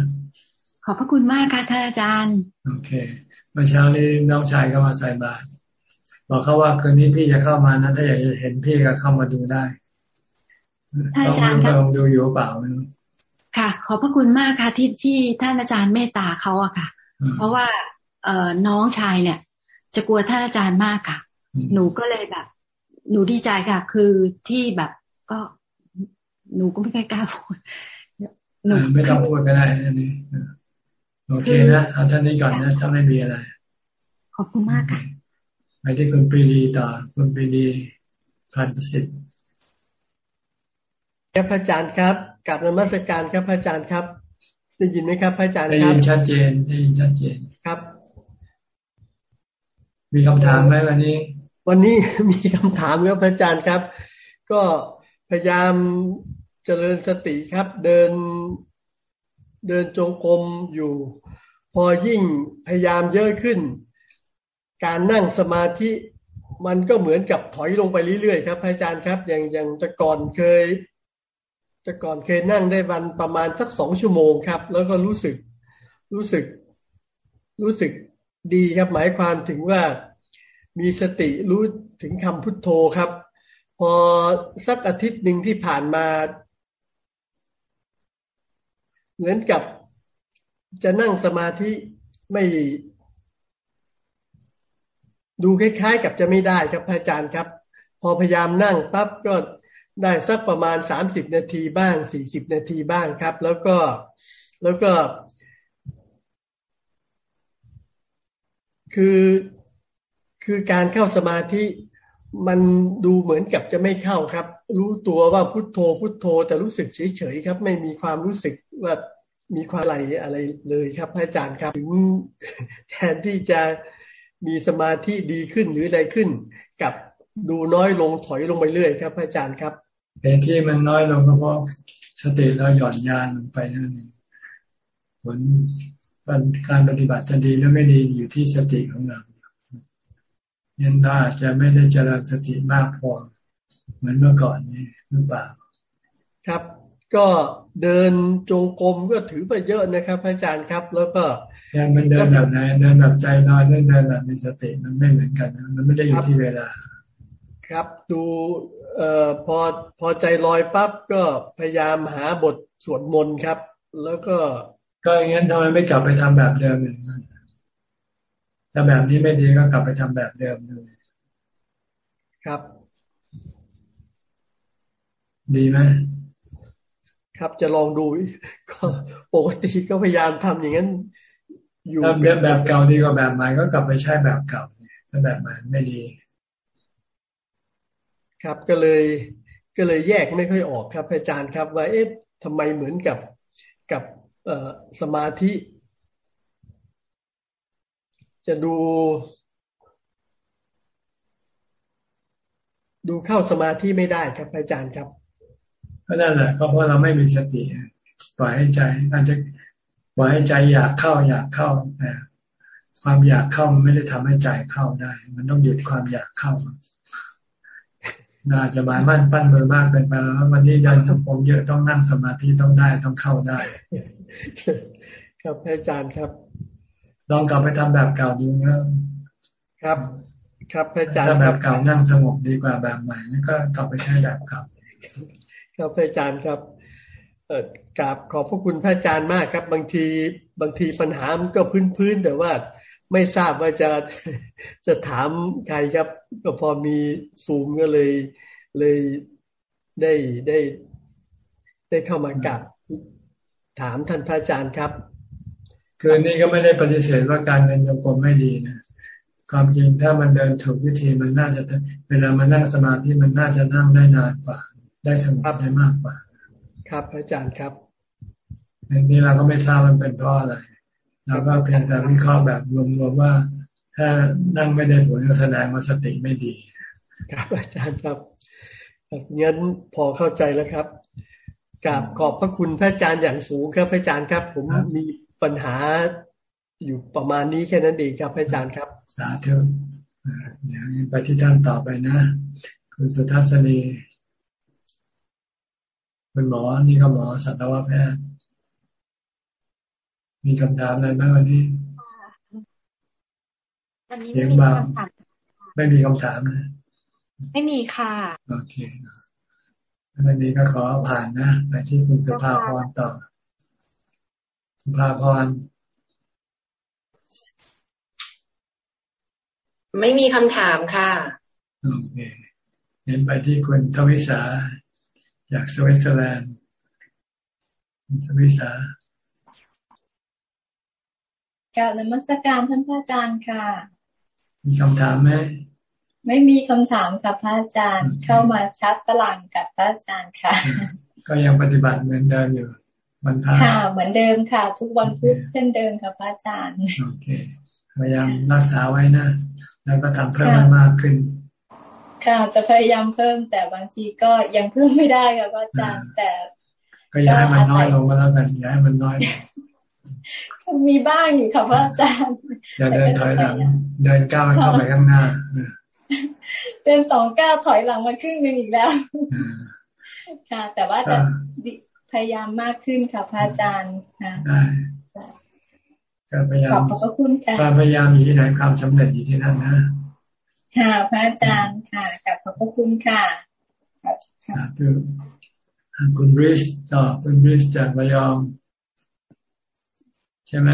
ขอบพระคุณมากค่ะท่านอาจารย์ โอเคเมื่อเช้านี้น้องชายก็มาใส่บาตรบอกเขาว่าคืนนี้พี่จะเข้ามานะถ้าอยากจะเห็นพี่ก็เข้ามาดูได้ท่านอาจารย์ครับดูอยู่เปล่าไม่รู้ค่ะ ขอบพระคุณมากค่ะที่ที่ท่านอาจารย์เมตตาเขาอะค่ะ เพราะว่าเอ่อน้องชายเนี่ย จะกลัวท่านอาจารย์มากค่ะ หนูก็เลยแบบ หนูดีใจค่ะ คือที่แบบก็หนูก็ไม่กล้าพูดหนูไม่ต้องพูดก็ได้อันนี้โอเคนะเอาท่านนี้ก่อนนะถ้าไม่มีอะไร ขอบคุณมากค่ะไปที่คุณปรีดีต่อคุณปรีดีพันประสิทธิ์ครับพระอาจารย์ครับกับนมัสการครับพระอาจารย์ครับได้ยินไหมครับพระอาจารย์ครับได้ยินชัดเจนได้ยินชัดเจนครับ มีคำถามไหมวันนี้ วันนี้มีคำถามครับอาจารย์ครับ ก็พยายามเจริญสติครับ เดินเดินจงกรมอยู่ พอยิ่งพยายามเยอะขึ้น การนั่งสมาธิมันก็เหมือนกับถอยลงไปเรื่อยๆครับอาจารย์ครับ อย่างอย่างแต่ก่อนเคยแต่ก่อนเคยนั่งได้วันประมาณสักสองชั่วโมงครับ แล้วก็รู้สึกรู้สึกรู้สึกดีครับ หมายความถึงว่า มีสติรู้ถึงคำพุทโธครับ พอสักอาทิตย์หนึ่งที่ผ่านมา เหมือนกับจะนั่งสมาธิไม่ดูคล้ายๆ กับจะไม่ได้ครับอาจารย์ครับ พอพยายามนั่งปั๊บก็ได้สักประมาณสามสิบนาทีบ้างสี่สิบนาทีบ้างครับ แล้วก็แล้วก็ คือ คือการเข้าสมาธิมันดูเหมือนกับจะไม่เข้าครับ รู้ตัวว่าพุโทโธ พุโทโธ แต่รู้สึกเฉยๆครับ ไม่มีความรู้สึกว่ามีความอะไรอะไรเลยครับพระอาจารย์ครับถึงแทนที่จะมีสมาธิดีขึ้นหรืออะไรขึ้น กับดูน้อยลงถอยลงไปเรื่อยครับพระอาจารย์ครับเป็นที่มันน้อยลงก็เพราะสติเราหย่อนยานลงไปนั่นเองผลการปฏิบัติจะดีหรือไม่ดีอยู่ที่สติของเรา งน่าจะไม่ได้เจริญสติมากพอเหมือนเมื่อก่อนนี้หรือเปล่า ครับ ก็เดินจงกรมก็ถือไปเยอะนะครับอาจารย์ครับ แล้วก็ยังมันเดินแบบไหนเดินแบบใจน้อยเดินแบบมีสติมันไม่เหมือนกันนะมันไม่ได้อยู่ที่เวลา ครับ ดูเอ่อพอพอใจลอยปั๊บก็พยายามหาบทสวดมนต์ครับ แล้วก็ ก็อย่างนั้นทำไมไม่กลับไปทำแบบเดิมอีก ถ้าแบบนี้ไม่ดีก็กลับไปทำแบบเดิมเลยครับ ดีไหมครับจะลองดูก็ปกติก็พยายามทำอย่างนั้น อยู่แบบแบบเก่าดีกว่าแบบใหม่ก็กลับไปใช้แบบเก่าถ้าแบบใหม่ไม่ดี ครับก็เลยก็เลยแยกไม่ค่อยออกครับอาจารย์ครับ ว่าเอ๊ะทำไมเหมือนกับกับเอสมาธิ จะดู ดูเข้าสมาธิไม่ได้ครับอาจารย์ครับก็นั่นแหละก็เพราะเราไม่มีสติปล่อยให้ใจอาจจะปล่อยให้ใจอยากเข้าอยากเข้าแต่ความอยากเข้ามันไม่ได้ทำให้ใจเข้าได้ มันต้องหยุดความอยากเข้าน่าจะมามั่นปั้นมือมากเป็นไปแล้ววันนี้ยันทุกผมเยอะต้องนั่งสมาธิต้องได้ต้องเข้าได้ ครับอาจารย์ครับ ลองกลับไปทำแบบเก่าดูนะครับ ครับอาจารย์ถ้าแบบเก่านั่งสงบดีกว่าแบบใหม่นี่ก็กลับไปใช้แบบเก่าครับอาจารย์ครับเออกราบขอบพระคุณพระอาจารย์มากครับ บางทีบางทีปัญหามันก็พื้นๆแต่ว่าไม่ทราบว่าจะจะถามใครครับ ก็พอมีซูมก็เลยเลยได้ได้ได้เข้ามากับถามท่านพระอาจารย์ครับ คือนี่ก็ไม่ได้ปฏิเสธว่าการเดินโยกมไม่ดีนะความจริงถ้ามันเดินถูกวิธีมันน่าจะ เวลามานั่งสมาธิมันน่าจะนั่งได้นานกว่า ได้สงบได้มากกว่า ครับอาจารย์ครับนี่เราก็ไม่ทราบมันเป็นเพราะอะไรเราก็เพียงแต่วิเคราะห์แบบรวมๆว่า ถ้านั่งไม่ได้ผลก็แสดงว่าสติไม่ดี ครับอาจารย์ครับงั้นพอเข้าใจแล้วครับกราบขอบพระคุณพระอาจารย์อย่างสูงครับพระอาจารย์ครับ ผมมี ปัญหาอยู่ประมาณนี้แค่นั้นเองครับพระอาจารย์ครับ สาธุเดี๋ยวไปที่ท่านต่อไปนะ คุณสุทัศนีคุณหมอนี่ก็หมอสัตวแพทย์มีคำถามอะไรไหมวันนี้เสียงเบาไม่มีคำถามนะไม่มีค่ะโอเควันนี้ก็ขอผ่านนะไปที่คุณสุภาพรต่อ สุภาพรไม่มีคำถามค่ะโอเคเห็นไปที่คุณทวิสาจากสวิตเซอร์แลนด์คุณทวิสาการนมัสการท่านพระอาจารย์ค่ะ มีคำถามไหมไม่มีคำถามค่ะพระอาจารย์ เข้ามาชัดตลังกับพระอาจารย์ค่ะ ก็ยังปฏิบัติเหมือนเดิมอยู่ วันพระค่ะ เหมือนเดิมค่ะ ทุกวันพุธเช่นเดิมค่ะพระอาจารย์โอเคพยายามรักษาไว้นะแล้วก็ทำเพิ่มมากขึ้น ค่ะ จะพยายามเพิ่มแต่บางทีก็ยังเพิ่มไม่ได้ค่ะพระอาจารย์แต่ก็ย้ายมันน้อยลงมาแล้วกันย้ายมันน้อยมีบ้างอยู่ค่ะพระอาจารย์อย่าเดินถอยหลังเดินก้าวเข้าไปข้างหน้าเดินสองก้าวถอยหลังมาครึ่งหนึ่งอีกแล้วค่ะ แต่ว่าจะ พยายามมากขึ้นค่ะพระอาจารย์ค่ะพยายามขอบพระคุณค่ะความพยายามอยู่ที่ไหนความสำเร็จอยู่ที่นั่นนะค่ะพระอาจารย์ค่ะกับขอบพระคุณค่ะค่ะคือคุณบริสต่อคุณบริสจากระยองใช่ไหม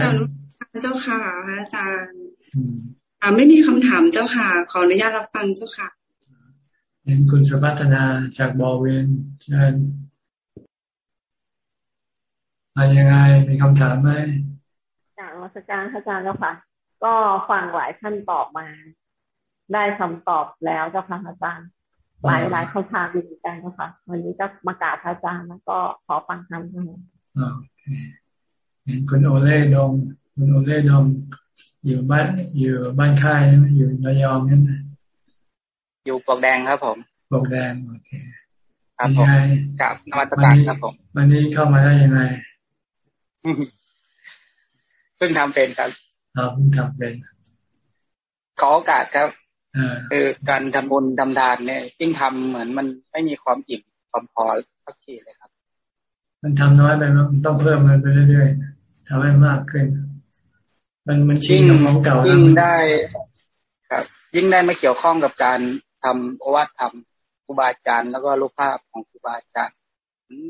เจ้าค่ะพระอาจารย์อ่าไม่มีคำถามเจ้าค่ะ ขออนุญาตรับฟังเจ้าค่ะเห็นคุณสุพัฒนาจากบอเวนเชิญ อะไรยังไงมีคำถามไหมจากรัชการอาจารย์เจ้าค่ะ ก็ฟังหลายท่านตอบมา ได้คำตอบแล้วเจ้าค่ะอาจารย์หลายหลายเขาทางดีกันเจ้าค่ะ วันนี้ก็มากราบอาจารย์แล้วก็ขอฟังคำทั้งหมดเห็นคุณโอเล่ดงคุณโอเล่ดงอยู่บ้านอยู่บ้านค่ายอยู่ระยองนั่นอยู่ปลอกแดงครับผมปลอกแดงโอเคครับผมกับนวัตกรรมครับผม วันนี้เข้ามาได้ยังไง เพิ่งทำเป็นครับครับเพิ่งทำเป็น ขอโอกาสครับคือการทำบุญทำทานเนี่ยยิ่งทำเหมือนมันไม่มีความอิ่มความพอสักทีเลยครับ มันทำน้อยไปมันต้องเพิ่มมันไปเรื่อยๆทำให้มากขึ้น มันมันชิงของเก่ายิ่งได้ ครับ ยิ่งได้ไม่เกี่ยวข้องกับการทำโอวาทธรรมครูบาอาจารย์แล้วก็รูปภาพของครูบาอาจารย์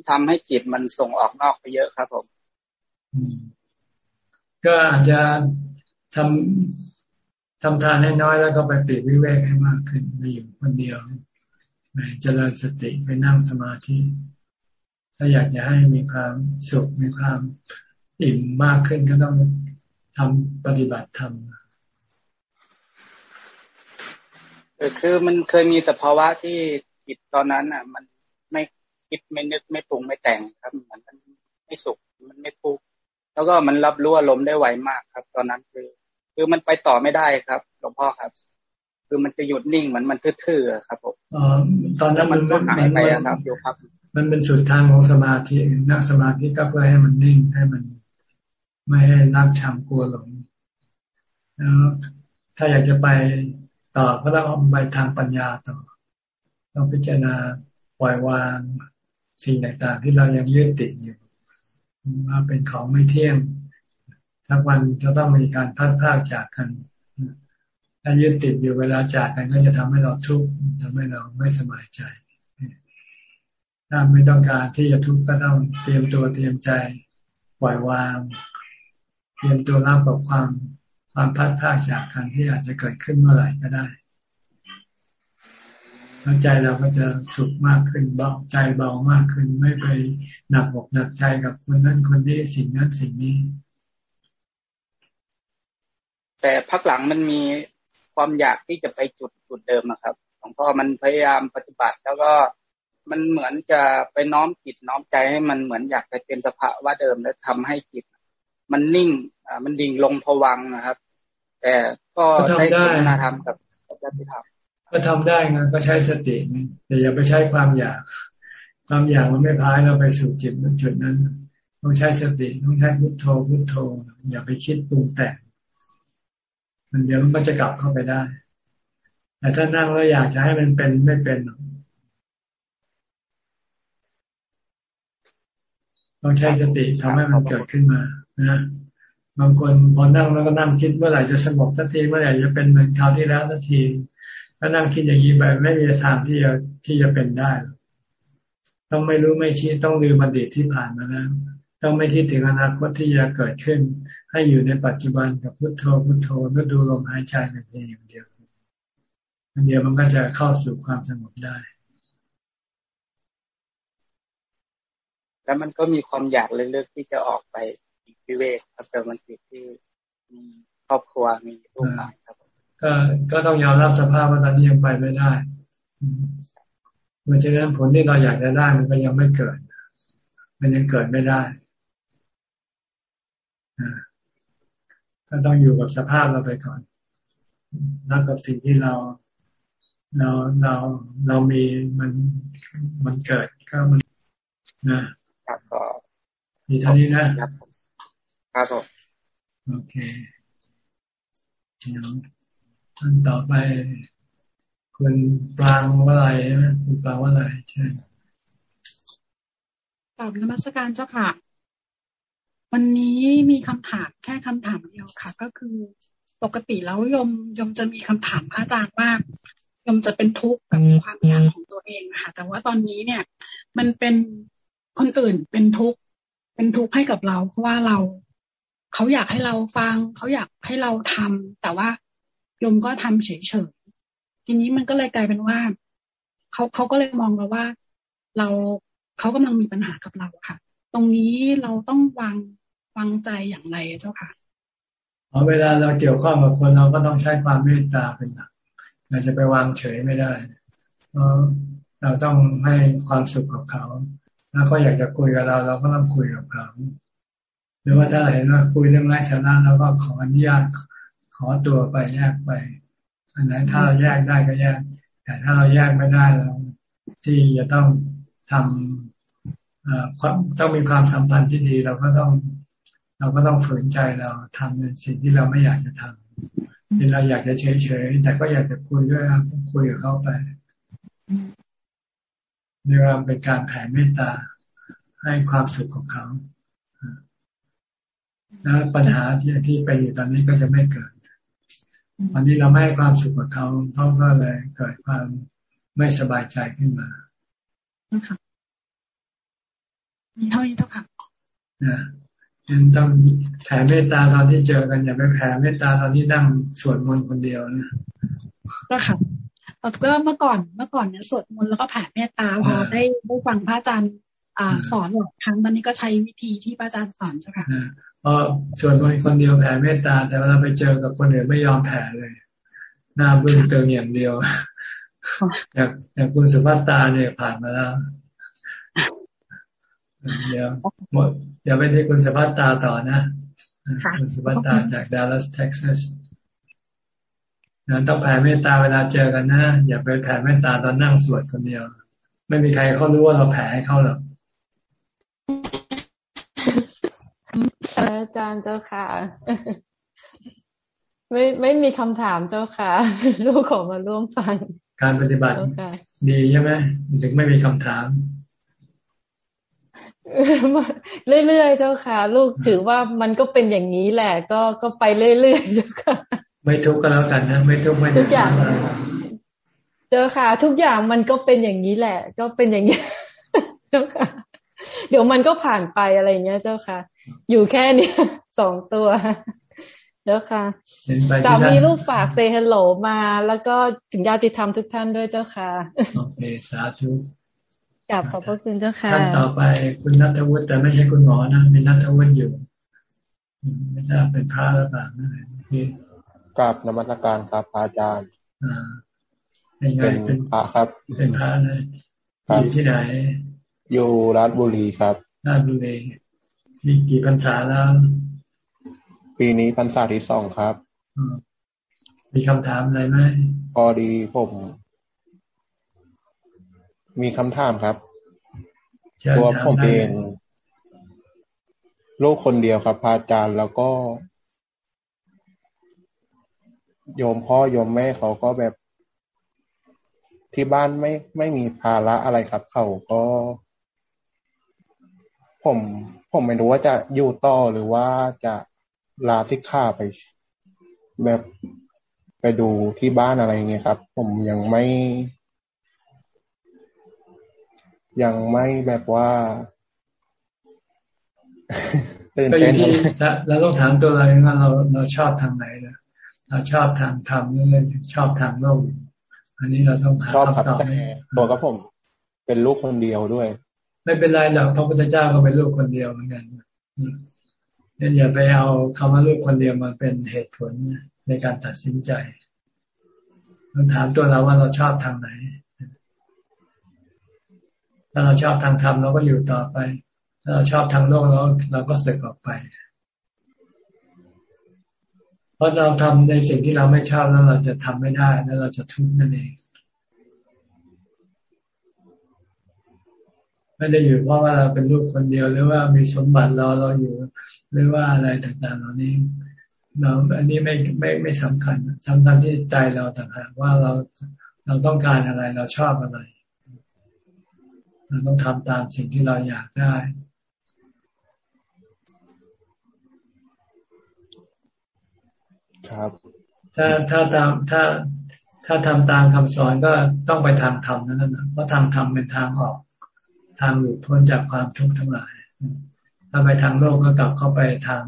ทำให้จิตมันส่งออกนอกไปเยอะครับผม ก็อาจจะทำทำทานให้น้อยแล้วก็ไปปิดวิเวกให้มากขึ้นไปอยู่คนเดียวไปเจริญสติไปนั่งสมาธิ ถ้าอยากจะให้มีความสุขมีความอิ่มมากขึ้นก็ต้องทำปฏิบัติธรรมคือมันเคยมีสภาวะที่จิตตอนนั้นอะ มันไม่คิดไม่นึกไม่ปรุงไม่แต่งครับเหมือนมันไม่สุขมันไม่ทุกข์ แล้วก็มันรับรู้อารมณ์ได้ไวมากครับ ตอนนั้นคือ คือมันไปต่อไม่ได้ครับหลวงพ่อครับ คือมันจะหยุดนิ่งเหมือนมันทื่อๆครับผมอ๋อตอนนั้นมันก็หายไปครับอยู่ครับ มันเป็นสุดทางของสมาธินั่งสมาธิก็เพื่อให้มันนิ่งให้มัน ไม่ให้นักชังกลัวหลงแล้วถ้าอยากจะไปต่อก็ต้องไปทางปัญญาต่อต้องพิจารณาปล่อยวางสิ่งต่างๆ ที่เรายังยึดติดอยู่ ว่าเป็นของไม่เที่ยงทักวันจะต้องมีการพัดพากจากกันถ้ายึดติดอยู่เวลาจากกันก็จะทำให้เราทุกข์ทำให้เราไม่สบายใจ ถ้าไม่ต้องการที่จะทุกข์ก็ต้องเตรียมตัวเตรียมใจปล่อยวาง เตรียมตัวรับกับความความพัดพากจากกันที่อาจจะเกิดขึ้นเมื่อไหร่ก็ได้ แล้วใจเราก็จะสุขมากขึ้นเบาใจเบามากขึ้น ไม่ไปหนักอกหนักใจกับคนนั้นคนนี้สิ่งนั้นสิ่งนี้ แต่พักหลังมันมีความอยากที่จะไปจุดจุดเดิมนะครับหลวงพ่อมันพยายามปฏิบัติ แล้วก็มันเหมือนจะไปน้อมจิตน้อมใจให้มันเหมือนอยากไปเป็นสภาวะเดิม แล้วทำให้จิต มันนิ่งอ่ามันดิ่งลงพวังนะครับ แต่ก็ได้พัฒนาธรรมกับปฏิธรรม ก็ทำได้ไงก็ใช้สติแต่อย่าไปใช้ความอยาก ความอยากมันไม่พายเราไปสู่จิตจุดนั้น ต้องใช้สติต้องใช้พุทโธพุทโธ อย่าไปคิดปรุงแต่งมันเดี๋ยวมันก็จะกลับเข้าไปได้ แต่ถ้านั่งแล้วอยากจะให้มันเป็นไม่เป็นต้องใช้สติทำให้มันเกิดขึ้นมานะบางคนพอนั่งแล้วก็นั่งคิดเมื่อไหร่จะสงบสักทีเมื่อไหร่จะเป็นเหมือนคราวที่แล้วสักที ถ้านั่งคิดอย่างนี้ไปไม่มีทางที่จะที่จะเป็นได้ ต้องไม่รู้ไม่ชี้ต้องลืมอดีตที่ผ่านมาแล้วต้องไม่คิดถึงอนาคตที่จะเกิดขึ้น ให้อยู่ในปัจจุบันกับพุทโธพุทโธแล้วดูลมหายใจในเพียงอย่างเดียวอันเดียวมันก็จะเข้าสู่ความสงบได้ แล้วมันก็มีความอยากเลือกที่จะออกไปวิเวกครับแต่มันติดที่มีครอบครัวมีลูกหลานครับ ก็ก็ต้องยอมรับสภาพว่าตอนนี้ยังไปไม่ได้เพราะฉะนั้นผลที่เราอยากจะได้มันก็ยังไม่เกิด มันยังเกิดไม่ได้ก็ต้องอยู่กับสภาพเราไปก่อนรับกับสิ่งที่เราเราเราเรามีมันมันเกิดก็มันนะครับก็มีเท่านี้นะครับครับผมโอเคเดี๋ยว ท่านต่อไปคุณปรางว่าอะไรนะคุณปรางว่าอะไรใช่กลับนมัสการเจ้าค่ะ วันนี้มีคำถามแค่คำถามเดียวค่ะ ก็คือปกติแล้วยมยมจะมีคำถามพระอาจารย์ว่ายมจะเป็นทุกข์กับความอยากของตัวเองค่ะ แต่ว่าตอนนี้เนี่ย มันเป็นคนอื่นเป็นทุกข์เป็นทุกข์ให้กับเรา เพราะว่าเราเขาอยากให้เราฟัง เขาอยากให้เราทำแต่ว่า โยมก็ทำเฉยๆทีนี้มันก็เลยกลายเป็นว่าเขาเขาก็เลยมองเราว่า เราเขากำลังมีปัญหากับเราค่ะ ตรงนี้เราต้องวางวางใจอย่างไรเจ้าค่ะเวลาเราเกี่ยวข้องกับคนเราก็ต้องใช้ความเมตตาเป็นหลักเราจะไปวางเฉยไม่ได้เพราะเราต้องให้ความสุขกับเขาถ้าเขาอยากจะคุยกับเรา เราก็ต้องคุยกับเขาหรือว่าถ้าเห็นว่าคุยเรื่องไร้สาระเราก็ขออนุญาต ขอตัวไปแยกไป อันนั้นถ้าเราแยกได้ก็แยก แต่ถ้าเราแยกไม่ได้เราที่จะต้องทำต้องมีความสัมพันธ์ที่ดีเราก็ต้อง เราก็ต้องฝืนใจเราทำในสิ่งที่เราไม่อยากจะทำที่เราอยากจะเฉยๆแต่ก็อยากจะคุยด้วยคุยกับเขาไปเรียกว่าเป็นการแผ่เมตตาให้ความสุขของเขาแล้วปัญหาที่ที่ไปอยู่ตอนนี้ก็จะไม่เกิด วันนี้เราไม่ให้ความสุขกับเขาเขาก็เลยเกิดความไม่สบายใจขึ้นมาค่ะมีเท่านี้เท่าค่ะนะยังต้องแผ่เมตตาตอนที่เจอกันอย่าไปแผ่เมตตาตอนที่นั่งสวดมนต์คนเดียวนะก็ค่ะก็เมื่อก่อนเมื่อก่อนเนี่ยสวดมนต์แล้วก็แผ่เมตตาพอได้ได้ฟังพระอาจารย์ อ่า สอนหลายครั้งตอนนี้ก็ใช้วิธีที่พระอาจารย์สอนเจ้าค่ะเพราะสวดมนต์คนเดียวแผ่เมตตา แต่เวลาไปเจอกับคนอื่นไม่ยอมแผ่เลยหน้าบึ้งเติงอย่างเดียวอย่างอย่างคุณสุภัตตาเนี่ยผ่านมาแล้วเดี๋ยวหมดเดี๋ยวไปที่คุณสภัตตาต่อนะคุณสภัตตาจากดัลลัสเท็กซัสนะต้องแผ่เมตตาเวลาเจอกันนะ อย่าไปแผ่เมตตาตอนนั่งสวดคนเดียว ไม่มีใครเขารู้ว่าเราแผ่ให้เขาหรอก อาจารย์เจ้าค่ะ ไม่ไม่มีคำถามเจ้าค่ะ ลูกขอมาร่วมฟัง การปฏิบัติดีใช่ไหมถึงไม่มีคำถาม เรื่อยๆเจ้าค่ะ ลูกถือว่ามันก็เป็นอย่างนี้แหละ ก็ก็ไปเรื่อยๆเจ้าค่ะ ไม่ทุกข์ก็แล้วกันนะไม่ทุกข์ไม่ทุกอย่างเจ้าค่ะ ทุกอย่างมันก็เป็นอย่างนี้แหละ ก็เป็นอย่างนี้เจ้าค่ะ เดี๋ยวมันก็ผ่านไปอะไรเงี้ยเจ้าค่ะ อยู่แค่นี้สองตัวเจ้าค่ะสามีลูกฝากเซฮัลโหลมา แล้วก็ถึงญาติธรรมทุกท่านด้วยเจ้าค่ะโอเคสาธุกลับขอบพระคุณเจ้าค่ะท่านต่อไปคุณนัทวุฒิแต่ไม่ใช่คุณหมอนะมีนัทวุฒิอยู่ ไม่ทราบเป็นพระหรือเปล่านะี่กราบนมัสการครับอาจารย์อ่าเป็นพระครับ เป็นพระเลยอยู่ที่ไหน อยู่ราชบุรีครับราชบุรีมีกี่พรรษาแล้ว ปีนี้พรรษาที่สองครับ มีคำถามอะไรไหมพอดีผม มีคำถามครับตัวผมเองลูกคนเดียวครับพาอาจารย์แล้วก็ โยมพ่อโยมแม่เขาก็แบบที่บ้านไม่ไม่มีภาระอะไรครับ เขาก็ ผมผมไม่รู้ว่าจะอยู่ต่อหรือว่าจะลาสิกขาไป แบบไปดูที่บ้านอะไรเงี้ยครับ ผมยังไม่ ยังไม่แบบว่าตื่นเต้นเราต้องถามตัวเราเองว่าเราเราชอบทางไหนนะเราชอบทางธรรมหรือชอบทางโลก อันนี้เราต้องชอบครับแต่ตัวกับผมเป็นลูกคนเดียวด้วย ไม่เป็นไรหรอกพระพุทธเจ้าก็เป็นลูกคนเดียวเหมือนกันเนี่ยอย่าไปเอาคำว่าลูกคนเดียวมาเป็นเหตุผลในการตัดสินใจเราถามตัวเราว่าเราชอบทางไหน ถ้าเราชอบทางธรรมเราก็อยู่ต่อไป ถ้าเราชอบทางโลกเราเราก็เสกออกไป เพราะเราทำในสิ่งที่เราไม่ชอบแล้วเราจะทำไม่ได้แล้วเราจะทุกข์นั่นเอง ไม่ได้อยู่เพราะว่าเราเป็นลูกคนเดียว หรือว่ามีสมบัติรอเราอยู่ หรือว่าอะไรต่างๆ เหล่านี้เราอันนี้ไม่ไม่ไม่สำคัญสำคัญที่ใจเราต่างหากว่าเราเราต้องการอะไรเราชอบอะไร เราต้องทำตามสิ่งที่เราอยากได้ครับ ถ้าถ้าตามถ้าถ้าทำตามคำสอนก็ต้องไปทางธรรมนั่นนะเพราะทางธรรมเป็นทางออก ทางหลุดพ้นจากความทุกข์ทั้งหลาย ถ้าไปทางโลกก็กลับเข้าไปทาง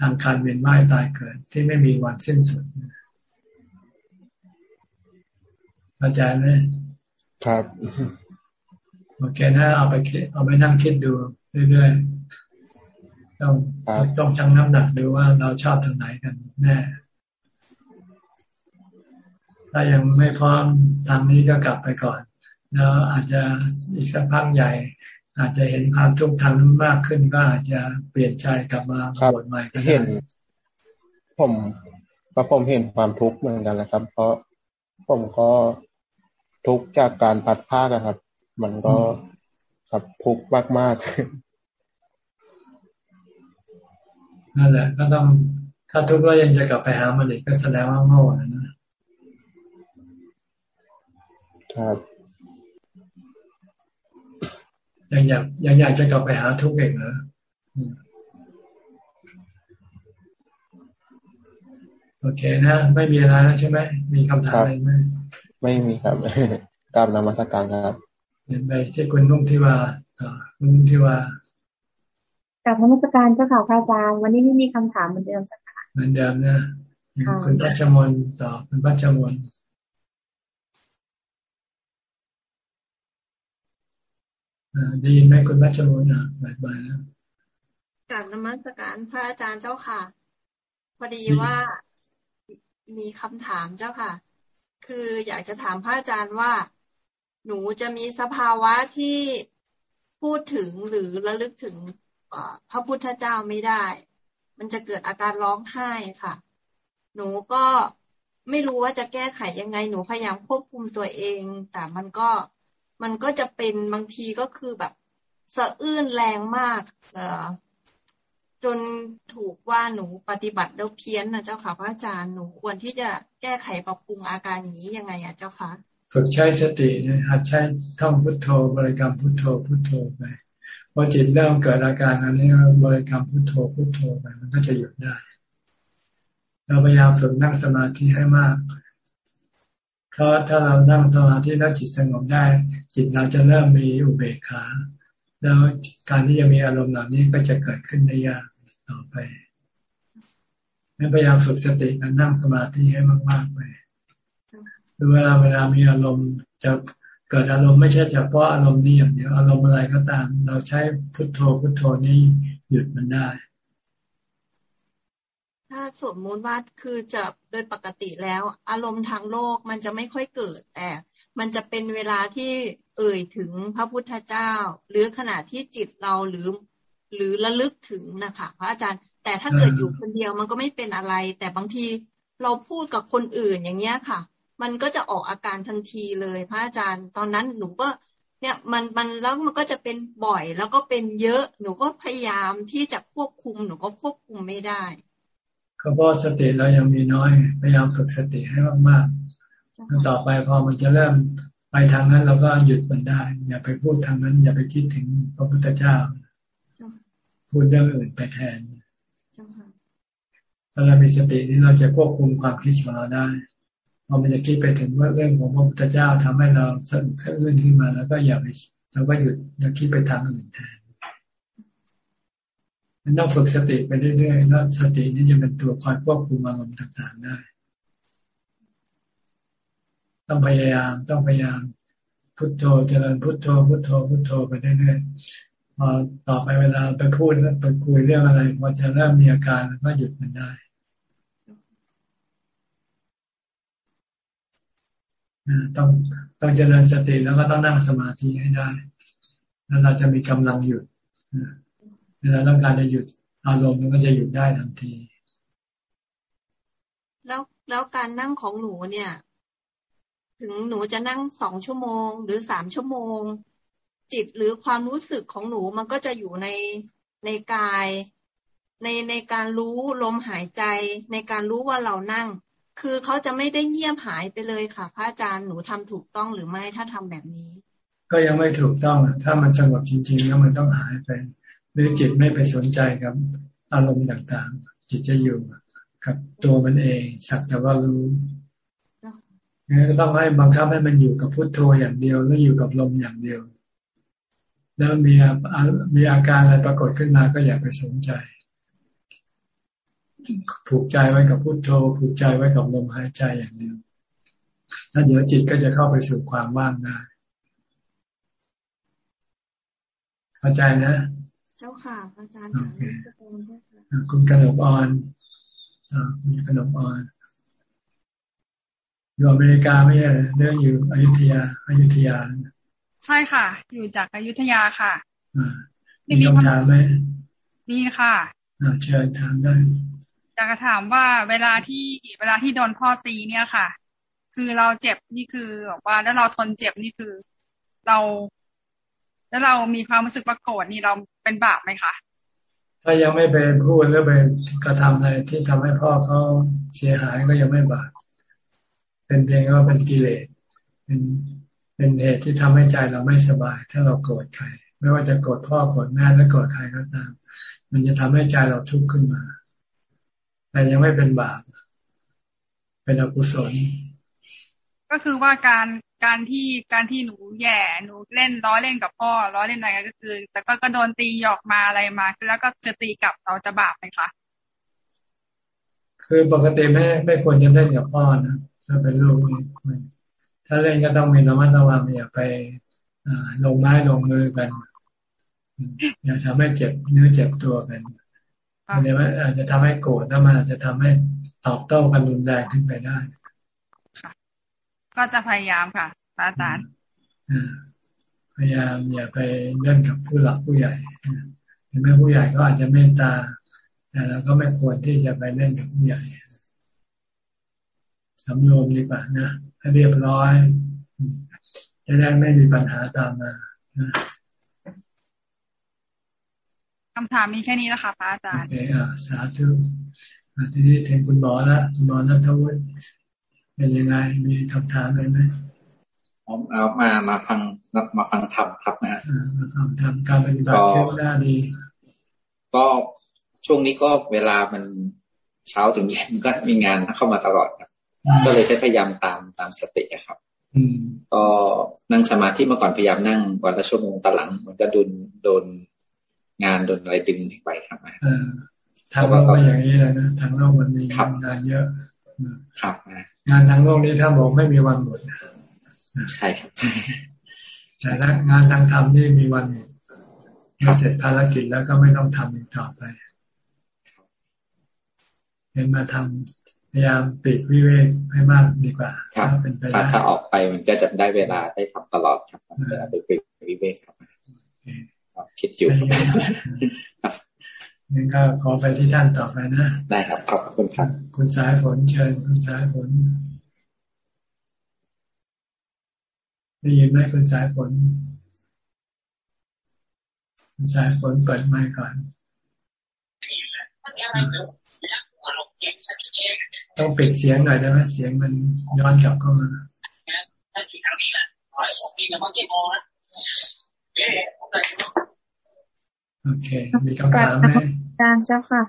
ทางการเวียนว่ายตายเกิด ที่ไม่มีวันสิ้นสุดเข้าใจไหมครับโอเคนะเอาไปคิดเอาไปนั่งคิดดูเรื่อยๆต้องต้องชั่งน้ำหนักดูว่าเราชอบทางไหนกันแน่ถ้ายังไม่พร้อมทางนี้ก็กลับไปก่อน แล้วอาจจะอีกสักพักใหญ่ อาจจะเห็นความทุกข์ทางนู้นมากขึ้นก็อาจจะเปลี่ยนใจกลับมาบวชใหม่ก็เห็นผมก็ผมเห็นความทุกข์เหมือนกันนะครับ เพราะผมก็ทุกข์จากการพัดผ้าครับ มันก็ครับทุกข์มากๆนั่นแหละ ก็ต้องถ้าทุกข์แล้วยังจะกลับไปหามันอีกก็แสดงว่าโง่นะครับ ยังอยากยังอยากจะกลับไปหาทุกข์อีกเหรอโอเคนะ ไม่มีอะไรแล้วใช่ไหมมีคำถามอะไรไหมไม่มีครับกราบนมัสการครับเห็นไปที่คุณนุ่งที่ว่าคุณนุ่งที่ว่ากับนมัสการเจ้าค่ะพระอาจารย์วันนี้ไม่มีคำถามเหมือนเดิมจ้ะค่ะเหมือนเดิมนะคุณพัชมนต่อคุณพัชมน ได้ยินไหมคุณพัชรนอะบายบายแล้วกราบนมัสการพระอาจารย์เจ้าค่ะ พอดีว่ามีคำถามเจ้าค่ะ คืออยากจะถามพระอาจารย์ว่า หนูจะมีสภาวะที่พูดถึงหรือระลึกถึงพระพุทธเจ้าไม่ได้ มันจะเกิดอาการร้องไห้ค่ะ หนูก็ไม่รู้ว่าจะแก้ไขยังไง หนูพยายามควบคุมตัวเอง แต่มันก็ มันก็จะเป็นบางทีก็คือแบบสะอื้นแรงมาก เอ่อจนถูกว่าหนูปฏิบัติแล้วเพี้ยนนะเจ้าค่ะพระอาจารย์หนูควรที่จะแก้ไขปรับปรุงอาการอย่างนี้ยังไงอะเจ้าคะฝึกใช้สตินะหัดใช้ท่องพุทโธบริกรรมพุทโธพุทโธไปพอจิตเริ่มเกิดอาการอันนี้บริกรรมพุทโธพุทโธไปมันก็จะหยุดได้ เราพยายามฝึกนั่งสมาธิให้มาก เพราะถ้าเรานั่งสมาธิแล้วจิตสงบได้ จิตเราจะเริ่มมีอุเบกขา แล้วการที่จะมีอารมณ์เหล่านี้ก็จะเกิดขึ้นได้ยากต่อไปนั่นพยายามฝึกสติการนั่งสมาธิให้มากๆไปดูเวลาเวลามีอารมณ์จะเกิดอารมณ์ไม่ใช่เฉพาะอารมณ์นี้อย่างเดียวอารมณ์อะไรก็ตาม เราใช้พุทโธพุทโธนี้หยุดมันได้ ถ้าสมมุติว่าคือจะโดยปกติแล้ว อารมณ์ทางโลกมันจะไม่ค่อยเกิด แต่มันจะเป็นเวลาที่เอ่ยถึงพระพุทธเจ้า หรือขณะที่จิตเราหรือ หรือระลึกถึงนะคะพระอาจารย์ แต่ถ้าเกิดอยู่คนเดียวมันก็ไม่เป็นอะไร แต่บางทีเราพูดกับคนอื่นอย่างเงี้ยค่ะ มันก็จะออกอาการทันทีเลย พระอาจารย์ ตอนนั้นหนูก็เนี่ยมันมันแล้วมันก็จะเป็นบ่อยแล้วก็เป็นเยอะหนูก็พยายามที่จะควบคุม หนูก็ควบคุมไม่ได้ ก็เพราะสติเรายังมีน้อย พยายามฝึกสติให้มากๆต่อไปพอมันจะเริ่มไปทางนั้นเราก็หยุดมันได้ อย่าไปพูดทางนั้น อย่าไปคิดถึงพระพุทธเจ้า พูดเรื่องอื่นไปแทนถ้าเรามีสตินี้เราจะควบคุมความคิดของเราได้พอมันจะคิดไปถึงว่าเรื่องของพระพุทธเจ้าทำให้เราสะอึกสะอื้นขึ้นมา แล้วก็อย่าไปเราก็หยุดแล้วคิดไปทางอื่นแทน มันต้องฝึกสติไปเรื่อยๆ แล้วสตินี้จะเป็นตัวคอยควบคุมอารมณ์ต่างๆได้ ต้องพยายามต้องพยายามพุทโธเจริญพุทโธพุทโธพุทโธไปเรื่อยๆพอต่อไปเวลาไปพูดไปคุยเรื่องอะไรพอจะเริ่มมีอาการก็หยุดมันได้ต้องต้องเจริญสติแล้วก็ต้องนั่งสมาธิให้ได้ แล้วเราจะมีกำลังหยุด เวลาต้องการจะหยุดอารมณ์มันก็จะหยุดได้ทันที แล้วแล้วการนั่งของหนูเนี่ย ถึงหนูจะนั่งสองชั่วโมง หรือสามชั่วโมง จิตหรือความรู้สึกของหนูมันก็จะอยู่ในในกาย ในในการรู้ลมหายใจ ในการรู้ว่าเรานั่ง คือเขาจะไม่ได้เงียบหายไปเลยค่ะพระอาจารย์หนูทำถูกต้องหรือไม่ถ้าทำแบบนี้ ก็ยังไม่ถูกต้องถ้ามันสงบจริงๆแล้วมันต้องหายไป หรือจิตไม่ไปสนใจกับอารมณ์ต่างๆ จิตจะอยู่กับตัวมันเองสักแต่ว่ารู้งั้นก็ต้องให้บังคับให้มันอยู่กับพุทโธอย่างเดียวแล้วอยู่กับลมอย่างเดียว แล้วมีมีอาการอะไรปรากฏขึ้นมาก็อย่าไปสนใจ ผูกใจไว้กับพุทโธ ผูกใจไว้กับลมหายใจอย่างเดียวแล้วเดี๋ยวจิตก็จะเข้าไปสู่ความว่างได้เข้าใจนะ เจ้าค่ะอาจารย์คุณกนกอ่อนคุณกนกอ่อนอยู่อเมริกาไม่ใช่เรื่องอยู่อยุธยาอยุธยา ใช่ค่ะ อยู่จากอยุธยาค่ะมีคำถามไหมมีค่ะเชิญถามได้อยากจะถามว่าเวลาที่เวลาที่โดนพ่อตีเนี่ยค่ะ คือเราเจ็บนี่คือบอกว่าแล้วเราทนเจ็บนี่คือ เรา แล้วเรามีความรู้สึกว่าโกรธนี่เราเป็นบาปไหมคะ ถ้ายังไม่ไปพูดหรือไปกระทำอะไรที่ทำให้พ่อเขาเสียหายก็ยังไม่บาปเป็นเพียงว่าเป็นกิเลสเป็นเป็นเหตุที่ทำให้ใจเราไม่สบาย ถ้าเราโกรธใคร ไม่ว่าจะโกรธพ่อโกรธแม่หรือโกรธใครก็ตาม มันจะทำให้ใจเราทุกข์ขึ้นมา แต่ยังไม่เป็นบาปเป็นอกุศลก็คือว่าการ การที่การที่หนูแย่หนูเล่นล้อเล่นกับพ่อล้อเล่นอะไรก็คือ แต่ก็ก็โดนตีหยอกมาอะไรมาแล้วก็จะตีกลับเราจะบาปไหมคะคือปกติไม่ไม่ควรจะเล่นกับพ่อนะถ้าเป็นลูกนี่ถ้าเล่นก็ต้องมีระมัดระวังอย่าไปลงไม้ลงมือกันอย่าทำให้เจ็บเนื้อเจ็บตัวกันอันนี้ว่าอาจจะทำให้โกรธแล้วมันอาจจะทำให้ตอบโต้กันรุนแรงขึ้นไปได้ ก็จะพยายามค่ะอาจารย์พยายามอย่าไปเล่นกับผู้หลักผู้ใหญ่ถึงแม้ผู้ใหญ่ก็อาจจะเมตตาแต่เราก็ไม่ควรที่จะไปเล่นกับผู้ใหญ่สำรวมดีกว่านะให้เรียบร้อยจะได้ไม่มีปัญหาตามมาคำถามมีแค่นี้แล้วค่ะพระอาจารย์โอเคอ่าสาธุทีนี้ถึงคุณหมอละคุณหมอนัทวุฒิ เป็นยังไงมีคำถามอะไรไหมผมเอามามาฟังมาฟังธรรมครับนะมาฟังธรรมการปฏิบัติเท่หน้าดี ก็ช่วงนี้ก็เวลามันเช้าถึงเย็นก็มีงานเข้ามาตลอดครับ ก็เลยใช้พยายามตามตามสติครับก็นั่งสมาธิเมื่อก่อนพยายามนั่งวันละชั่วโมงตหลัง มันก็โดนโดนงานโดนอะไรดึงไปครับทางโลกก็อย่างนี้แหละนะทางโลกมันมีงานเยอะ ครับ งานทางโลกนี้ถ้าบอกไม่มีวันหมดใช่ครับแต่งานทางธรรมนี่มีวันหมดเมื่อเสร็จภารกิจแล้วก็ไม่ต้องทำอีกต่อไปเห็นมาทำพยายามปิดวิเวกให้มากดีกว่าครับเป็นไปได้ถ้าออกไปมันก็จะได้เวลาได้ทำตลอดครับเวลาไปปิดวิเวกครับคิดอยู่ งั้นก็ขอไปที่ท่านต่อไปนะ ได้ครับ ขอบคุณครับ คุณสายฝนเชิญ คุณสายฝนได้ยินไหมคุณสายฝนคุณสายฝนเปิดไมค์ก่อนต้องปิดเสียงหน่อยได้ไหมเสียงมันย้อนกลับเข้ามาโอ เค มีคำถามไหมอาจารย์เจ้าค่ะ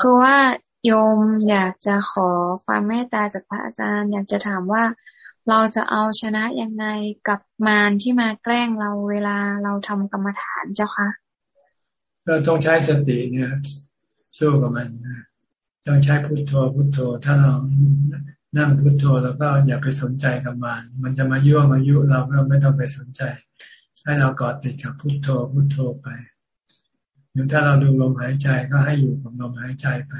คือว่าโยมอยากจะขอความเมตตาจากพระอาจารย์ อยากจะถามว่าเราจะเอาชนะยังไงกับมารที่มาแกล้งเราเวลาเราทำกรรมฐานเจ้าคะก็ต้องใช้สติเนี่ยสู้กับมันต้องใช้พุทโธพุทโธ ถ้าเรานั่งพุทโธแล้วก็อย่าไปสนใจกับมัน มันจะมายั่วมายุเราก็ไม่ต้องไปสนใจ ให้เรากอดติดกับพุทโธพุทโธไปหรือถ้าเราดูลมหายใจก็ให้อยู่กับลมหายใจไป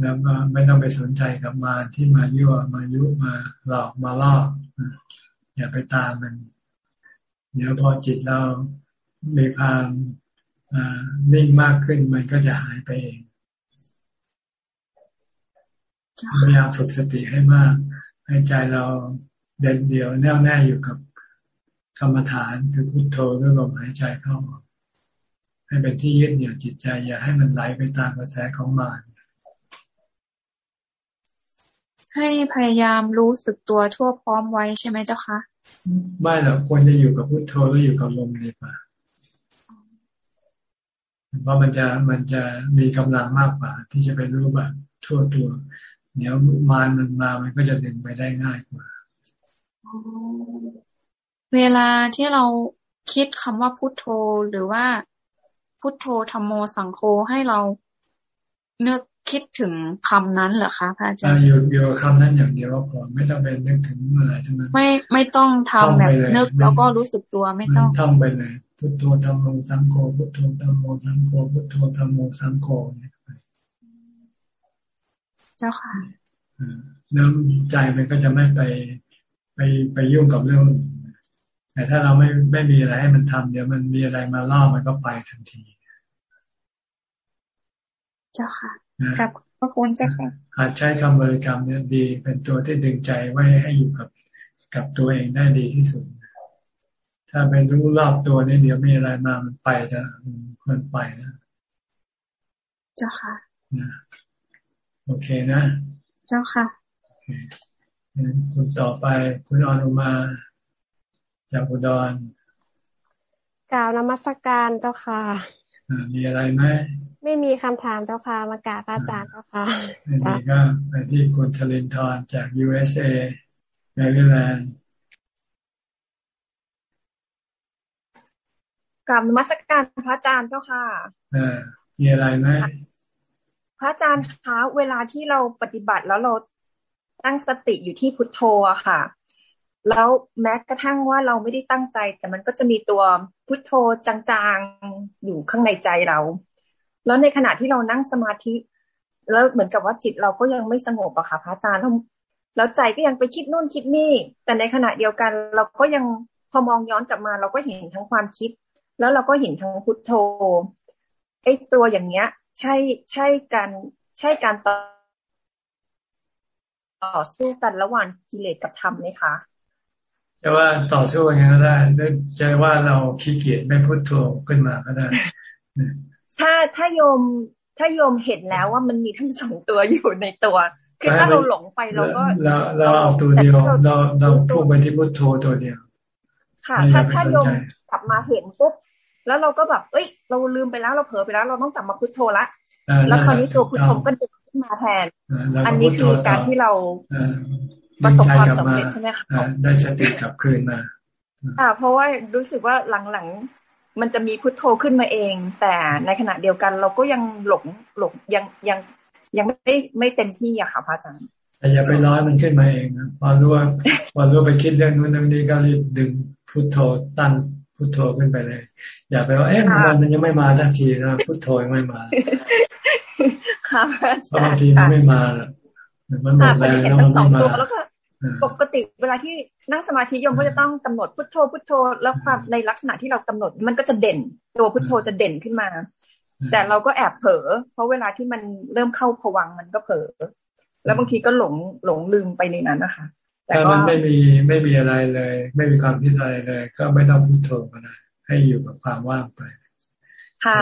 แล้วก็ไม่ต้องไปสนใจกับมาที่มายั่วมายุมาหลอกมาล่ออย่าไปตามมันเดี๋ยวพอจิตเรามีความนิ่งมากขึ้นมันก็จะหายไปเองพยายามฝึกสติให้มาก ให้ใจเราเด่นเดียวแน่วแน่อยู่กับ กรรมฐานคือพุทโธด้วยลมหายใจเข้าให้เป็นที่ยึดเหนี่ยวจิตใจ อย่าให้มันไหลไปตามกระแสของมารให้พยายามรู้สึกตัวทั่วพร้อมไว้ใช่ไหมเจ้าคะไม่หรอกควรจะอยู่กับพุทโธแล้วอยู่กับลมดีกว่าเพราะมันจะมันจะมีกำลังมากกว่า ที่จะไปรู้แบบทั่วตัวเดี๋ยวมารมันมามันก็จะดึงไปได้ง่ายกว่า เวลาที่เราคิดคำว่าพุทโธหรือว่าพุทโธธรรมโมสังโฆให้เราเนึกคิดถึงคำนั้นเหรอคะพระอาจารย์อยู่อยู่คำนั้นอย่างเดียวก็พอไม่ต้องไปนึกถึงอะไรทั้งนั้นไม่ไม่ต้องทำแบบนึกแล้วก็รู้สึกตัวไม่ต้องทำไปเลยพุทโธธรรมโมสังโฆพุทโธธรรมโมสังโฆพุทโธธรรมโมสังโฆเจ้าค่ะแล้วใจมันก็จะไม่ไปไปไปยุ่งกับเรื่อง แต่ถ้าเราไม่ไม่มีอะไรให้มันทำเดี๋ยวมันมีอะไรมาล่อมันก็ไปทันที เจ้าค่ะครับพระคุณเจ้าค่ะอาจใช้คำบริกรรมเนี่ยดี เป็นตัวที่ดึงใจไว้ให้อยู่กับกับตัวเองได้ดีที่สุด ถ้าเป็นรู้รอบตัวนี่เดี๋ยวมีอะไรมามันไปจะมันไปนะ เจ้าค่ะโอเคนะ เจ้าค่ะโอเคคุณต่อไปคุณอนุมา จากอุดรกล่าวนมัสการเจ้าค่ะมีอะไรไหมไม่มีคำถามเจ้าค่ะมากราบอาจารย์เจ้าค่ะไม่มีก็ไปที่คุณชลินทร์จาก USA แมริแลนด์กราบนมัสการพระอาจารย์เจ้าค่ะอมีอะไรไหมพระอาจารย์คะเวลาที่เราปฏิบัติแล้วเราตั้งสติอยู่ที่พุทโธอะค่ะ แล้วแม้กระทั่งว่าเราไม่ได้ตั้งใจ แต่มันก็จะมีตัวพุทโธจางๆอยู่ข้างในใจเรา แล้วในขณะที่เรานั่งสมาธิ แล้วเหมือนกับว่าจิตเราก็ยังไม่สงบอะค่ะพระอาจารย์แล้วใจก็ยังไปคิดนู่นคิดนี่ แต่ในขณะเดียวกัน เราก็ยังพอมองย้อนกลับมา เราก็เห็นทั้งความคิด แล้วเราก็เห็นทั้งพุทโธไอ้ตัวอย่างเนี้ย ใช่ใช่การใช่การต่อสู้กันระหว่างกิเลสกับธรรมไหมคะ จะว่าต่อสู้ยังไงก็ได้ด้วยใจว่าเราขี้เกียจไม่พูดโธขึ้นมาก็ได้ ถ้าถ้าโยมถ้าโยมเห็นแล้วว่ามันมีทั้งสองตัวอยู่ในตัว คือถ้าเราหลงไปเราก็เราเราเอาตัวเดียวเราเราพุ่งไปที่พุทโธตัวเดียว ค่ะ ถ้าถ้าโยมกลับมาเห็นปุ๊บแล้วเราก็แบบ เอ้ย เราลืมไปแล้วเราเผลอไปแล้วเราต้องกลับมาพุทโธละแล้วคราวนี้ตัวพุทโธก็ดึงขึ้นมาแทน อันนี้คือการที่เรา ประสบความสำเร็จใช่ไหมคะได้สติกลับคืนมาอ่าเพราะว่ารู้สึกว่าหลังๆมันจะมีพุทโธขึ้นมาเอง แต่ในขณะเดียวกันเราก็ยังหลงหลงยังยังยังไม่ไม่เต็มที่อะค่ะพระอาจารย์แต่อย่าไปร้อยมันขึ้นมาเองนะพอรู้ว่าพอรู้ไปคิดเรื่องนู้นเรื่องนี้ก็รีบดึงพุทโธตั้งพุทโธขึ้นไปเลย อย่าไปว่าเอ๊ะมันยังไม่มาทันทีนะพุทโธยังไม่มาค่ะเพราะบางทีมันไม่มาแล้วมันหมดแรงแล้วมันไม่มาแล้วก็ ปกติเวลาที่นั่งสมาธิโยมก็จะต้องกำหนดพุทโธพุทโธ แล้วความในลักษณะที่เรากำหนดมันก็จะเด่น ตัวพุทโธจะเด่นขึ้นมา แต่เราก็แอบเผลอเพราะเวลาที่มันเริ่มเข้าผวังมันก็เผลอแล้วบางทีก็หลงหลงลืมไปในนั้นนะคะถ้ามันไม่มีไม่มีอะไรเลย ไม่มีความคิดอะไรเลย ก็ไม่ต้องพุทโธก็ได้ให้อยู่กับความว่างไป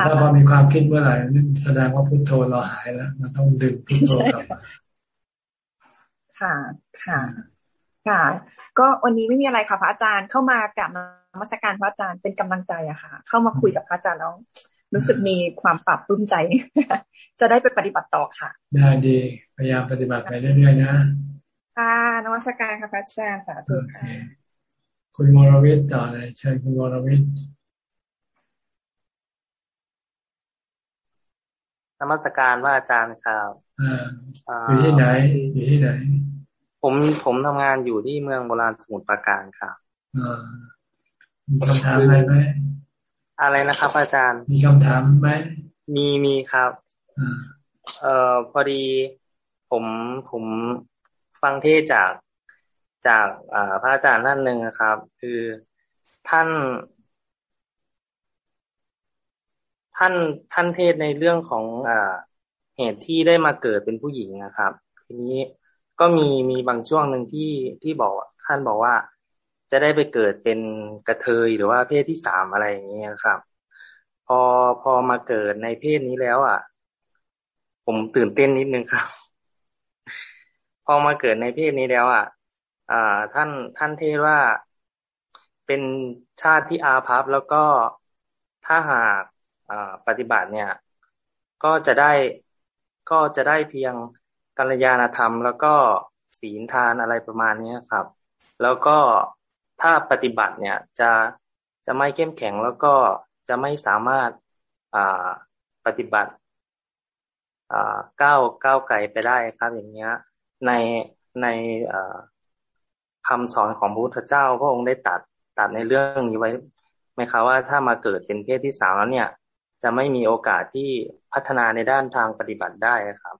ถ้าพอมีความคิดเมื่อไหร่แสดงว่าพุทโธเราหายแล้วมันต้องดึงพุทโธกลับมาค่ะ ค่ะ ค่ะ ก็วันนี้ไม่มีอะไรค่ะพระอาจารย์เข้ามากับนมัสการพระอาจารย์เป็นกำลังใจอะค่ะ เข้ามาคุยกับพระอาจารย์แล้วรู้สึกมีความปรับปลื้มใจ จะได้ไปปฏิบัติต่อค่ะ ได้ดีพยายามปฏิบัติไปเรื่อยๆนะค่ะนมัสการค่ะพระอาจารย์สาธุค่ะคุณวรวิทย์ต่อเลยเชิญคุณวรวิทย์นมัสการว่าอาจารย์ครับอยู่ที่ไหน อยู่ที่ไหน ผมผมทำงานอยู่ที่เมืองโบราณสมุทรปราการครับมีคำถามอะไรไหมอะไรนะครับ อาจารย์ มีคำถามไหมมีมีครับเอ่อพอดีผมผมฟังเทศจากจากพระอาจารย์ท่านหนึ่งครับ คือท่าน ท่านท่านเทศในเรื่องของอ่าเหตุที่ได้มาเกิดเป็นผู้หญิงนะครับ ทีนี้ ก็มีมีบางช่วงหนึ่งที่ที่บอกท่านบอกว่า จะได้ไปเกิดเป็นกระเทยหรือว่าเพศที่สามอะไรอย่างเงี้ยครับ พอพอมาเกิดในเพศนี้แล้ว อะ ผมตื่นเต้นนิดนึงครับ พอมาเกิดในเพศนี้แล้ว อะ อ่า ท่านท่านเทศว่าเป็นชาติที่อาภัพแล้วก็ถ้าหากปฏิบัติเนี่ย ก็จะได้ก็จะได้เพียง กัลยาณธรรม แล้วก็ศีลทานอะไรประมาณนี้ครับ แล้วก็ถ้าปฏิบัติเนี่ยจะจะไม่เข้มแข็งแล้วก็จะไม่สามารถปฏิบัติก้าวก้าวไกลไปได้ครับอย่างเงี้ยในในคำสอนของพระพุทธเจ้าพระองค์ได้ตัดตัดในเรื่องนี้ไว้ไหมคะว่าถ้ามาเกิดเป็นเพศที่สามแล้วเนี่ย จะไม่มีโอกาสที่พัฒนาในด้านทางปฏิบัติได้ครับ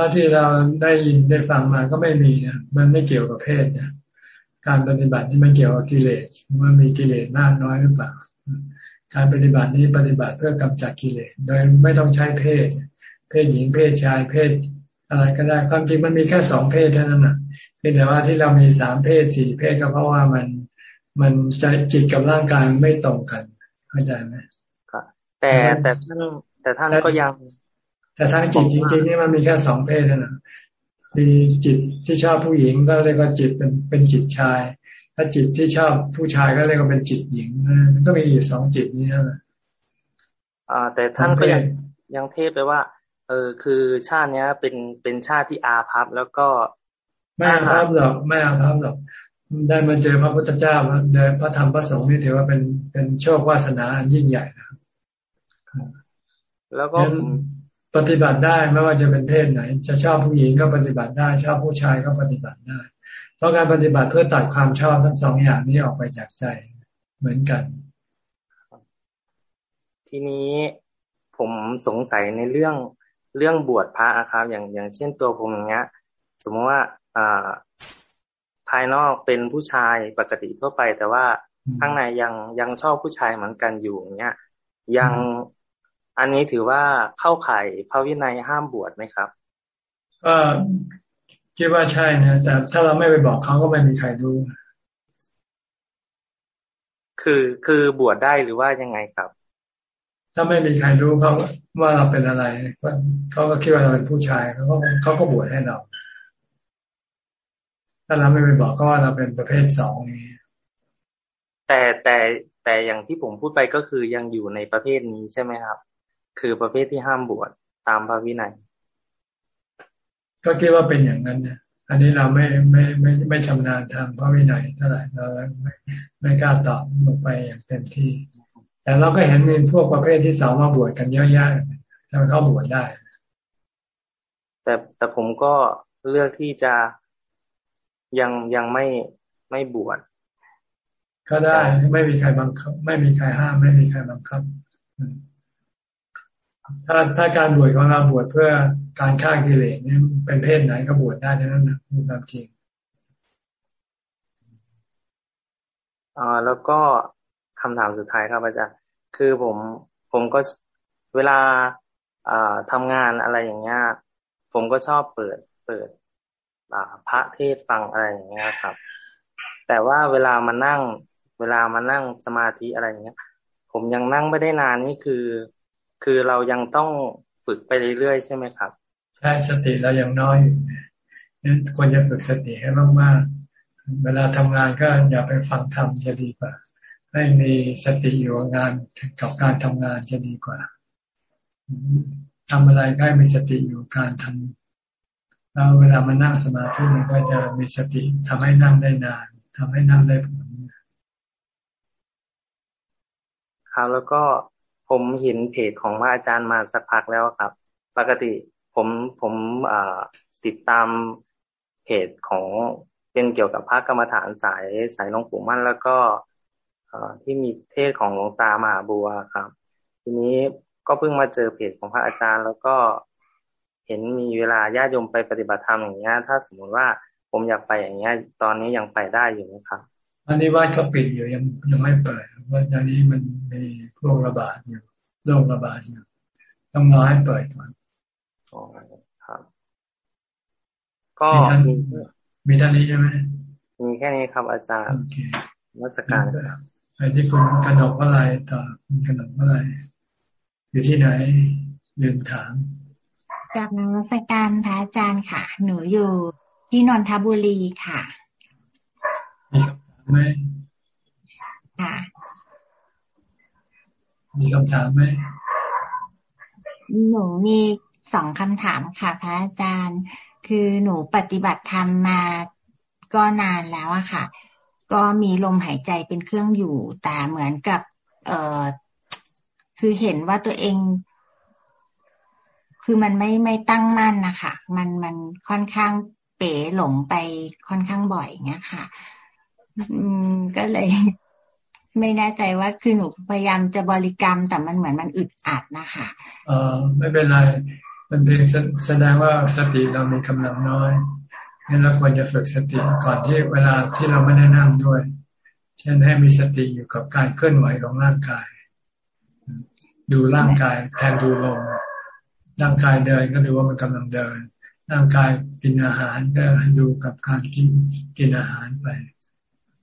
เท่าที่เราได้ยินได้ฟังมาก็ไม่มีนะมันไม่เกี่ยวกับเพศนะการปฏิบัตินี่มันเกี่ยวกับกิเลสมันมีกิเลสมากน้อยหรือเปล่า การปฏิบัตินี้ปฏิบัติเพื่อกำจัดกิเลสโดยไม่ต้องใช้เพศ เพศหญิงเพศชายเพศ อะไรก็ได้ความจริงมันมีแค่สองเพศเท่านั้นนะเพียงแต่ว่าที่เรามีสามเพศสี่เพศก็เพราะว่ามันมันใจจิตกับร่างกายไม่ตรงกันเข้าใจไหมครับแต่แต่ท่านแต่ท่านก็ยัง แต่ทางจิตจริง ๆ นี่มันมีแค่สองเพศนะมีจิตที่ชอบผู้หญิงก็เรียกว่าจิตเป็นเป็นจิตชาย ถ้าจิตที่ชอบผู้ชายก็เรียกว่าเป็นจิตหญิงมันก็มีอยู่สองจิตนี้นะอ่า แต่ท่านก็ยังยังเทศไปว่า เออคือชาติเนี้ย เป็นเป็นชาติที่อาภัพแล้วก็ไม่อาภัพหรอกไม่อาภัพหรอกได้มาเจอพระพุทธเจ้าเดินพระธรรมพระสงฆ์นี่ถือว่าเป็นเป็นโชควาสนาอันยิ่งใหญ่นะแล้วก็ ปฏิบัติได้ไม่ว่าจะเป็นเพศไหน จะชอบผู้หญิงก็ปฏิบัติได้ ชอบผู้ชายก็ปฏิบัติได้เพราะการปฏิบัติเพื่อตัดความชอบทั้งสองอย่างนี้ออกไปจากใจเหมือนกัน ทีนี้ผมสงสัยในเรื่องเรื่องบวชพระครับ อย่างอย่างเช่นตัวผมอย่างเงี้ย สมมติว่าอ่าภายนอกเป็นผู้ชายปกติทั่วไป แต่ว่าข้างในยังยังชอบผู้ชายเหมือนกันอยู่อย่างเงี้ย ยัง อันนี้ถือว่าเข้าข่ายพระวินัยห้ามบวชไหมครับ ก็คิดว่าใช่นะ แต่ถ้าเราไม่ไปบอกเขาก็ไม่มีใครรู้ คือคือบวชได้หรือว่ายังไงครับ ถ้าไม่มีใครรู้เขาว่าเราเป็นอะไรเขาก็คิดว่าเราเป็นผู้ชายเขาก็เขาก็บวชให้เราถ้าเราไม่ไปบอกก็ว่าเราเป็นประเภทสองนี้แต่แต่แต่อย่างที่ผมพูดไปก็คือยังอยู่ในประเภทนี้ใช่ไหมครับ คือประเภทที่ห้ามบวชตามพระวินัย ก็คิดว่าเป็นอย่างนั้นเนี่ยอันนี้เราไม่ไม่ไม่ไม่ชำนาญทางพระวินัยเท่าไหร่เราไม่ไม่กล้าตอบลงไปอย่างเต็มที่ แต่เราก็เห็นมีพวกประเภทที่สองมาบวชกันเยอะแยะทำเข้าบวชได้ แต่แต่ผมก็เลือกที่จะยังยังไม่ไม่บวชก็ได้ไม่มีใครบังคับ ไม่มีใครห้าม ไม่มีใครบังคับ ถ้าถ้าการบวชของเราบวชเพื่อการฆ่ากิเลสนี่เป็นเพศไหนก็บวชได้ทั้งนั้นนะพูดตามจริงอ่าแล้วก็คำถามสุดท้ายครับอาจารย์คือผมผมก็เวลาอ่าทำงานอะไรอย่างเงี้ยผมก็ชอบเปิดเปิดพระเทศฟังอะไรอย่างเงี้ยครับ แต่ว่าเวลามานั่ง เวลามานั่งสมาธิอะไรอย่างเงี้ย ผมยังนั่งไม่ได้นานนี่คือ คือเรายังต้องฝึกไปเรื่อยๆใช่ไหมครับ ใช่สติเรายังน้อยอยู่นั้นควรจะฝึกสติให้มากๆ เวลาทำงานก็อย่าไปฟังธรรมจะดีกว่า ให้มีสติอยู่งานกับการทำงานจะดีกว่าทำอะไรก็มีสติอยู่การทำแล้วเวลามานั่งสมาธิมันก็จะมีสติทำให้นั่งได้นานทำให้นั่งได้ผลครับแล้วก็ ผมเห็นเพจของพระอาจารย์มาสักพักแล้วครับ ปกติผมผมติดตามเพจของเป็นเกี่ยวกับพระกรรมฐานสายสายหลวงปู่มั่น แล้วก็ที่มีเทศของหลวงตามหาบัวครับ ทีนี้ก็เพิ่งมาเจอเพจของพระอาจารย์ แล้วก็เห็นมีเวลาญาติโยมไปปฏิบัติธรรมอย่างเงี้ย ถ้าสมมติว่าผมอยากไปอย่างเงี้ย ตอนนี้ยังไปได้อยู่ไหมครับ อันนี้วัดเขาปิดอยู่ยังยังไม่เปิดว่าตอนนี้มันมีโรคระบาดอยู่โรคระบาดอยู่ต้องรอให้เปิดก่อนอ๋อครับ ก็มีท่านมีท่านนี้ใช่ไหมมีแค่นี้ครับอาจารย์วัสการครับไปที่คุณกระดกว่าอะไรต่อคุณกระดกว่าอะไรอยู่ที่ไหนลืมถามจากนวัตการพระอาจารย์ค่ะ หนูอยู่ที่นนทบุรีค่ะมีคำถาม ไหมค่ะมีคำถามไหมหนูมีสองคำถามค่ะ พระอาจารย์ คือหนูปฏิบัติธรรมมาก็นานแล้วอะค่ะ ก็มีลมหายใจเป็นเครื่องอยู่ แต่เหมือนกับ เออคือเห็นว่าตัวเอง คือมันไม่ไม่ตั้งมั่นนะคะมันมันค่อนข้างเป๋หลงไปค่อนข้างบ่อยเงี้ยค่ะ อืม ก็เลย ไม่แน่ใจว่าคือหนูพยายามจะบริกรรม แต่มันเหมือนมันอึดอัดนะคะเออไม่เป็นไร มันเป็นแสดงว่าสติเรามีกำลังน้อยงั้นเราควรจะฝึกสติก่อนที่เวลาที่เราไม่ได้นั่งด้วย เช่นให้มีสติอยู่กับการเคลื่อนไหวของร่างกาย ดูร่างกายแทนดูลมร่างกายเดินก็ดูว่ามันกำลังเดิน ร่างกายกินอาหารก็ดูกับการกินกินอาหารไป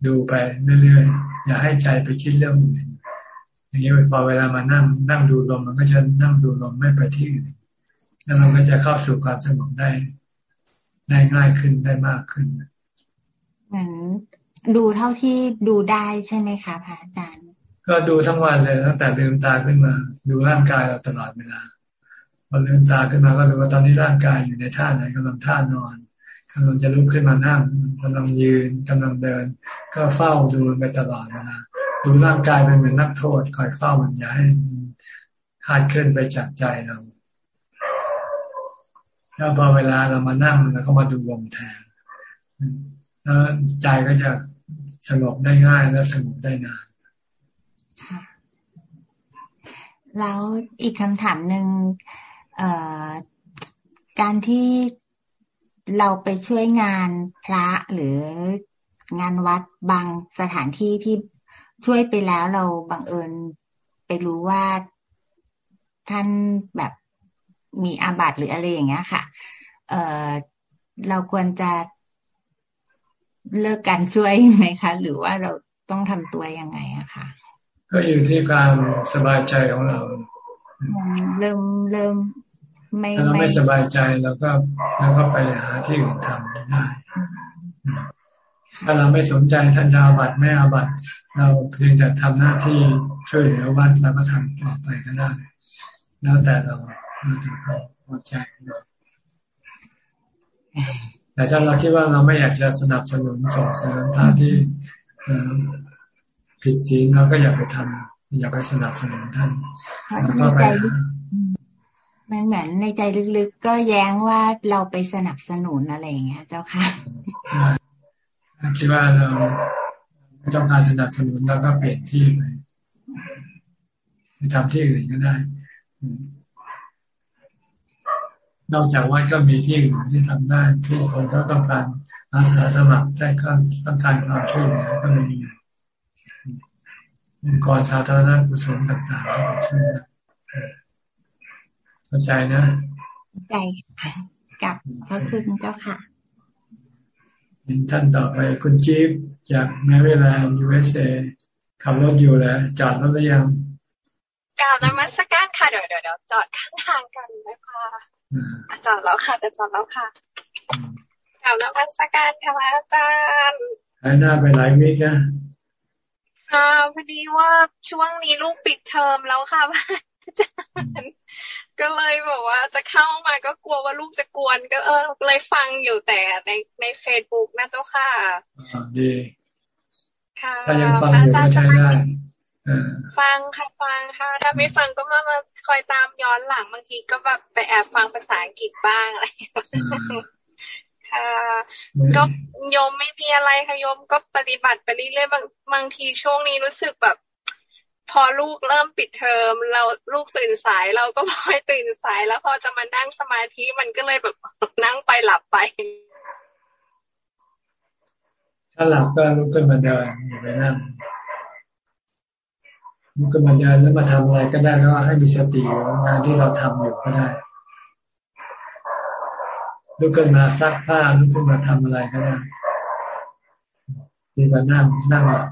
ดูไปเรื่อยๆอย่าให้ใจไปคิดเรื่องอื่นอย่างนี้พอเวลามานั่งนั่งดูลมมันก็จะนั่งดูลมไม่ไปที่อื่นแล้วเราก็จะเข้าสู่ความสงบได้ได้ง่ายขึ้นได้มากขึ้นเหมือนดูเท่าที่ดูได้ใช่ไหมคะพระอาจารย์ ก็ดูทั้งวันเลยตั้งแต่ลืมตาขึ้นมา ดูร่างกายเราตลอดเวลาพอลืมตาขึ้นมาก็ดูว่าตอนนี้ร่างกายอยู่ในท่าไหนกำลังท่านอน กำลังจะลุกขึ้นมานั่งกำลังยืนกำลังเดิน ก็เฝ้าดูไปตลอดเวลาดูร่างกายเป็นเหมือนนักโทษคอยเฝ้ามันย่าให้คาดเคลื่อนไปจากใจเราแล้วพอเวลาเรามานั่งเราก็มาดูลมแทนแล้วใจก็จะสงบได้ง่ายและสงบได้นานแล้วอีกคำถามหนึ่งการที่ เราไปช่วยงานพระหรืองานวัดบางสถานที่ที่ช่วยไปแล้วเราบังเอิญไปรู้ว่าท่านแบบมีอาบัตหรืออะไรอย่างเงี้ยค่ะ เออเราควรจะเลิกการช่วยไหมคะ หรือว่าเราต้องทำตัวยังไงอะคะก็อยู่ที่การสบายใจของเรา เริ่มเริ่ม ไม่ถ้าเราไม่สบายใจเราก็เราก็ไปหาที่อื่นทำได้ ถ้าเราไม่สนใจท่านจะอาบัตไม่อาบัตเราเพียงแต่ทำหน้าที่ช่วยเหลือวัดแล้วก็ทำต่อไปก็ได้แล้วแต่เราเราจะพอใจแต่ถ้าเราคิดว่าเราไม่อยากจะสนับสนุนส่งเสริมท่าที่ผิดศีลเราก็อย่าไปทำอย่าไปสนับสนุนท่านแล้วก็ไป มันเหมือนในใจลึกๆก็แย้งว่าเราไปสนับสนุนอะไรอย่างเงี้ย เจ้าค่ะคิดว่าเราไม่ต้องการสนับสนุนเราก็เปลี่ยนที่ไปไปทำที่อื่นก็ได้ นอกจากวัดก็มีที่อื่นที่ทำได้ที่คนก็ต้องการอาสาสมัครได้ก็ต้องการความช่วยเหลือก็มีองค์กรสาธารณกุศลต่างๆก็ช่วย เข้าใจนะใจค่ะกับพระคุณเจ้าค่ะเห็นท่านต่อไปคุณจี๊บจากแมริแลนด์ยูเอสเอขับรถอยู่แล้วจอดรถหรือยังกล่าวนมัสการค่ะเดี๋ยวเดี๋ยวจอดข้างทางกันนะคะจอดแล้วค่ะจะจอดแล้วค่ะกล่าวนมัสการค่ะอาจารย์หายหน้าไปหลายวิกนะค่ะพอดีว่าช่วงนี้ลูกปิดเทอมแล้วค่ะอาจารย์ ก็เลยบอกว่า จะเข้ามาก็กลัวว่าลูกจะกวน ก็เออเลยฟังอยู่แต่ในในเฟซบุ๊กนะเจ้าค่ะดีค่ะถ้ายังฟังอยู่ก็ใช้ได้ฟังค่ะฟังค่ะ ถ้าไม่ฟังก็มามาคอยตามย้อนหลังบางทีก็แบบไปแอบฟังภาษาอังกฤษบ้างอะไรค่ะก็โยมไม่มีอะไรค่ะโยมก็ปฏิบัติไปเรื่อยๆบางบางทีช่วงนี้รู้สึกแบบ พอลูกเริ่มปิดเทอม เราลูกตื่นสายเราก็พลอยตื่นสาย แล้วพอจะมานั่งสมาธิมันก็เลยแบบนั่งไปหลับไป ถ้าหลับก็ลุกขึ้นมาเดินอย่าไปนั่งลุกขึ้นมาเดินแล้วมาทำอะไรก็ได้แล้วให้มีสติงานที่เราทำอยู่ก็ได้ลุกขึ้นมาซักผ้าลุกขึ้นมาทำอะไรก็ได้ดีกว่านั่งนั่งหลับ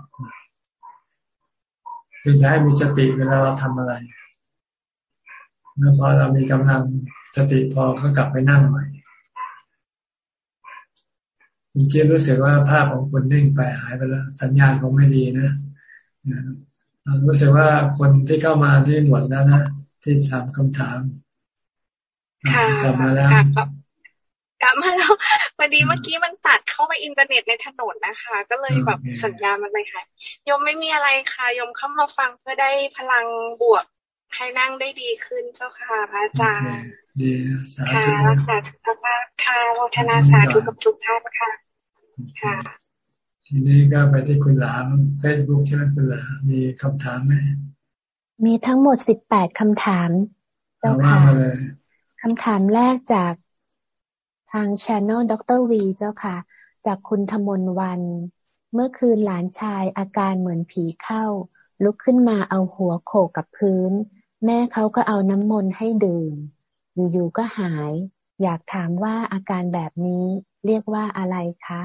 คือจะให้มีสติเวลาเราทำอะไรแล้วพอเรามีกำลังสติพอก็กลับไปนั่งใหม่จริงๆรู้สึกว่าภาพของคุณนิ่งไปหายไปแล้ว สัญญาณคงไม่ดีนะรู้สึกว่าคนที่เข้ามาที่หมดแล้วนะที่ถามคำถามกลับมาแล้วกลับมาแล้วพ อดีเมื่อกี้มันตัดเข้าไปอินเทอร์เน็ตในถนนนะคะ ก็เลยแบบสัญญาณมันไปค่ะยมไม่มีอะไรค่ะยมเข้ามาฟังเพื่อได้พลังบวกให้นั่งได้ดีขึ้นเจ้าค่ะพระอาจารย์ดีสาธุรักษาสุขภาพค่ะโมทนาสาธุกับทุกท่านค่ะ ค่ะ ทีนี้ก็ไปที่คุณหลามเฟซบุ๊กใช่ไหมคุณหลามมีคำถามไหมมีทั้งหมดสิบแปดคำถามเจ้าค่ะคำถามแรกจาก ทางช anel ดรวีเจ้าค่ะ จากคุณธมนวัน เมื่อคืนหลานชายอาการเหมือนผีเข้า ลุกขึ้นมาเอาหัวโขกกับพื้น แม่เขาก็เอาน้ำมนต์ให้ดื่ม อยู่ๆก็หาย อยากถามว่าอาการแบบนี้เรียกว่าอะไรคะ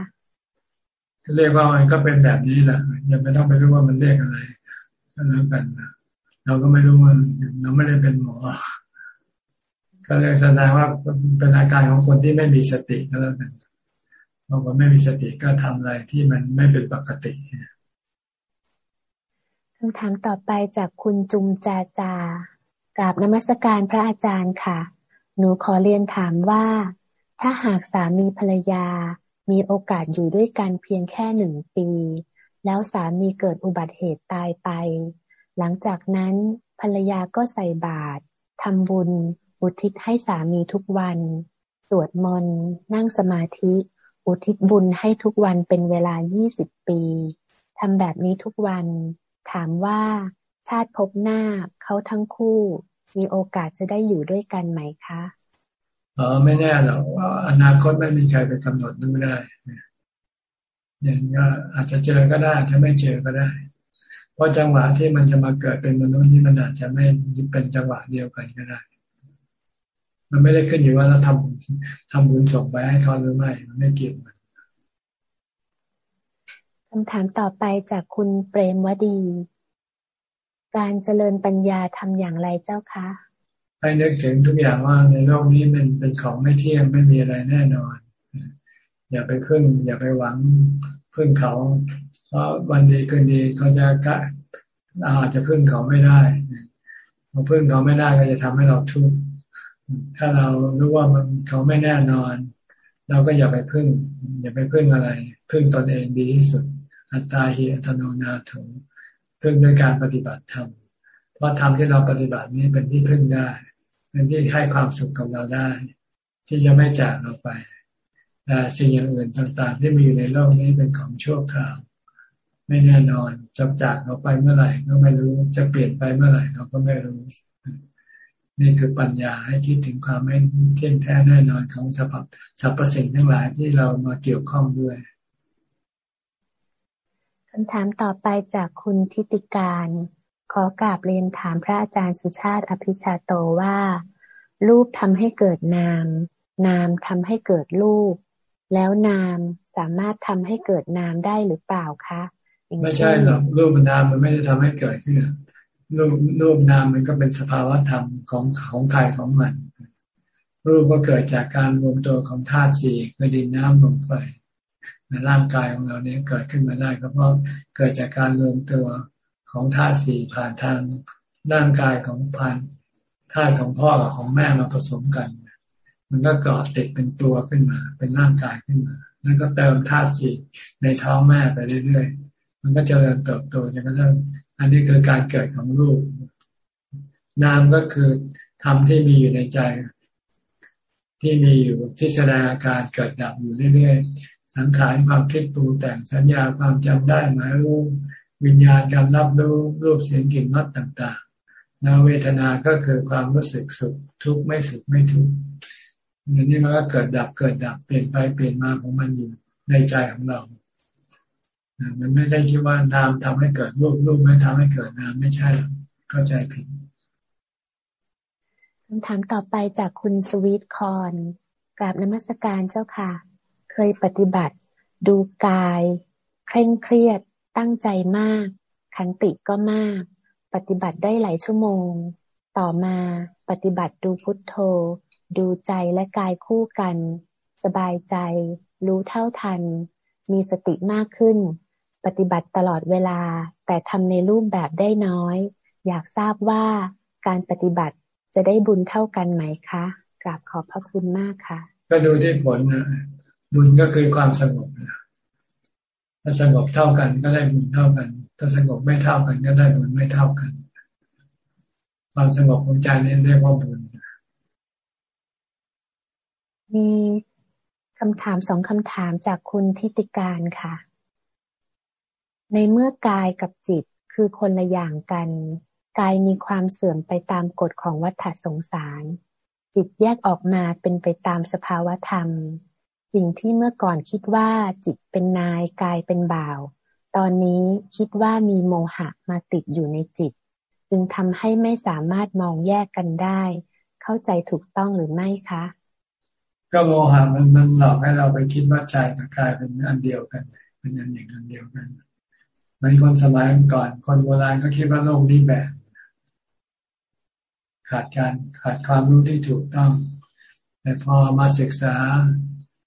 เรียกว่ามันก็เป็นแบบนี้แหละยังไม่ต้องไปรู้ว่ามันเรียกอะไรก็แล้วกันเราก็ไม่รู้ว่าเราไม่ได้เป็นหมอ ก็เลยแสดงว่าเป็นอาการของคนที่ไม่มีสติก็แล้วกันพอคนไม่มีสติก็ทำอะไรที่มันไม่เป็นปกติคำถามต่อไปจากคุณจุมจาจากราบนมัสการพระอาจารย์ค่ะ หนูขอเรียนถามว่า ถ้าหากสามีภรรยา มีโอกาสอยู่ด้วยกันเพียงแค่หนึ่งปี แล้วสามีเกิดอุบัติเหตุตายไป หลังจากนั้นภรรยาก็ใส่บาตรทำบุญ อุทิศให้สามีทุกวัน สวดมนต์ นั่งสมาธิ อุทิศบุญให้ทุกวันเป็นเวลา 20 ปี ทำแบบนี้ทุกวัน ถามว่าชาติพบหน้าเขาทั้งคู่ มีโอกาสจะได้อยู่ด้วยกันไหมคะออไม่แน่หรอกว่าอนาคตไม่มีใครไปกำหนดนั่นไม่ได้อย่างก็อาจจะเจอก็ได้ถ้าไม่เจอก็ได้ เพราะจังหวะที่มันจะมาเกิดเป็นมนุษย์นี่มันอาจจะไม่เป็นจังหวะเดียวกันก็ได้ มันไม่ได้ขึ้นอยู่ว่าเราทำทำบุญส่งไปให้เขาหรือไม่มันไม่เกี่ยวกันคำถามต่อไปจากคุณเปรมวดี การเจริญปัญญาทำอย่างไรเจ้าคะให้นึกถึงทุกอย่างว่าในโลกนี้มันเป็นของไม่เที่ยงไม่มีอะไรแน่นอน อย่าไปพึ่งอย่าไปหวังพึ่งเขา เพราะวันดีคืนดีเขาจะกะอาจจะพึ่งเขาไม่ได้พอพึ่งเขาไม่ได้ก็จะทำให้เราทุกข์ ถ้าเรารู้ว่ามันเขาไม่แน่นอน เราก็อย่าไปพึ่ง อย่าไปพึ่งอะไร พึ่งตนเองดีที่สุด อัตตาหิอัตโนนาถงพึ่งด้วยการปฏิบัติธรรมเพราะธรรมที่เราปฏิบัตินี้เป็นที่พึ่งได้ เป็นที่ให้ความสุขกับเราได้ ที่จะไม่จากเราไปแต่สิ่งอย่างอื่นต่างๆ ที่มีอยู่ในโลกนี้เป็นของชั่วคราว ไม่แน่นอนจะจากเราไปเมื่อไหร่ก็ไม่รู้จะเปลี่ยนไปเมื่อไหร่เราก็ไม่รู้ นี่คือปัญญาให้คิดถึงความไม่เที่ยงแท้แน่นอนของสรรพสรรพสิ่งทั้งหลายที่เรามาเกี่ยวข้องด้วยคำถามต่อไปจากคุณทิติการ ขอกราบเรียนถามพระอาจารย์สุชาติอภิชาโตว่า รูปทำให้เกิดนาม นามทำให้เกิดรูป แล้วนามสามารถทำให้เกิดนามได้หรือเปล่าคะไม่ใช่หรอกรูปนามมันไม่ได้ทำให้เกิดขึ้น รูปรูปนามมันก็เป็นสภาวะธรรมของของกายของมัน รูปก็เกิดจากการรวมตัวของธาตุสี่คือดินน้ำลมไฟในร่างกายของเราเนี้ยเกิดขึ้นมาได้ก็เพราะเกิดจากการรวมตัวของธาตุสี่ผ่านทางร่างกายของพันธาตุของพ่อกับของแม่มาผสมกัน มันก็เกิดติดเป็นตัวขึ้นมา เป็นร่างกายขึ้นมา แล้วก็เติมธาตุสี่ในท้องแม่ไปเรื่อยๆ มันก็จเจริญเติบโตจนกระทั่ง อันนี้คือการเกิดของรูป นามก็คือธรรมที่มีอยู่ในใจ ที่มีอยู่ที่แสดงอาการเกิดดับอยู่เรื่อยๆ สังขารความคิดปรุงแต่งสัญญาความจำได้หมายรู้วิญญาณการรับรู้รูปเสียงกลิ่นรสต่างๆนาเวทนาก็คือความรู้สึกสุขทุกข์ไม่สุขไม่ทุกข์อันนี้มันก็เกิดดับเกิดดับเปลี่ยนไปเปลี่ยนมาของมันอยู่ในใจของเรา มันไม่ได้คิดว่านามทำให้เกิดรูปรูปไม่ทำให้เกิดนามไม่ใช่หรอกเข้าใจผิดคำถามต่อไปจากคุณสวีทคอนกราบนมัสการเจ้าค่ะ เคยปฏิบัติ ดูกาย เคร่งเครียด ตั้งใจมาก ขันติก็มาก ปฏิบัติได้หลายชั่วโมง ต่อมาปฏิบัติดูพุทโธ ดูใจและกายคู่กัน สบายใจ รู้เท่าทัน มีสติมากขึ้น ปฏิบัติตลอดเวลา แต่ทำในรูปแบบได้น้อย อยากทราบว่าการปฏิบัติจะได้บุญเท่ากันไหมคะกราบขอบพระคุณมากค่ะ ก็ดูที่ผลนะบุญก็คือความสงบนะถ้าสงบเท่ากันก็ได้บุญเท่ากัน ถ้าสงบไม่เท่ากันก็ได้บุญไม่เท่ากัน ความสงบของใจนี่เรียกว่าบุญมีคำถามสองคำถามจากคุณทิติการค่ะ ในเมื่อกายกับจิตคือคนละอย่างกัน กายมีความเสื่อมไปตามกฎของวัฏสงสาร จิตแยกออกมาเป็นไปตามสภาวธรรม สิ่งที่เมื่อก่อนคิดว่าจิตเป็นนายกายเป็นบ่าว ตอนนี้คิดว่ามีโมหะมาติดอยู่ในจิต จึงทำให้ไม่สามารถมองแยกกันได้ เข้าใจถูกต้องหรือไม่คะ ก็โมหะมันมันหลอกให้เราไปคิดว่าใจกับกายเป็นอันเดียวกันเป็นอันอย่างอันเดียวกันเหมือนคนสมัยก่อน คนโบราณก็คิดว่าโลกนี้แบบ ขาดการขาดความรู้ที่ถูกต้อง แต่พอมาศึกษา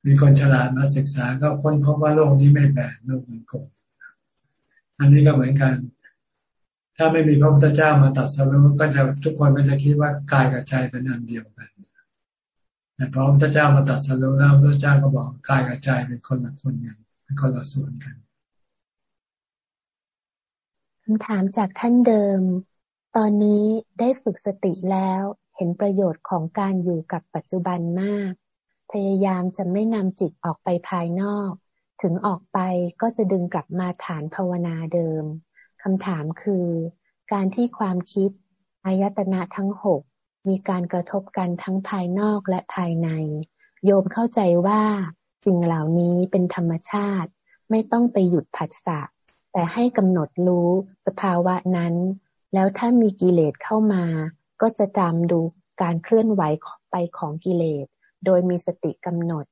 มีคนฉลาดมาศึกษา ก็ค้นพบว่าโลกนี้ไม่แบนโลกเหมันกลมอันนี้ก็เหมือนกัน ถ้าไม่มีพระพุทธเจ้ามาตัดสรุปก็จะทุกคนก็จะคิดว่ากายกับใจเป็นอันเดียวกันแต่พระพุทธเจ้ามาตัดสรุปแล้วพระเจ้าก็บอกกายกับใจเป็นคนละคนกันเป็นคนละส่วนกัน คำถามจากท่านเดิม ตอนนี้ได้ฝึกสติแล้วเห็นประโยชน์ของการอยู่กับปัจจุบันมาก พยายามจะไม่นำจิตออกไปภายนอก ถึงออกไปก็จะดึงกลับมาฐานภาวนาเดิมคำถามคือ การที่ความคิดอายตนะทั้งหกมีการกระทบกันทั้งภายนอกและภายใน โยมเข้าใจว่าสิ่งเหล่านี้เป็นธรรมชาติ ไม่ต้องไปหยุดผัสสะ แต่ให้กำหนดรู้สภาวะนั้น แล้วถ้ามีกิเลสเข้ามา ก็จะตามดูการเคลื่อนไหวไปของกิเลส โดยมีสติกำหนด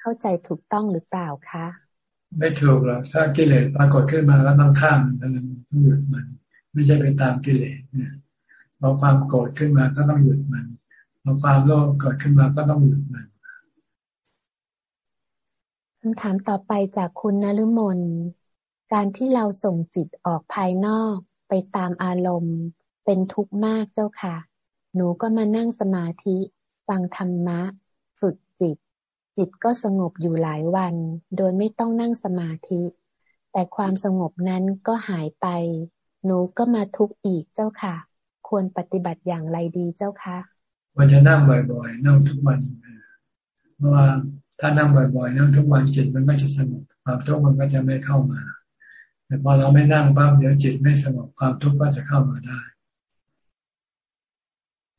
เข้าใจถูกต้องหรือเปล่าคะ ไม่ถูกหรอกถ้ากิเลสปรากฏขึ้นมาแล้วต้องข้ามมันต้องหยุดมัน ไม่ใช่ไปตามกิเลสเนี่ยพอความโกรธขึ้นมาก็ต้องหยุดมันพอความโลภเกิดขึ้นมาก็ต้องหยุดมันคำถามต่อไปจากคุณนฤมล การที่เราส่งจิตออกภายนอกไปตามอารมณ์ เป็นทุกข์มากเจ้าค่ะ หนูก็มานั่งสมาธิ ฟังธรรมะ ฝึกจิต จิตก็สงบอยู่หลายวัน โดยไม่ต้องนั่งสมาธิ แต่ความสงบนั้นก็หายไป หนูก็มาทุกข์อีกเจ้าค่ะ ควรปฏิบัติอย่างไรดีเจ้าคะควรจะนั่งบ่อยๆ นั่งทุกวันเพราะว่าถ้านั่งบ่อยๆ นั่งทุกวันจิตมันก็จะสงบความทุกข์มันก็จะไม่เข้ามา แต่พอเราไม่นั่งปั๊บเดี๋ยวจิตไม่สงบความทุกข์ก็จะเข้ามาได้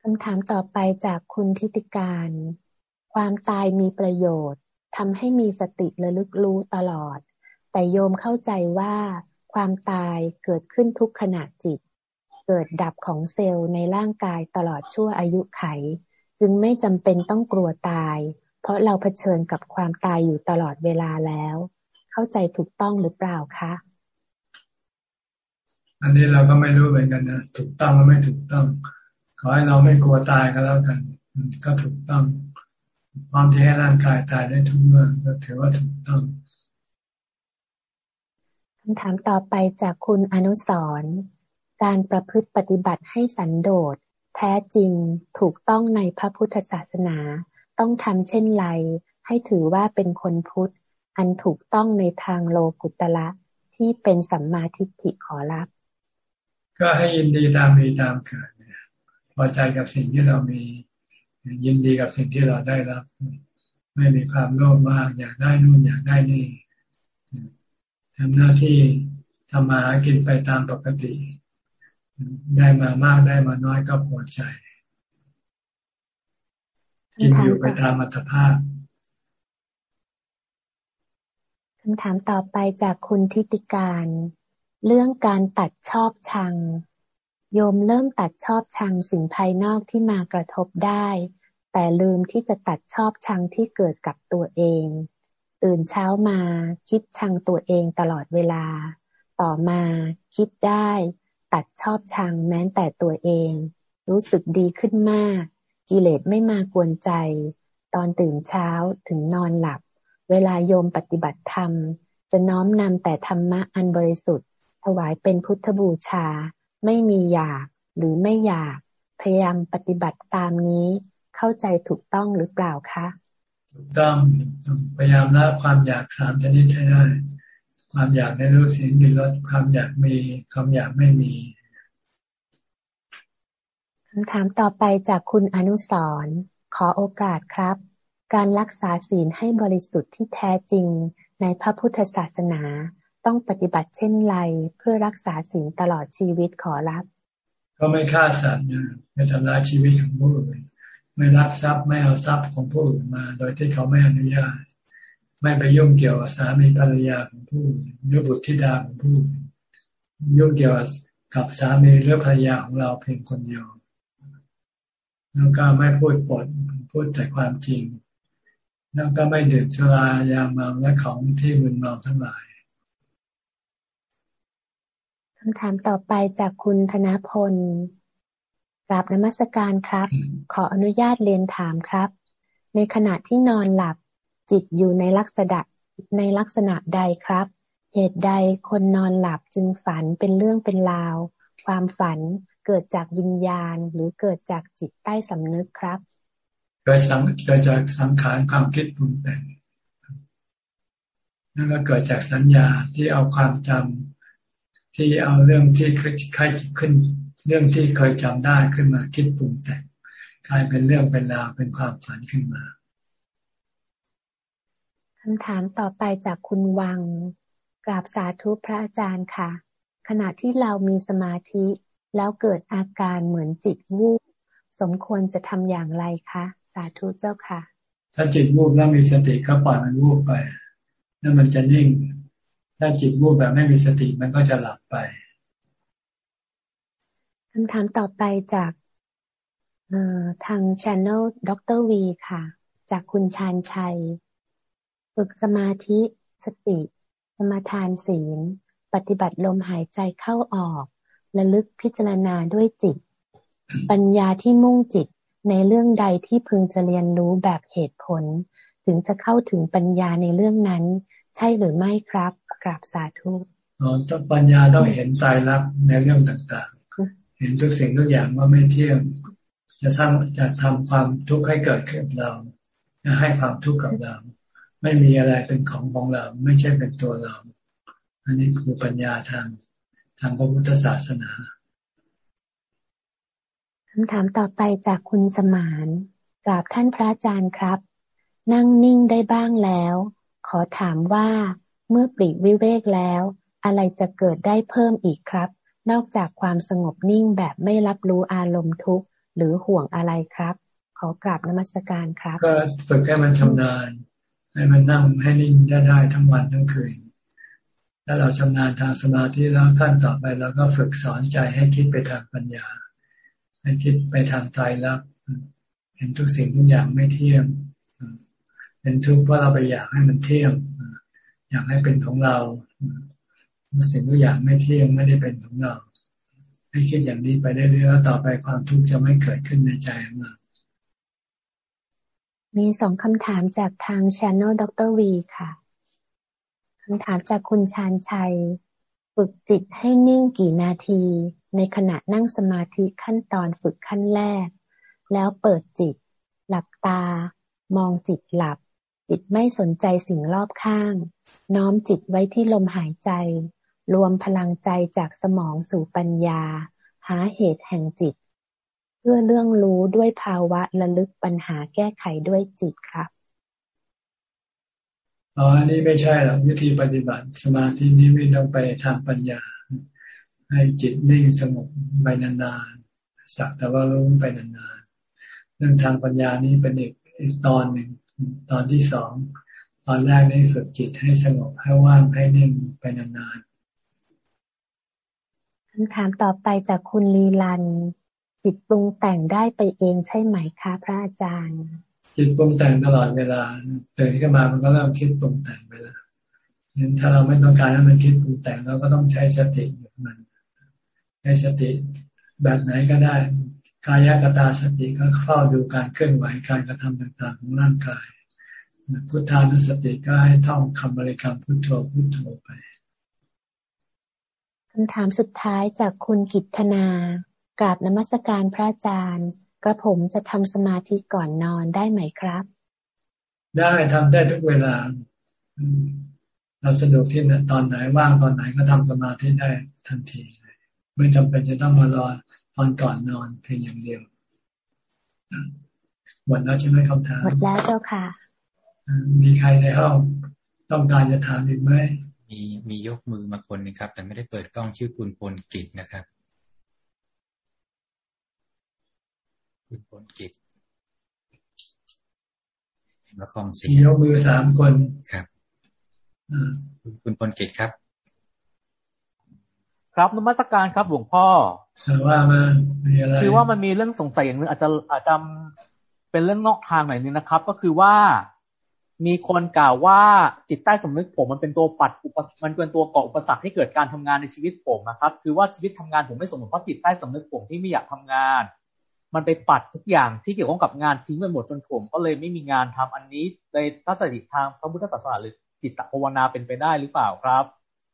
คำถามต่อไปจากคุณทิติการ ความตายมีประโยชน์ทำให้มีสติระลึกรู้ตลอด แต่โยมเข้าใจว่าความตายเกิดขึ้นทุกขณะจิต เกิดดับของเซลล์ในร่างกายตลอดชั่วอายุไข จึงไม่จำเป็นต้องกลัวตาย เพราะเราเผชิญกับความตายอยู่ตลอดเวลาแล้ว เข้าใจถูกต้องหรือเปล่าคะ อันนี้เราก็ไม่รู้เหมือนกันนะถูกต้องหรือไม่ถูกต้อง ขอให้เราไม่กลัวตายก็แล้วกัน ก็ถูกต้องความที่ให้ร่างกายตายได้ทุกเมื่อก็ถือว่าถูกต้องคำถามต่อไปจากคุณอนุสรการประพฤติปฏิบัติให้สันโดษ แท้จริงถูกต้องในพระพุทธศาสนา ต้องทำเช่นไร ให้ถือว่าเป็นคนพุทธ อันถูกต้องในทางโลกุตละที่เป็นสัมมาทิฏฐิขอรับ ก็ให้ยินดีตามมีตามเกิดพอใจกับสิ่งที่เรามียินดีกับสิ่งที่เราได้รับ ไม่มีความโลภมากอยากได้นู่นอยากได้นี่ทำหน้าที่ทำมาหากินไปตามปกติ ได้มามากได้มาน้อยก็พอใจ กินอยู่ไปตามอัตภาพคำถามต่อไปจากคุณทิติการ เรื่องการตัดชอบชัง โยมเริ่มตัดชอบชังสิ่งภายนอกที่มากระทบได้ แต่ลืมที่จะตัดชอบชังที่เกิดกับตัวเอง ตื่นเช้ามาคิดชังตัวเองตลอดเวลา ต่อมาคิดได้ ตัดชอบชังแม้แต่ตัวเอง รู้สึกดีขึ้นมาก กิเลสไม่มากวนใจ ตอนตื่นเช้าถึงนอนหลับ เวลาโยมปฏิบัติธรรม จะน้อมนำแต่ธรรมะอันบริสุทธิ ถวายเป็นพุทธบูชา ไม่มีอยากหรือไม่อยาก พยายามปฏิบัติตามนี้ เข้าใจถูกต้องหรือเปล่าคะถูกต้องพยายามละความอยากสามชนิดให้ได้ ความอยากในรูปสิ่งมีรสความอยากมีความอยากไม่มีคำถามต่อไปจากคุณอนุสรขอโอกาสครับ การรักษาศีลให้บริสุทธิ์ที่แท้จริงในพระพุทธศาสนา ต้องปฏิบัติเช่นไรเพื่อรักษาศีลตลอดชีวิตขอรับ ก็ไม่ฆ่าสัตว์ไม่ทำลายชีวิตของผู้อื่นไม่รักทรัพย์ไม่เอาทรัพย์ของผู้อื่นมา โดยที่เขาไม่อนุญาต ไม่ไปยุ่งเกี่ยวกับสามีภรรยาของผู้หรือบุตรธิดาของผู้ยุ่งเกี่ยวกับสามีหรือภรรยาของเราเพียงคนเดียวแล้วก็ไม่พูดปดพูดแต่ความจริง แล้วก็ไม่ดื่มสุรายาเมาและของที่มึนเมาทั้งหลาย คำถามต่อไปจากคุณธนพลกราบนมัสการครับ ขออนุญาตเรียนถามครับ ในขณะที่นอนหลับจิตอยู่ในลักษณะในลักษณะใดครับ เหตุใดคนนอนหลับจึงฝันเป็นเรื่องเป็นราว ความฝันเกิดจากวิญญาณหรือเกิดจากจิตใต้สำนึกครับเกิดสังเกิดจากสังขารความคิดปรุงแต่งนั่นก็เกิดจากสัญญาที่เอาความจำ ที่เอาเรื่องที่เคยขึ้น เรื่องที่เคยจำได้ขึ้นมาคิดปรุงแต่งกลายเป็นเรื่องเป็นราวเป็นความฝันขึ้นมาคำถามต่อไปจากคุณวังกราบสาธุพระอาจารย์ค่ะ ขณะที่เรามีสมาธิแล้วเกิดอาการเหมือนจิตวูบสมควรจะทำอย่างไรคะสาธุเจ้าค่ะ ถ้าจิตวูบแล้วมีสติก็ปล่อยมันวูบไปนั่นมันจะนิ่ง ถ้าจิตวูบแบบไม่มีสติมันก็จะหลับไปคำถามต่อไปจากทางช anel ดรวีค่ะ จากคุณชานชัย ฝึกสมาธิสติ สมาทานศีล ปฏิบัติลมหายใจเข้าออกระลึกพิจารณาด้วยจิต ปัญญาที่มุ่งจิตในเรื่องใดที่พึงจะเรียนรู้แบบเหตุผล ถึงจะเข้าถึงปัญญาในเรื่องนั้น ใช่หรือไม่ครับ กราบสาธุอ๋อต้องปัญญาต้องเห็นตายรักในเรื่องต่างเห็นทุกสิ่งทุกอย่างว่าไม่เที่ยง จะทำจะทำความทุกข์ให้เกิดขึ้นเรา จะให้ความทุกข์กับเรา ไม่มีอะไรเป็นของของเรา ไม่ใช่เป็นตัวเรา อันนี้คือปัญญาทางทางพระพุทธศาสนาคำถามต่อไปจากคุณสมานกราบท่านพระอาจารย์ครับ นั่งนิ่งได้บ้างแล้ว ขอถามว่า เมื่อปลีกวิเวกแล้ว อะไรจะเกิดได้เพิ่มอีกครับ นอกจากความสงบนิ่งแบบไม่รับรู้อารมณ์ทุกข์หรือห่วงอะไรครับ ขอกราบนมัสการครับ ก็ฝึกให้มันชำนาญ ให้มันนั่งให้นิ่งได้ได้ทั้งวันทั้งคืนถ้าเราชำนาญทางสมาธิแล้วขั้นต่อไปเราก็ฝึกสอนใจให้คิดไปทางปัญญา ให้คิดไปทางใจแล้วเห็นทุกสิ่งทุกอย่างไม่เที่ยงเป็นทุกข์เพราะเราไปอยากให้มันเที่ยง อยากให้เป็นของเราสิ่งทุกอย่างไม่เที่ยงไม่ได้เป็นของเราให้คิดอย่างนี้ไปเรื่อยๆแล้วต่อไปความทุกข์จะไม่เกิดขึ้นในใจของเรามีสองคำถามจากทางช anel ดรวีค่ะคำถามจากคุณชานชัย ฝึกจิตให้นิ่งกี่นาที ในขณะนั่งสมาธิขั้นตอนฝึกขั้นแรก แล้วเปิดจิต หลับตา มองจิตหลับ จิตไม่สนใจสิ่งรอบข้าง น้อมจิตไว้ที่ลมหายใจ รวมพลังใจจากสมองสู่ปัญญา หาเหตุแห่งจิต เพื่อเรื่องรู้ด้วยภาวะระลึกปัญหาแก้ไขด้วยจิตครับอ๋ออันนี้ไม่ใช่หรอกวิธีปฏิบัติ สมาธินี้ไม่ต้องไปทางปัญญา ให้จิตนิ่งสงบไปนานๆสักแต่ว่ารู้ไปนานๆเรื่องทางปัญญานี้เป็นอีกตอนหนึ่ง ตอนที่สองตอนแรกนี่ฝึกจิตให้สงบให้ว่างให้นิ่งไปนานคำถามต่อไปจากคุณลีลัน จิตปรุงแต่งได้ไปเองใช่ไหมคะพระอาจารย์จจิตปรุงแต่งตลอดเวลาตื่นขึ้นมามันก็เริ่มคิดปรุงแต่งไปแล้วงั้นถ้าเราไม่ต้องการให้มันคิดปรุงแต่งเราก็ต้องใช้สติอยู่มัน ใช้สติแบบไหนก็ได้ กายกตาสติก็เฝ้าดูการเคลื่อนไหวการกระทำต่างๆ ของร่างกาย พุทธานุสติก็ให้ท่องคำบริกรรมพุทโธพุทโธไปคำถามสุดท้ายจากคุณกิตธนากราบนมัสการพระอาจารย์ กระผมจะทำสมาธิก่อนนอนได้ไหมครับ ได้ทำได้ทุกเวลา เราสะดวกที่ตอนไหนว่างตอนไหนก็ทำสมาธิได้ทันที ไม่จำเป็นจะต้องมารอต อนก่อนนอนเพียงอย่างเดียวหมดแล้วใช่ไหมคำถามหมดแล้วเจ้าค่ะ มีใครในห้องต้องการจะถามอีกไหมมีมียกมือมาคนนึงครับ แต่ไม่ได้เปิดกล้องชื่อคุณพลกิจนะครับ คุณพลกิจมาคอมสียกมือสามคนครับคุณพลกิจครับ ครับนมัสการครับหลวงพ่อว่ามามีอะไรคือว่ามันมีเรื่องสงสัยอย่างนึงอาจจะอาจจะเป็นเรื่องนอกทางหน่อยนึงนะครับ ก็คือว่ามีคนกล่าวว่าจิตใต้สำนึกผมมันเป็นตัวปัดอุปมันเป็นตัวก่ออุปสรรคให้เกิดการทำงานในชีวิตผมนะครับ คือว่าชีวิตทำงานผมไม่สมบูรณ์เพราะจิตใต้สำนึกผมที่ไม่อยากทำงาน มันไปปัดทุกอย่างที่เกี่ยวข้องกับงานทิ้งไปหมดจนผมก็เลยไม่มีงานทำอันนี้ในทัศนคติทางพระพุทธศาสนาหรือจิตภาวนาเป็นไปได้หรือเปล่าครับ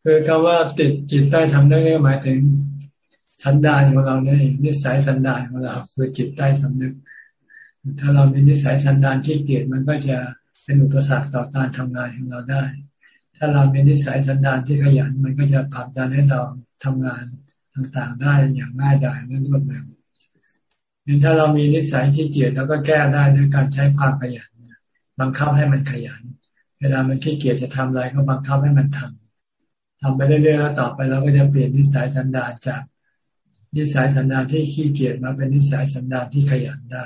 คือคำว่าติดจิตใต้สำนึกนี่หมายถึงสันดานของเราเนี่ยนิสัยสันดานของเราคือจิตใต้สำนึก ถ้าเรามีนิสัยสันดานที่เกียดมันก็จะเป็นอุปสรรคต่อการทำงานของเราได้ ถ้าเรามีนิสัยสันดานที่ขยันมันก็จะผลักดันให้เราทำงานต่างๆได้อย่างง่ายดายและรวดเร็วงั้นถ้าเรามีนิสัยที่เกียจแล้วก็แก้ได้ด้วยการใช้ความขยันบังคับให้มันขยัน เวลามันขี้เกียจจะทำอะไรก็บังคับให้มันทำ ทำไปเรื่อยๆแล้วต่อไปเราก็จะเปลี่ยนนิสัยสันดานจากนิสัยสันดานที่ขี้เกียจมาเป็นนิสัยสันดานที่ขยันได้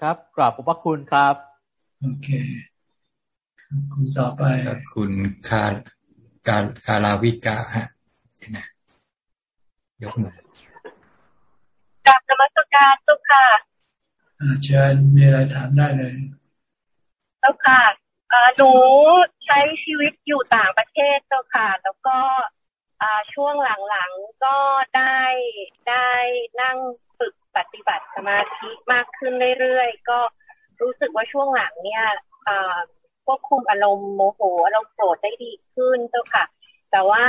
ครับกราบขอบพระคุณครับ โอเค คุณต่อไปคุณคาการคาราวิกาฮะนะยกมือกับนมัสการตุค่ะเชิญมีอะไรถามได้เลยเจ้าค่ะ หนูใช้ชีวิตอยู่ต่างประเทศเจ้าค่ะ แล้วก็ช่วงหลังๆก็ได้ได้นั่งฝึกปฏิบัติสมาธิมากขึ้นเรื่อยๆ ก็รู้สึกว่าช่วงหลังเนี่ยควบคุมอารมณ์โมโหอารมณ์โกรธได้ดีขึ้นเจ้าค่ะ แต่ว่า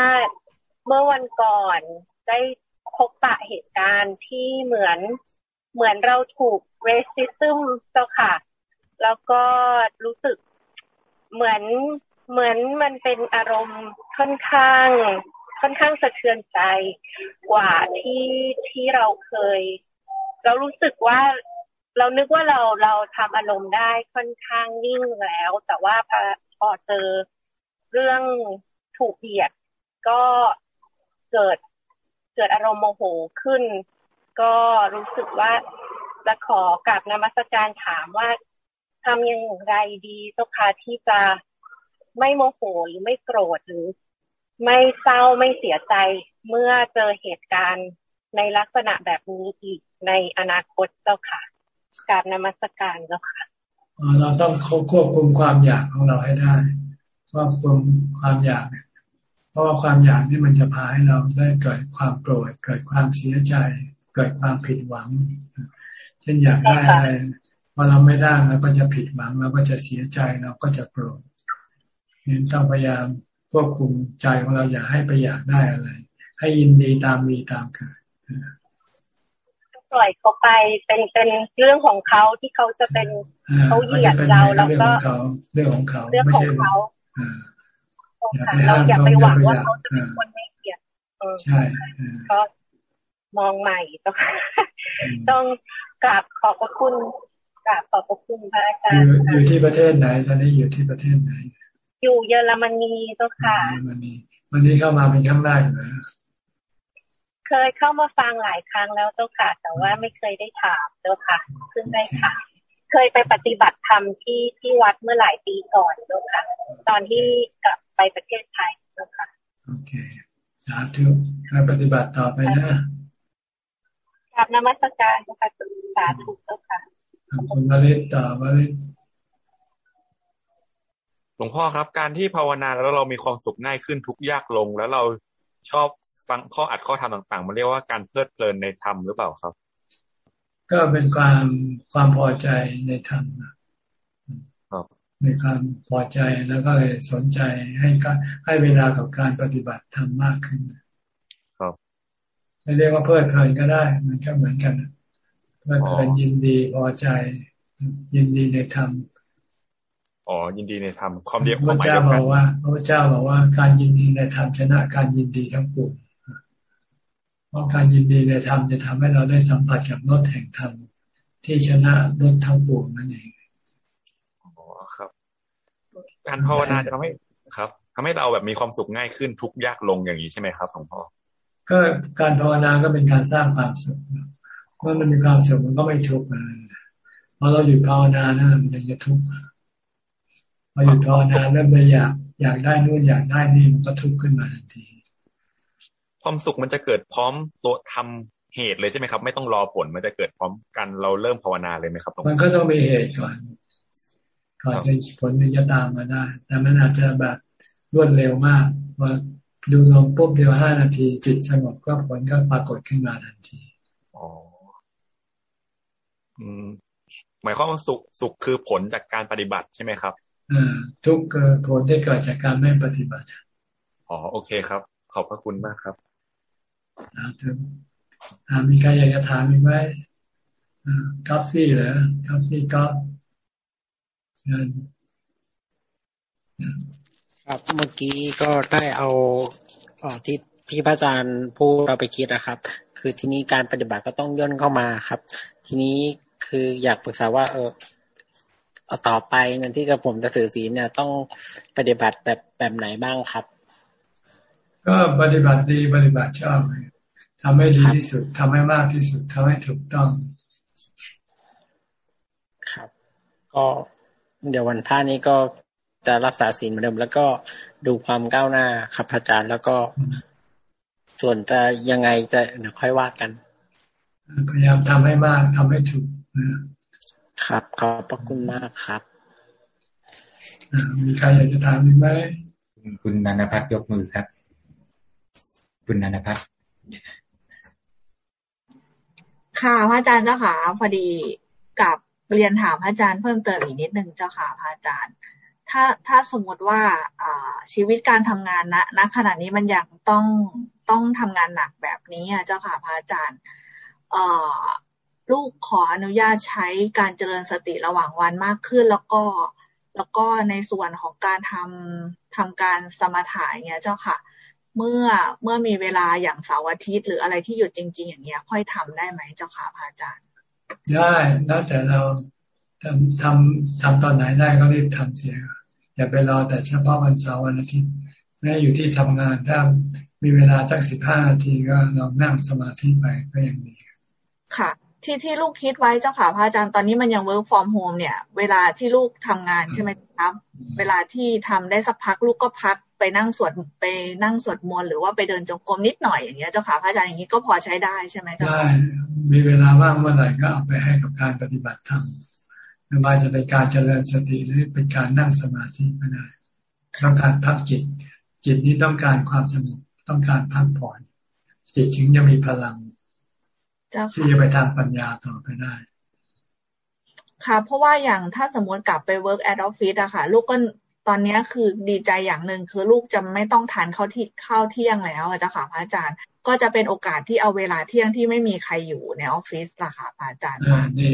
เมื่อวันก่อนได้พบปะเหตุการณ์ที่เหมือนเหมือนเราถูกเรสซิซึมเจ้าค่ะ แล้วก็รู้สึกเหมือนเหมือนมันเป็นอารมณ์ค่อนข้าง ค่อนข้างสะเทือนใจกว่าที่ที่เราเคย เรารู้สึกว่าเรานึกว่าเราเราทำอารมณ์ได้ค่อนข้างนิ่งแล้ว แต่ว่าพอพอเจอเรื่องถูกเบียดก็เกิดเกิดอารมณ์โมโหขึ้น ก็รู้สึกว่าจะขอกับนมัสการถามว่าทำย่างไรดีเจ้าค่ะที่จะ ไม่โมโหหรือไม่โกรธหรือ ไม่เศร้าไม่เสียใจเมื่อเจอเหตุการณ์ในลักษณะแบบนี้อีกในอนาคตเจ้าค่ะการนมัสการเจ้าค่ะเราต้องควบคุมความอยากของเราให้ได้ควบคุมความอยาก เพราะว่าความอยากนี่มันจะพาให้เราได้เกิดความโกรธเกิดความเสียใจ เกิดความผิดหวัง เช่นอยากได้อะไรพอเราไม่ได้เราก็จะผิดหวังเราก็จะเสียใจเราก็จะโกรธ เน้นต้องพยายามควบคุมใจของเราอย่าให้ไปอยากได้อะไร ให้ยินดีตามมีตามเกิดปล่อยเขาไปเป็นเป็นเรื่องของเขาที่เขาจะเป็นเขาเหยียดเราแล้วก็เรื่องของเขาเรื่องของเขาเราอย่าไปหวังว่าเขาจะเป็นคนไม่เหยียดใช่ก็มองใหม่ต้องต้องกราบขอบพระคุณกราบขอบพระคุณพระอาจารย์อยู่ที่ประเทศไหนตอนนี้อยู่ที่ประเทศไหน อยู่เยอรมนีเจ้าค่ะเยอรมนีวันนี้เข้ามาเป็นครั้งแรกนะเคยเข้ามาฟังหลายครั้งแล้วเจ้าค่ะ แต่ว่าไม่เคยได้ถามเจ้าค่ะเพิ่งได้ถามเคยไปปฏิบัติธรรมที่ที่วัดเมื่อหลายปีก่อนเจ้าค่ะ ตอนที่กลับไปประเทศไทยเจ้าค่ะโอเคสาธุให้ปฏิบัติต่อไปนะกลับนมัสการเจ้าค่ะสาธุเจ้าค่ะคุณมาลิตต่อมาลิตห ลวงพ่อครับ การที่ภาวนาแล้วเรามีความสุขง่ายขึ้นทุกยากลง แล้วเราชอบฟังข้ออัดข้อธรรมต่างๆมันเรียกว่าการเพลิดเพลินในธรรมหรือเปล่าครับ ก็เป็นความความพอใจในธรรมในความพอใจแล้วก็เลยสนใจให้ให้เวลากับการปฏิบัติธรรมมากขึ้นครับเรียกว่าเพลิดเพลินก็ได้ มันก็เหมือนกันเพลิดเพลินยินดีพอใจ ยินดีในธรรม อ๋อยินดีในธรรมความเดียวความหมายเดียวกันพระเจ้าบอกว่าพระเจ้าบอกว่าการยินดีในธรรมชนะการยินดีทั้งปวงเพราะการยินดีในธรรมจะทำให้เราได้สัมผัสกับรสแห่งธรรมที่ชนะรสทั้งปวงนั่นเองอ๋อครับ การภาวนาจะทำให้ครับทำให้เราแบบมีความสุขง่ายขึ้นทุกยากลงอย่างนี้ใช่ไหมครับหลวงพ่อก็การภาวนาก็เป็นการสร้างความสุขเมื่อมันมีความสุขมันก็ไม่ทุกข์พอเราหยุดภาวนานะมันจะทุกข์ พอหยุดภาวนาเริ่มไปอยากอยากได้นู่นอยากได้นี่มันก็ทุกข์ขึ้นมาทันที ความสุขมันจะเกิดพร้อมตัวทำเหตุเลยใช่ไหมครับ ไม่ต้องรอผลมันจะเกิดพร้อมกันเราเริ่มภาวนาเลยไหมครับมันก็ต้องมีเหตุก่อนก่อนจะผลจะตามมาได้ แต่มันอาจจะแบบรวดเร็วมากว่าดูลมปุ๊บเดียวห้านาที จิตสงบก็ผลก็ปรากฏขึ้นมาทันทีอ๋ออืมหมายความว่าสุขสุขคือผลจากการปฏิบัติใช่ไหมครับอ่า ทุกผลที่เกิดจากการไม่ปฏิบัติอ๋อโอเคครับ ขอบพระคุณมากครับนะมีใครอยากจะถามอีกไหมกาแฟเหรอกาแฟก็เงินครับเมื่อกี้ก็ได้เอาออที่ที่พระอาจารย์พูดเราไปคิดนะครับ คือทีนี้การปฏิบัติก็ต้องย่นเข้ามาครับ ทีนี้คืออยากปรึกษาว่า เออ ต่อไปเงินที่กระผมจะถือศีลเนี่ยต้องปฏิบัติแบบแบบไหนบ้างครับ ก็ปฏิบัติดีปฏิบัติชอบทำให้ดีที่สุดทำให้มากที่สุดทำให้ถูกต้อง ครับ ก็เดี๋ยววันพระนี้ก็จะรักษาศีลเหมือนเดิมแล้วก็ดูความก้าวหน้าครับอาจารย์แล้วก็ส่วนจะยังไงจะเดี๋ยวค่อยว่ากัน พยายามทำให้มากทำให้ถูก ครับ ขอบพระคุณมากครับ มีใครอยากจะถามไหมคุณนันพัฒน์ยกมือครับ คุณนันพัฒน์ค่ะพระอาจารย์เจ้าค่ะ พอดีกับเรียนถามพระอาจารย์เพิ่มเติมอีกนิดนึงเจ้าค่ะพระอาจารย์ ถ้าถ้าสมมติว่าอ่าชีวิตการทำงานณณขณะนี้มันยังต้องต้องทำงานหนักแบบนี้อะเจ้าค่ะพระอาจารย์ เอ่อ ลูกขออนุญาตใช้การเจริญสติระหว่างวันมากขึ้น แล้วก็แล้วก็ในส่วนของการทำทำการสมถะอย่างเงี้ยเจ้าค่ะ เมื่อเมื่อมีเวลาอย่างเสาร์อาทิตย์หรืออะไรที่หยุดจริง ๆ อย่างเงี้ย ค่อยทำได้ไหมเจ้าค่ะพระอาจารย์ ได้แล้วแต่เราทำทำทำตอนไหนได้ก็รีบทำเสีย อย่าไปรอแต่เฉพาะวันเสาร์วันอาทิตย์แม้อยู่ที่ทำงานถ้ามีเวลาสักสิบห้านาทีก็เรานั่งสมาธิไปก็ยังดีค่ะ ที่ที่ลูกคิดไว้เจ้าค่ะพระอาจารย์ตอนนี้มันยัง work from home เนี่ย เวลาที่ลูกทำงานใช่ไหมครับ เวลาที่ทำได้สักพักลูกก็พักไปนั่งสวดไปนั่งสวดมนต์หรือว่าไปเดินจงกรมนิดหน่อยอย่างเงี้ยเจ้าค่ะพระอาจารย์อย่างนี้ก็พอใช้ได้ใช่ไหมเจ้าได้มีเวลาว่างเมื่อไหร่ก็เอาไปให้กับการปฏิบัติธรรมไม่ว่าจะเป็นการเจริญสติหรือเป็นการนั่งสมาธิก็ได้ต้องการพักจิต จิตนี้ต้องการความสงบต้องการพักผ่อน จิตถึงจะมีพลัง ที่จะไปทางปัญญาต่อไปได้ ค่ะ เพราะว่าอย่างถ้าสมมติกลับไป work at office อะค่ะ ลูกก็ตอนนี้คือดีใจอย่างหนึ่งคือลูกจะไม่ต้องทานข้าวที่ข้าวเที่ยงแล้วอะจ้ะค่ะพระอาจารย์ ก็จะเป็นโอกาสที่เอาเวลาเที่ยงที่ไม่มีใครอยู่ในออฟฟิศละค่ะพระอาจารย์อ่าดี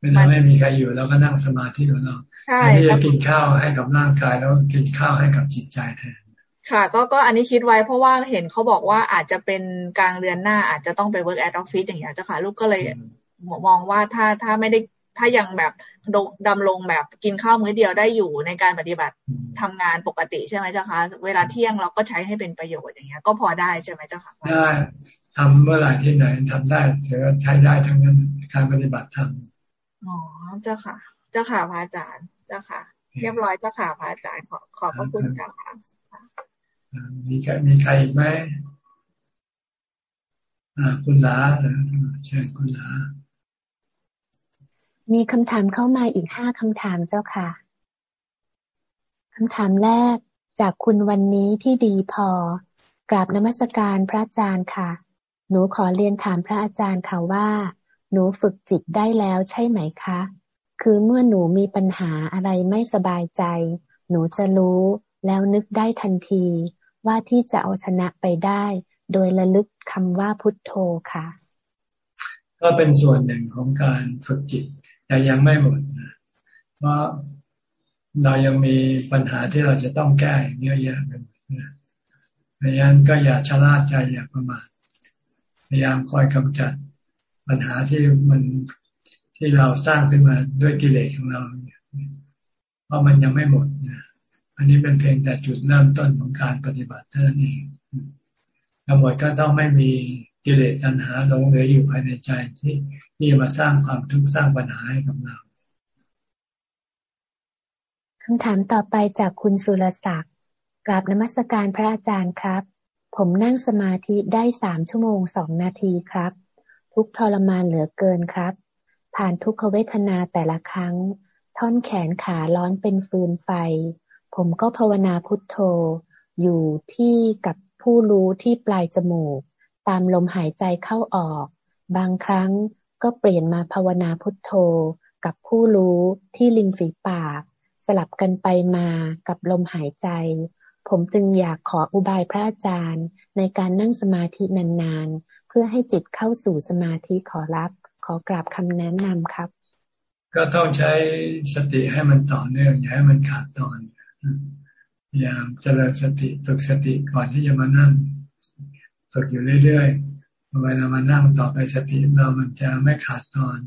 เวลาไม่มีใครอยู่แล้วก็นั่งสมาธิของเราใช่ที่จะกินข้าวให้กับร่างกายแล้วกินข้าวให้กับจิตใจแทน ค่ะ ก็ก็อันนี้คิดไว้เพราะว่าเห็นเขาบอกว่าอาจจะเป็นกลางเดือนหน้าอาจจะต้องไป work at office อย่างเงี้ยเจ้าค่ะ ลูกก็เลยมองว่าถ้าถ้าไม่ได้ถ้ายังแบบดำรงแบบกินข้าวมื้อเดียวได้อยู่ในการปฏิบัติทำงานปกติใช่ไหมเจ้าคะเวลาเที่ยงเราก็ใช้ให้เป็นประโยชน์อย่างเงี้ย ก็พอได้ใช่ไหมเจ้าค่ะได้ทำเมื่อไหร่ที่ไหนทำได้ถือว่าใช้ได้ทั้งนั้นการปฏิบัติธรรมอ๋อเจ้าค่ะ เจ้าค่ะพระอาจารย์เจ้าค่ะ เรียบร้อยเจ้าค่ะพระอาจารย์ขอขอบพระคุณเจ้าค่ะ มีใครมีใครอีกไหมคุณลาเชิญคุณลามีคำถามเข้ามาอีกห้าคำถามเจ้าค่ะคำถามแรกจากคุณวันนี้ที่ดีพอกราบนมัสการพระอาจารย์ค่ะ หนูขอเรียนถามพระอาจารย์ค่ะว่า หนูฝึกจิตได้แล้วใช่ไหมคะ คือเมื่อหนูมีปัญหาอะไรไม่สบายใจ หนูจะรู้แล้วนึกได้ทันที ว่าที่จะเอาชนะไปได้ โดยระลึกคำว่าพุทโธค่ะ ก็เป็นส่วนหนึ่งของการฝึกจิตแต่ยังไม่หมดเพราะเรายังมีปัญหาที่เราจะต้องแก้เยอะแยะไปหมดเพราะฉะนั้นก็อย่าชะล่าใจอย่าประมาทพยายามคอยกำจัดปัญหาที่มันที่เราสร้างขึ้นมาด้วยกิเลสของเราเพราะมันยังไม่หมดนะ อันนี้เป็นเพียงแต่จุดเริ่มต้นของการปฏิบัติเท่านั้นเองทั้งหมดก็ต้องไม่มีกิเลสตัณหาหลงเหลืออยู่ภายในใจที่ที่มาสร้างความทุกข์สร้างปัญหาให้กับเราคำถามต่อไปจากคุณสุรศักดิ์กราบนมัสการพระอาจารย์ครับ ผมนั่งสมาธิได้สามชั่วโมงสองนาทีครับ ทุกทรมานเหลือเกินครับ ผ่านทุกขเวทนาแต่ละครั้ง ท่อนแขนขาร้อนเป็นฟืนไฟ ผมก็ภาวนาพุทโธ อยู่ที่กับผู้รู้ที่ปลายจมูก ตามลมหายใจเข้าออก บางครั้งก็เปลี่ยนมาภาวนาพุทโธ กับผู้รู้ที่ริมฝีปาก สลับกันไปมากับลมหายใจ ผมจึงอยากขออุบายพระอาจารย์ ในการนั่งสมาธินานๆ เพื่อให้จิตเข้าสู่สมาธิขอรับ ขอกราบคำแนะนำครับ ก็ต้องใช้สติให้มันต่อเนื่องอย่าให้มันขาดตอน พยายามเจริญสติฝึกสติก่อนที่จะมานั่งฝึกอยู่เรื่อยๆเวลามานั่งต่อไปสติเรามันจะไม่ขาดตอน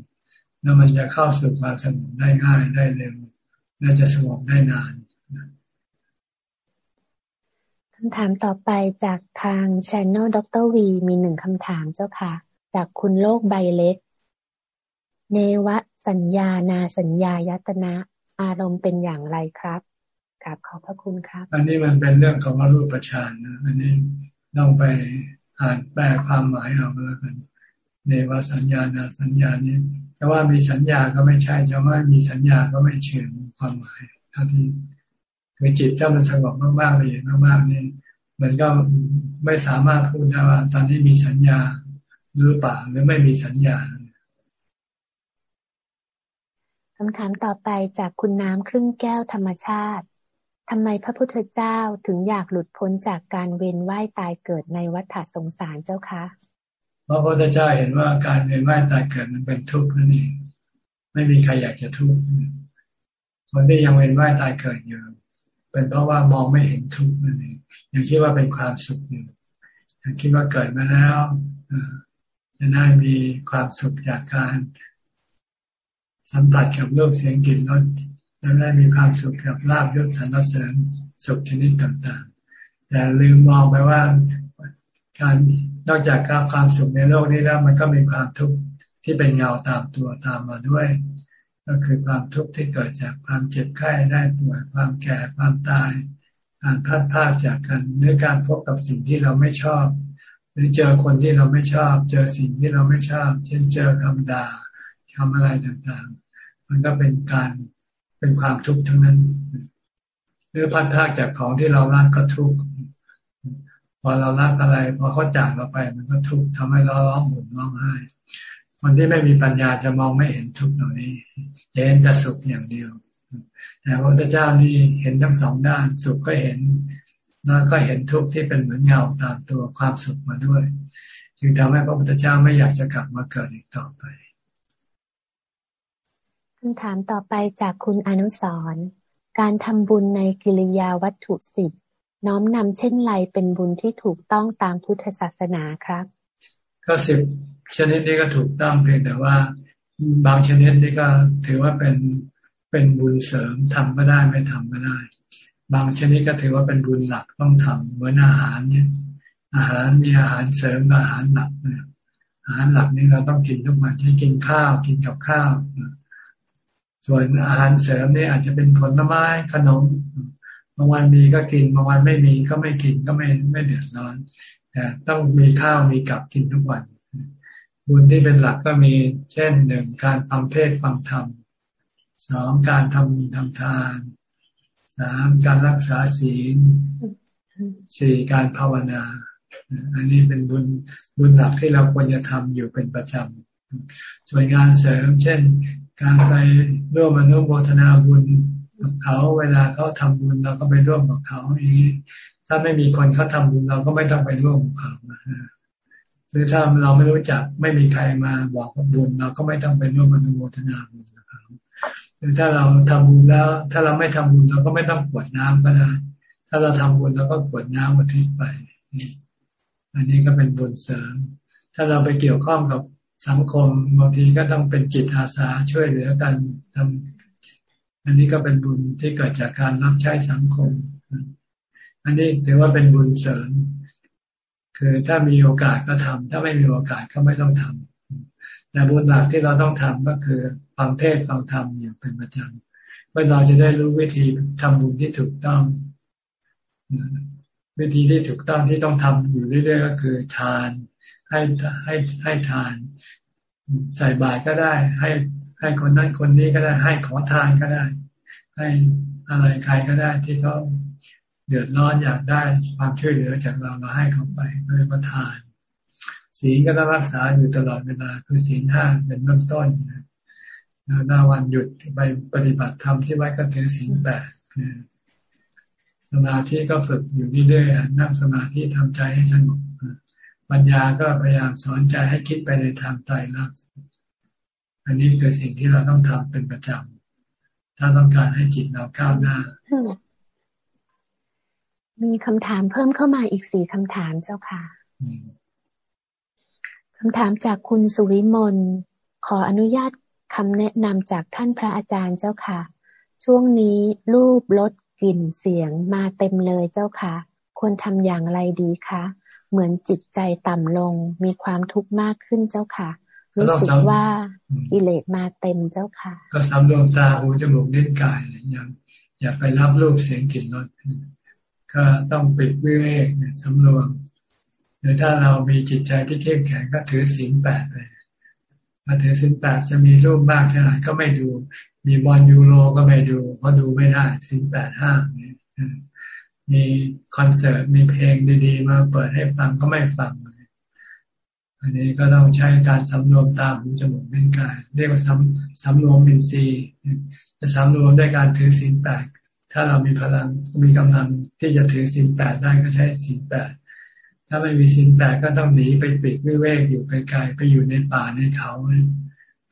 แล้วมันจะเข้าสู่ความสงบได้ง่ายได้เร็วน่าจะสงบได้นานคำถามต่อไปจากทางช anel ดรวีมีหนึ่งคำถามเจ้าค่ะ จากคุณโลกใบเล็ก เนวสัญญานาสัญญายตนะ อารมณ์เป็นอย่างไรครับ กราบขอบพระคุณครับ อันนี้มันเป็นเรื่องของรูปฌานนะอันนี้ต้องไปอ่านแปลความหมายเอาแล้วกันเนวสัญญานาสัญญานี้จะว่ามีสัญญาก็ไม่ใช่จะว่ามีสัญญาก็ไม่เชื่อความหมายถ้าที่คือจิตถ้ามันสงบมากๆเลยมากๆนี่มันก็ไม่สามารถพูดได้ว่า ตอนนี้มีสัญญาหรือเปล่าหรือไม่มีสัญญาคำถามต่อไปจากคุณน้ำครึ่งแก้วธรรมชาติ ทำไมพระพุทธเจ้าถึงอยากหลุดพ้นจากการเวียนว่ายตายเกิดในวัฏฏสงสารเจ้าคะพระพุทธเจ้าเห็นว่าการเวียนว่ายตายเกิดมันเป็นทุกข์นั่นเองไม่มีใครอยากจะทุกข์คนที่ยังเวียนว่ายตายเกิดอยู่เป็นเพราะว่ามองไม่เห็นทุกข์นั่นเองยังคิดว่าเป็นความสุขอยู่ยังคิดว่าเกิดมาแล้วจะได้มีความสุขจากการสัมผัสกับโลกเสียงกลิ่นรส และได้มีความสุขกับลาบยศสรรเสริญสุขชนิดต่างๆ แต่ลืมมองไปว่าการนอกจากความสุขในโลกนี้แล้ว มันก็มีความทุกข์ที่เป็นเงาตามตัวตามมาด้วย ก็คือความทุกข์ที่เกิดจากความเจ็บไข้ได้ป่วยความแก่ความตายการพัดพลาดจากกันหรือการพบกับสิ่งที่เราไม่ชอบ หรือเจอคนที่เราไม่ชอบ เจอสิ่งที่เราไม่ชอบ เช่นเจอคำด่าคำอะไรต่างๆ มันก็เป็นการ เป็นความทุกข์ทั้งนั้นหรือพัดพากจากของที่เรารักก็ทุกข์พอเรารักอะไร พอเขาจากเราไป มันก็ทุกข์ทำให้เราร้องห่มร้องไห้คนที่ไม่มีปัญญาจะมองไม่เห็นทุกข์เหล่านี้จะเห็นแต่สุขอย่างเดียวแต่พระพุทธเจ้านี่เห็นทั้งสองด้าน สุขก็เห็นแล้วก็เห็นทุกข์ที่เป็นเหมือนเงาตามตัวความสุขมาด้วย จึงทำให้พระพุทธเจ้าไม่อยากจะกลับมาเกิดอีกต่อไป คำถามต่อไปจากคุณอนุสรการทำบุญในกิริยาวัตถุสิทธิน้อมนำเช่นไรเป็นบุญที่ถูกต้องตามพุทธศาสนาครับ ก็สิบชนิดนี้ก็ถูกต้องเพียงแต่ว่า บางชนิดนี่ก็ถือว่าเป็นเป็นบุญเสริมทำก็ได้ไม่ทำก็ได้ บางชนิดก็ถือว่าเป็นบุญหลักต้องทำเหมือนอาหารเนี่ย อาหารมีอาหารเสริมอาหารหลักอาหารหลักนี่เราต้องกินทุกวันที่กินข้าวกินกับข้าว ส่วนอาหารเสริมนี่อาจจะเป็นผลไม้ขนมบางวันมีก็กินบางวันไม่มีก็ไม่กินก็ไม่ไม่เดือดร้อนแต่ต้องมีข้าวมีกับกินทุกวัน บุญที่เป็นหลักก็มีเช่นหนึ่งการฟังเทศฟังธรรมสองการทำบุญทำทานสามการรักษาศีลสี่การภาวนา อันนี้เป็นบุญบุญหลักที่เราควรจะทำอยู่เป็นประจำส่วนงานเสริม เช่น การไปร่วมอนุโมทนาบุญกับเขาเวลาเขาทำบุญเราก็ไปร่วมกับเขาอย่างนี้ ถ้าไม่มีคนเขาทาบุญเราก็ไม่ต้องไปร่วมกับเขาหรือถ้าเราไม่รู้จักไม่มีใครมาบอกบุญเราก็ไม่ต้องไปร่วมอนุโมทนาบุญกับเขาหรือถ้าเราทำบุญแล้ว ถ้าเราไม่ทำบุญเราก็ไม่ต้องกวดน้ำก็ได้ถ้าเราทำบุญเราก็กวดน้ำมาทิศไป อันนี้ก็เป็นบุญเสริม ถ้าเราไปเกี่ยวข้องกับ สังคมบางทีก็ต้องเป็นจิตอาสาช่วยเหลือกันทำอันนี้ก็เป็นบุญที่เกิดจากการรับใช้สังคม อันนี้ถือว่าเป็นบุญเสริมคือถ้ามีโอกาสก็ทำถ้าไม่มีโอกาสก็ไม่ต้องทำแต่บุญหลักที่เราต้องทำก็คือฟังเทศฟังธรรมอย่างเป็นประจำเพื่อเราจะได้รู้วิธีทำบุญที่ถูกต้องวิธีที่ถูกต้องที่ต้องทำอยู่เรื่อยๆก็คือทาน ให้ให้ให้ทาน ใส่บาตรก็ได้ ให้ให้คนนั้นคนนี้ก็ได้ ให้ขอทานก็ได้ ให้อะไรใครก็ได้ที่เขาเดือดร้อนอยากได้ความช่วยเหลือจากเราเราให้เขาไปเพื่อประทานศีลก็ต้องรักษาอยู่ตลอดเวลาคือศีลห้าเป็นเริ่มต้นนะหน้าวันหยุดไปปฏิบัติธรรมที่วัดก็ถือศีลแปดสมาธิก็ฝึกอยู่เรื่อยๆนั่งสมาธิทำใจให้สงบ ปัญญาก็พยายามสอนใจให้คิดไปในทางใจรักอันนี้คือสิ่งที่เราต้องทำเป็นประจำถ้าต้องการให้จิตเราก้าวหน้า มีคำถามเพิ่มเข้ามาอีกสี่คำถามเจ้าค่ะคำถามจากคุณสุวิมลขออนุญาตคำแนะนำจากท่านพระอาจารย์เจ้าค่ะ ช่วงนี้รูปรสกลิ่นเสียงมาเต็มเลยเจ้าค่ะ ควรทำอย่างไรดีคะ เหมือนจิตใจต่ำลง มีความทุกข์มากขึ้นเจ้าค่ะ รู้สึกว่ากิเลสมาเต็มเจ้าค่ะ ก็สำรวมตาหูจมูกเล่นกายอย่างอย่าไปรับรูปเสียงกลิ่นรสก็ต้องปิดวิเวกสำรวมหรือถ้าเรามีจิตใจที่เข้มแข็งก็ถือศีลแปดเลยมาถือศีลแปดจะมีรูปมากแค่ไหนก็ไม่ดู มีบอลยูโรก็ไม่ดูเพราะดูไม่ได้ศีลแปดห้าเนี่ย มีคอนเสิร์ตมีเพลงดีๆ มาเปิดให้ฟังก็ไม่ฟัง อันนี้ก็ต้องใช้การสำรวมตาหูจมูกเป็นกาย เรียกว่าสำสำรวมเป็นซีจะสำรวมด้วยการถือศีลแปดถ้าเรามีพลังมีกำลังที่จะถือศีลแปดได้ก็ใช้ศีลแปดถ้าไม่มีศีลแปดก็ต้องหนีไปปิดวิเวกอยู่ไกลๆไปอยู่ในป่าในเขา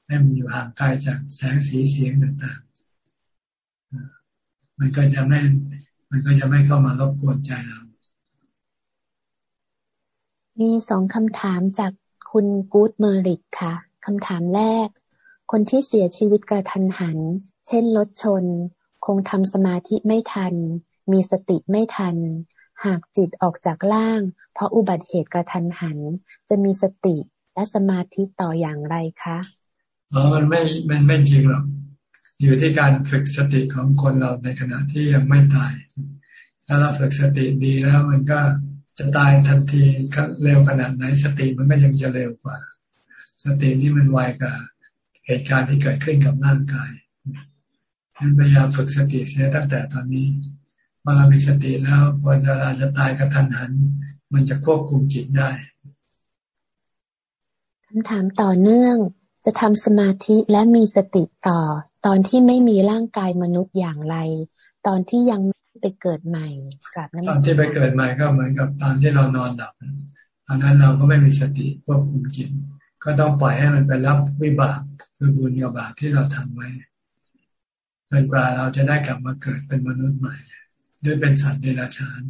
ให้มันอยู่ห่างไกลจากแสงสีเสียงต่างๆมันก็จะไม่ มันก็จะไม่เข้ามารบกวนใจเรา มีสองคำถามจากคุณกู๊ดเมอริกค่ะคำถามแรก คนที่เสียชีวิตกระทันหัน เช่นรถชน คงทำสมาธิไม่ทัน มีสติไม่ทัน หากจิตออกจากล่าง เพราะอุบัติเหตุกระทันหัน จะมีสติและสมาธิต่ออย่างไรคะอ๋อมันไม่มันไม่จริงหรอก อยู่ที่การฝึกสติของคนเราในขณะที่ยังไม่ตาย ถ้าเราฝึกสติดีแล้วมันก็จะตายทันทีเร็วขนาดไหนสติมันก็ยังจะเร็วกว่า สตินี่มันไวกว่าเหตุการณ์ที่เกิดขึ้นกับร่างกายนั้นพยายามฝึกสติเสียตั้งแต่ตอนนี้เมื่อเรามีสติแล้วพอเราจะตายกระทันหัน มันจะควบคุมจิตได้คำถามต่อเนื่องจะทำสมาธิและมีสติต่อ ตอนที่ไม่มีร่างกายมนุษย์อย่างไร ตอนที่ยังไม่ไปเกิดใหม่กลับนั้นตอนที่ไปเกิดใหม่ก็เหมือนกับตอนที่เรานอนหลับตอนนั้นเราก็ไม่มีสติควบคุมจิตก็ต้องปล่อยให้มันไปรับวิบากคือบุญกับบาปที่เราทำไว้จนกว่าเราจะได้กลับมาเกิดเป็นมนุษย์ใหม่ ด้วยเป็นสัตว์เดรัจฉาน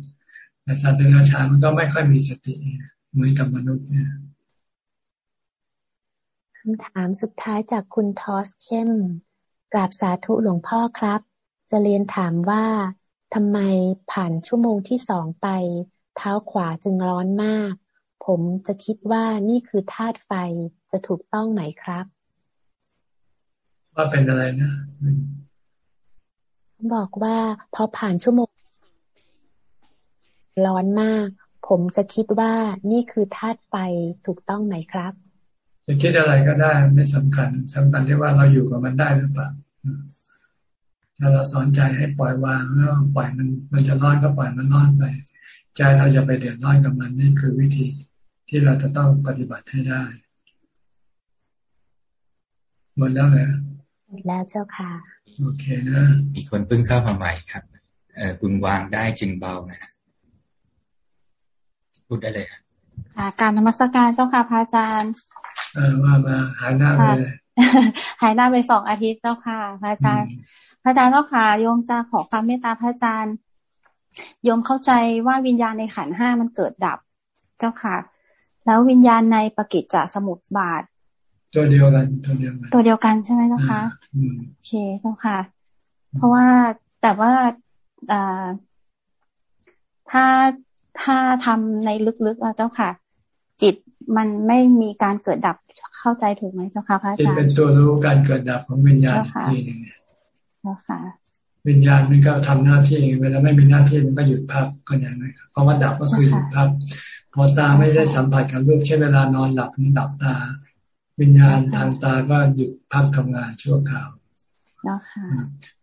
แต่สัตว์เดรัจฉานมันก็ไม่ค่อยมีสติเหมือนกับมนุษย์เนี่ยคำถามสุดท้ายจากคุณทอสเข้ม กราบสาธุหลวงพ่อครับ จะเรียนถามว่าทำไมผ่านชั่วโมงที่สองไป เท้าขวาจึงร้อนมาก ผมจะคิดว่านี่คือธาตุไฟจะถูกต้องไหมครับ ว่าเป็นอะไรนะบอกว่าพอผ่านชั่วโมง ร้อนมาก ผมจะคิดว่านี่คือธาตุไฟถูกต้องไหมครับ จจะคิดอะไรก็ได้ไม่สำคัญสำคัญที่ว่าเราอยู่กับมันได้หรือเปล่าถ้าเราสอนใจให้ปล่อยวางแล้วปล่อยมัน มันจะร้อนก็ปล่อยมันร้อนไป ใจเราจะไปเดือดร้อนกับมันนี่คือวิธีที่เราจะต้องปฏิบัติให้ได้หมดแล้วเหรอหมดแล้วเจ้าค่ะ โอเคนะมีคนเพิ่งเข้ามาใหม่ครับ เออคุณวางได้จึงเบานะพูดได้เลยค่ะการนมัสการเจ้าค่ะพระอาจารย์ เออมามาหายหน้าไปหายหน้าไปสองอาทิตย์เจ้าค่ะ พระอาจารย์ พระอาจารย์เจ้าค่ะโยมจะขอความเมตตาพระอาจารย์โยมเข้าใจว่าวิญญาณในขันห้ามันเกิดดับเจ้าค่ะ แล้ววิญญาณในปกิจจสมุทบาท ตัวเดียวกันตัวเดียวกันตัวเดียวกันใช่ไหมเจ้าค่ะโอเคเจ้าค่ะ เพราะว่าแต่ว่าถ้าถ้าทำในลึกๆเจ้าค่ะ จิตมันไม่มีการเกิดดับเข้าใจถูกไหมเจ้าค่ะพระอาจารย์เป็นตัวรู้การเกิดดับของวิญญาณทีนึงเจ้าค่ะ วิญญาณมันก็ทำหน้าที่เวลาไม่มีหน้าที่มันก็หยุดพักก็อย่างไรเพราะว่าดับก็คือหยุดพักพอตาไม่ได้สัมผัสกับรูปใช้เวลานอนหลับนี่ดับตา วิญญาณทางตาก็หยุดพักทำงานชั่วคราว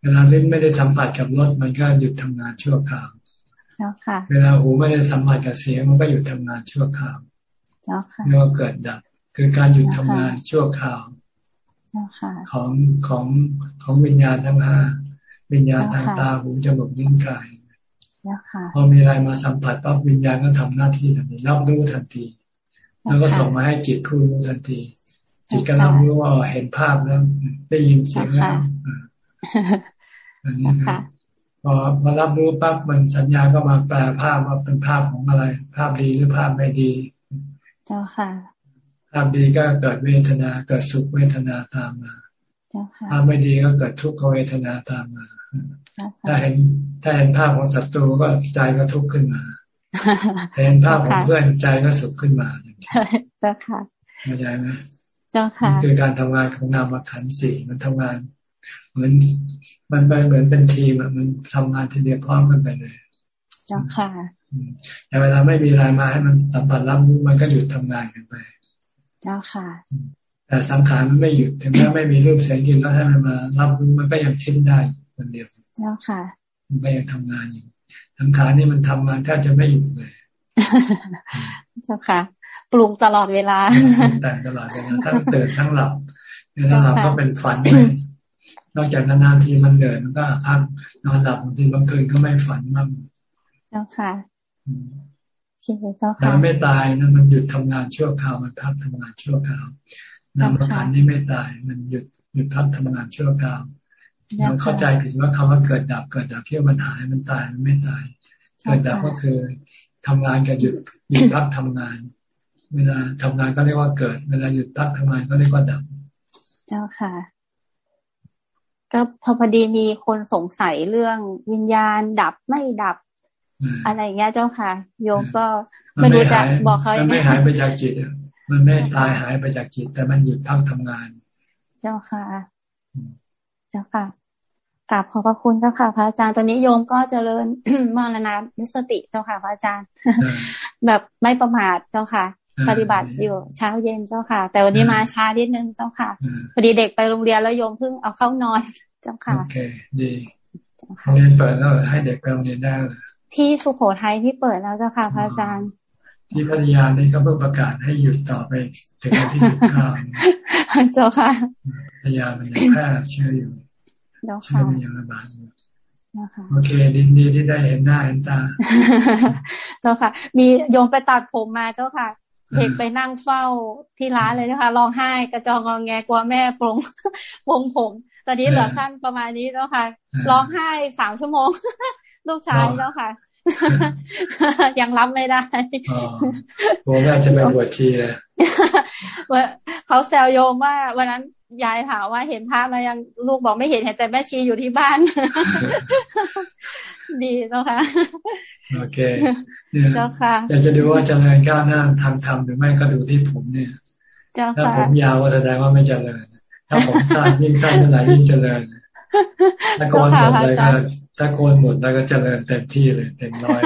เวลาลิ้นไม่ได้สัมผัสกับรสมันก็หยุดทำงานชั่วคราวเวลาหูไม่ได้สัมผัสกับเสียงมันก็หยุดทำงานชั่วคราว เรียกว่าเกิดดับ คือการหยุดทำงานชั่วคราวของของของวิญญาณทั้งห้าวิญญาณทางตาหูจมูกลิ้นกายพอมีอะไรมาสัมผัสปั๊บวิญญาณก็ทำหน้าที่ทันทีรับรู้ทันที แล้วก็ส่งมาให้จิตผู้รู้ทันที จิตก็รับรู้ว่าเห็นภาพแล้วได้ยินเสียงแล้วอันนี้นะพอพอรับรู้ปั๊บมันสัญญาก็มาแปลภาพว่าเป็นภาพของอะไร ภาพดีหรือภาพไม่ดี เจ้าค่ะภาพดีก็เกิดเวทนาเกิดสุขเวทนาตามมาภาพไม่ดีก็เกิดทุกขเวทนาตามมา ถ้าเห็นถ้าเห็นภาพของศัตรูก็ใจก็ทุกข์ขึ้นมาเห็นภาพของเพื่อนใจก็สุขขึ้นมาเจ้าค่ะเข้าใจไหมเจ้าค่ะคือการทำงานของนามขันสี่มันทำงาน เหมือนมันไปเหมือนเป็นทีมมันทำงานทีเดียวพร้อมกันไปเลย เจ้าค่ะ แต่เวลาไม่มีอะไรมาให้มันสัมผัสรับรู้มันก็หยุดทำงานกันไป เจ้าค่ะ แต่สังขารมันไม่หยุดถึงแม้ไม่มีรูปเสียงกลิ่นแล้วให้มันมารับรู้มันก็ยังคิดได้คนเดียว เจ้าค่ะ มันก็ยังทำงานอยู่สังขารนี่มันทำงานแทบจะไม่หยุดเลย เจ้าค่ะ ปรุงตลอดเวลา แต่ตลอดเวลาทั้งตื่นทั้งหลับเวลาหลับก็เป็นฝันไปนอกจากนานๆทีมันเหนื่อยมันก็พักนอนหลับบางทีบางคืนก็ไม่ฝันบ้างเจ้าค่ะ คิดเจ้าค่ะแต่ไม่ตายนะมันหยุดทำงานชั่วคราวมันพักทำงานชั่วคราวนามขันนี่ไม่ตาย มันหยุดหยุดพักทำงานชั่วคราวเราเข้าใจผิดว่าคำว่าเกิดดับเกิดดับเที่ยวมันหายมันตายมันไม่ตาย เกิดดับก็คือทำงานกับหยุดหยุดพักทำงาน เวลาทำงานก็เรียกว่าเกิด เวลาหยุดพักทำงานก็เรียกว่าดับ เจ้าค่ะ ก็พอพอดีมีคนสงสัยเรื่องวิญญาณดับไม่ดับ อะไรเงี้ยเจ้าค่ะ โยมก็ไม่รู้จะบอกเขามันไม่หายไปจากจิตมันไม่ตายหายไปจากจิต แต่มันหยุดพักทำงาน เจ้าค่ะ เจ้าค่ะกราบขอบพระคุณเจ้าค่ะพระอาจารย์ตอนนี้โยมก็เจริญมรณานุสติเจ้าค่ะพระอาจารย์ แบบไม่ประมาทเจ้าค่ะ ปฏิบัติอยู่เช้าเย็นเจ้าค่ะ แต่วันนี้มาช้านิดนึงเจ้าค่ะพอดีเด็กไปโรงเรียนแล้วโยมเพิ่งเอาเข้านอนเจ้าค่ะโอเคดีโรงเรียนเปิดแล้วให้เด็กไปโรงเรียนได้ ที่สุโขทัยที่เปิดแล้วเจ้าค่ะพระอาจารย์ ที่พัทยานี่เขาเพิ่งประกาศให้หยุดต่อไปถึงวันที่สิบเก้าเจ้าค่ะพัทยามันยังแพร่เชื้ออยู่เชื้อมันยังระบาดอยู่โอเคดีดีที่ได้เห็นหน้าเห็นตา เจ้าค่ะ มีโยมไปตัดผมมาเจ้าค่ะเด็กไปนั่งเฝ้าที่ร้านเลยนะคะร้องไห้กระจองงอแงกลัวแม่ปรงปรงผม ตอนนี้เหลือสั้นประมาณนี้แล้วค่ะร้องไห้สามชั่วโมง ลูกชายแล้วค่ะ ยังรับไม่ได้โอ้แม่จะไปบวชชีเลยเขาแซวโยมว่าวันนั้นยายถามว่าเห็นพระมายังลูกบอกไม่เห็นเห็นแต่แม่ชีอยู่ที่บ้าน ดีเจ้าค่ะโอเคเจ้าค่ะอยากจะดูว่าเจริญก้าวหน้าทางธรรมหรือไม่ก็ดูที่ผมเนี่ยถ้าผมยาวก็แสดงว่าไม่เจริญถ้าผมสั้นยิ่งสั้นเท่าไหร่ยิ่งเจริญถ้าโกนหมดเลยก็ ถ้าโกนหมดแล้วก็เจริญเต็มที่เลย เต็มร้อย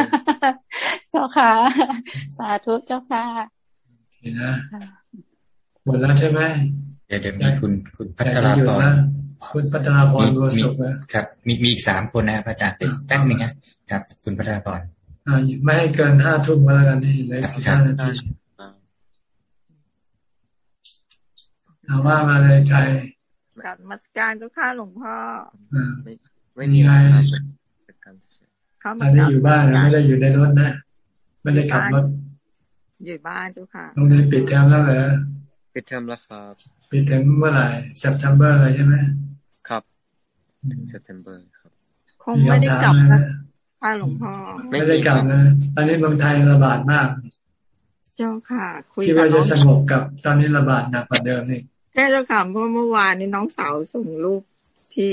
เจ้าค่ะ สาธุเจ้าค่ะเห็นนะหมดแล้วใช่ไหมเดี๋ยวเดี๋ยวมีคุณคุณพัฒนาพรคุณพัฒนาพรบัวสุขครับ มีมีอีกสามคนนะพระอาจารย์ติดแป๊บนึงครับ คุณพัฒนาพรอ่าไม่ให้เกินห้าทุ่มแล้วกันนี่เลยห้านาทีเอาว่ามาเลยใครกลับมาสการเจ้าค่ะหลวงพ่อ ไม่มีอะไรตอนนี้อยู่บ้านไม่ได้อยู่ในรถนะ ไม่ได้ขับรถอยู่บ้านเจ้าค่ะโรงเรียนปิดเทอมแล้วเหรอปิดเทอมแล้วครับ ปิดเทอมเมื่อไหร่ September อะไรใช่ไหมครับ September ครับ คงไม่ได้กลับนะค่ะหลวงพ่อ ไม่ได้กลับนะ ตอนนี้เมืองไทยระบาดมาก เจ้าค่ะคุยคิดว่าจะสงบกับตอนนี้ระบาดหนักกว่าเดิมนี่แค่เจ้าค่ะเพราะเมื่อวานนี้น้องสาวส่งรูป ที่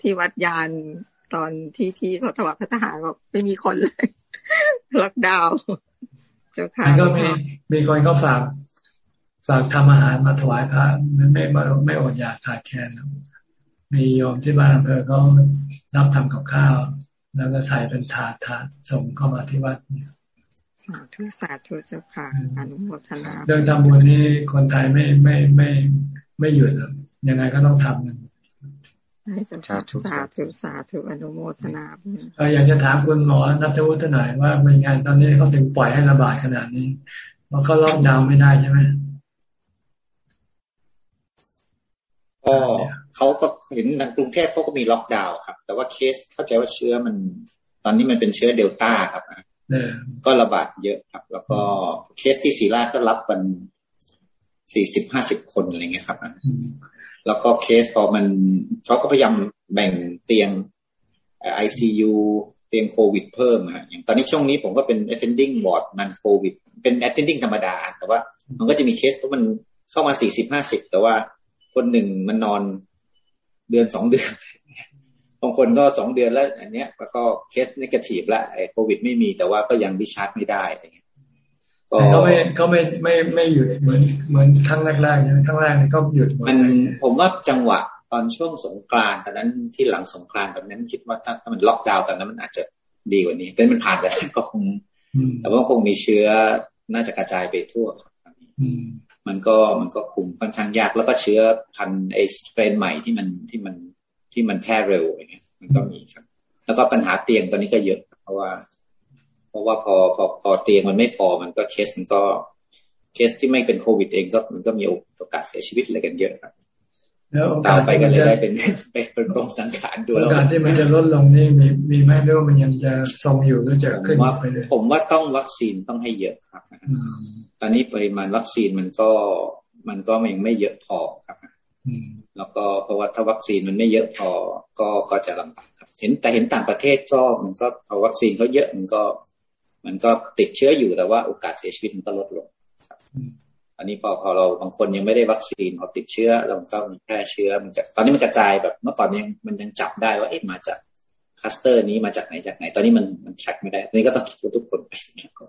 ที่วัดยานตอนที่ที่เขาถวายพระทหารบอกไม่มีคนเลย ล็อกดาวน์เจ้าค่ะก็มีมีคนเขาฝากฝากทำอาหารมาถวายพระไม่ไม่ไม่อดอยากขาดแคลนมีโยมที่บ้านอำเภอเขารับทำกับข้าว แล้วก็ใส่เป็นถาดถาดส่งเข้ามาที่วัดเนี่ยสาธุสาธุเจ้าค่ะอนุโมทนาเรื่องทำบุญนี้คนไทยไม่ไม่ไม่ไม่หยุดยังไงก็ต้องทำ สาธุสาธุสาธุอนุโมทนาอยากจะถามคุณหมอนัทวุฒิหน่อยว่าเป็นไงตอนนี้เขาถึงปล่อยให้ระบาดขนาดนี้เพราะเขาล็อกดาวน์ไม่ได้ใช่ไหมก็เขาก็เห็นกรุงเทพเขาก็มีล็อกดาวน์ครับ แต่ว่าเคสเข้าใจว่าเชื้อมัน ตอนนี้มันเป็นเชื้อเดลต้าครับก็ระบาดเยอะครับ แล้วก็เคสที่ศรีราชก็รับมันสี่สิบห้าสิบคนอะไรเงี้ยครับ แล้วก็เคสพอมันเขาก็พยายามแบ่งเตียงไอซียูเตียงโควิดเพิ่มฮะอย่างตอนนี้ช่วงนี้ผมก็เป็น attending ward non-COVID เป็น attending ธรรมดา แต่ว่ามันก็จะมีเคสเพราะมันเข้ามาสี่สิบห้าสิบแต่ว่าคนหนึ่งมันนอนเดือนสองเดือนบางคนก็สองเดือนแล้ว อันเนี้ยก็เคส negative ละไอโควิดไม่มีแต่ว่าก็ยัง discharge ไม่ได้ อะไรเงี้ยก็ไม่ก็ไม่ไม่ไม่หยุดเหมือนเหมือนครั้งแรกๆใช่ไหมครั้งแรกนี่ก็หยุดมันผมว่าจังหวะตอนช่วงสงกรานตอนนั้นที่หลังสงกรานแบบนั้นคิดว่าถ้าถ้ามันล็อกดาวน์ตอนนั้นมันอาจจะดีกว่านี้แต่มันผ่านไปก็คง แต่ว่าคงมีเชื้อน่าจะกระจายไปทั่วมันก็มันก็คุมค่อนข้างยากแล้วก็เชื้อพันไอสเตรนใหม่ที่มันที่มันที่มันแพร่เร็วอย่างเงี้ยมันก็มีครับ แล้วก็ปัญหาเตียงตอนนี้ก็เยอะ เพราะว่าเพ ราะว่าพอพอพอเตียงมันไม่พอมันก็เคสมันก็เคสที่ไม่เป็นโควิดเองก็มันก็มีโอกาสเสียชีวิตอะไรกันเยอะครับแล้วตามไปก็จะได้เป็นเป็นโรคสังขารด้วยโอกาสที่มันจะลดลงนี่มีมีไหมหรือว่ามันยังจะทรงอยู่หรือจะขึ้นไปเลยผมว่าต้องวัคซีนต้องให้เยอะครับตอนนี้ปริมาณวัคซีนมันก็มันก็ยังไม่เยอะพอครับแล้วก็เพราะว่าถ้าวัคซีนมันไม่เยอะพอก็ก็จะลำบากครับ เห็นแต่เห็นต่างประเทศก็มันก็พอวัคซีนเขาเยอะมันก็ มันก็ติดเชื้ออยู่แต่ว่าโอกาสเสียชีวิตมันก็ลดลงครับอันนี้พอพอเราบางคนยังไม่ได้วัคซีนพอติดเชื้อเราก็มีแพร่เชื้อมันจะตอนนี้มันกระจายแบบเมื่อก่อนยังมันยังจับได้ว่าเอ๊ะมาจากคลัสเตอร์นี้มาจากไหนจากไหน ตอนนี้มันมัน track ไม่ได้ตอนนี้ก็ต้องคิดว่าทุกคน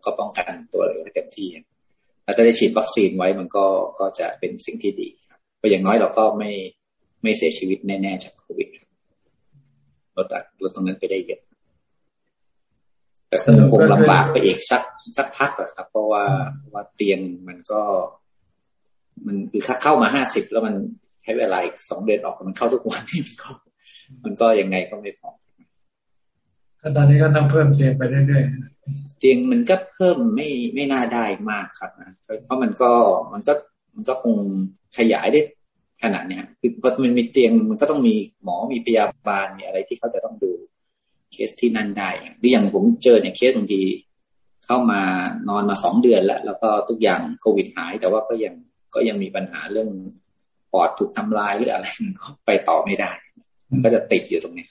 ก็ป้องกันตัวเลยเต็มที่แล้วถ้าได้ฉีดวัคซีนไว้มันก็ก็จะเป็นสิ่งที่ดีครับเพราะอย่างน้อยเราก็ไม่ไม่เสียชีวิตแน่ๆจากโควิดลดลดตรงนั้นไปได้เยอะ แต่คงคงลำบากไปอีกสักสักพักครับ เพราะว่าว่าเตียงมันก็ มันคือถ้าเข้ามาห้าสิบแล้วมันใช้เวลาอีกสองเดือนออกมันเข้าทุกวันที่มันก็มันก็ยังไงก็ไม่พอตอนนี้ก็ต้องเพิ่มเตียงไปเรื่อยๆเตียงมันก็เพิ่มไม่ไม่น่าได้มากครับนะเพราะมันก็มันก็มันก็คงขยายได้ขนาดเนี้ยคือพอมันมีเตียงมันก็ต้องมีหมอมีพยาบาลมีอะไรที่เขาจะต้องดู เคสที่นั่นได้หรืออย่างผมเจอเนี่ยเคสบางทีเข้ามานอนมาสองเดือนแล้ว แล้วก็ทุกอย่างโควิดหาย แต่ว่าก็ยังก็ยังมีปัญหาเรื่องปอดถูกทำลายหรืออะไรมันก็ไปต่อไม่ได้ มันก็จะติดอยู่ตรงนี้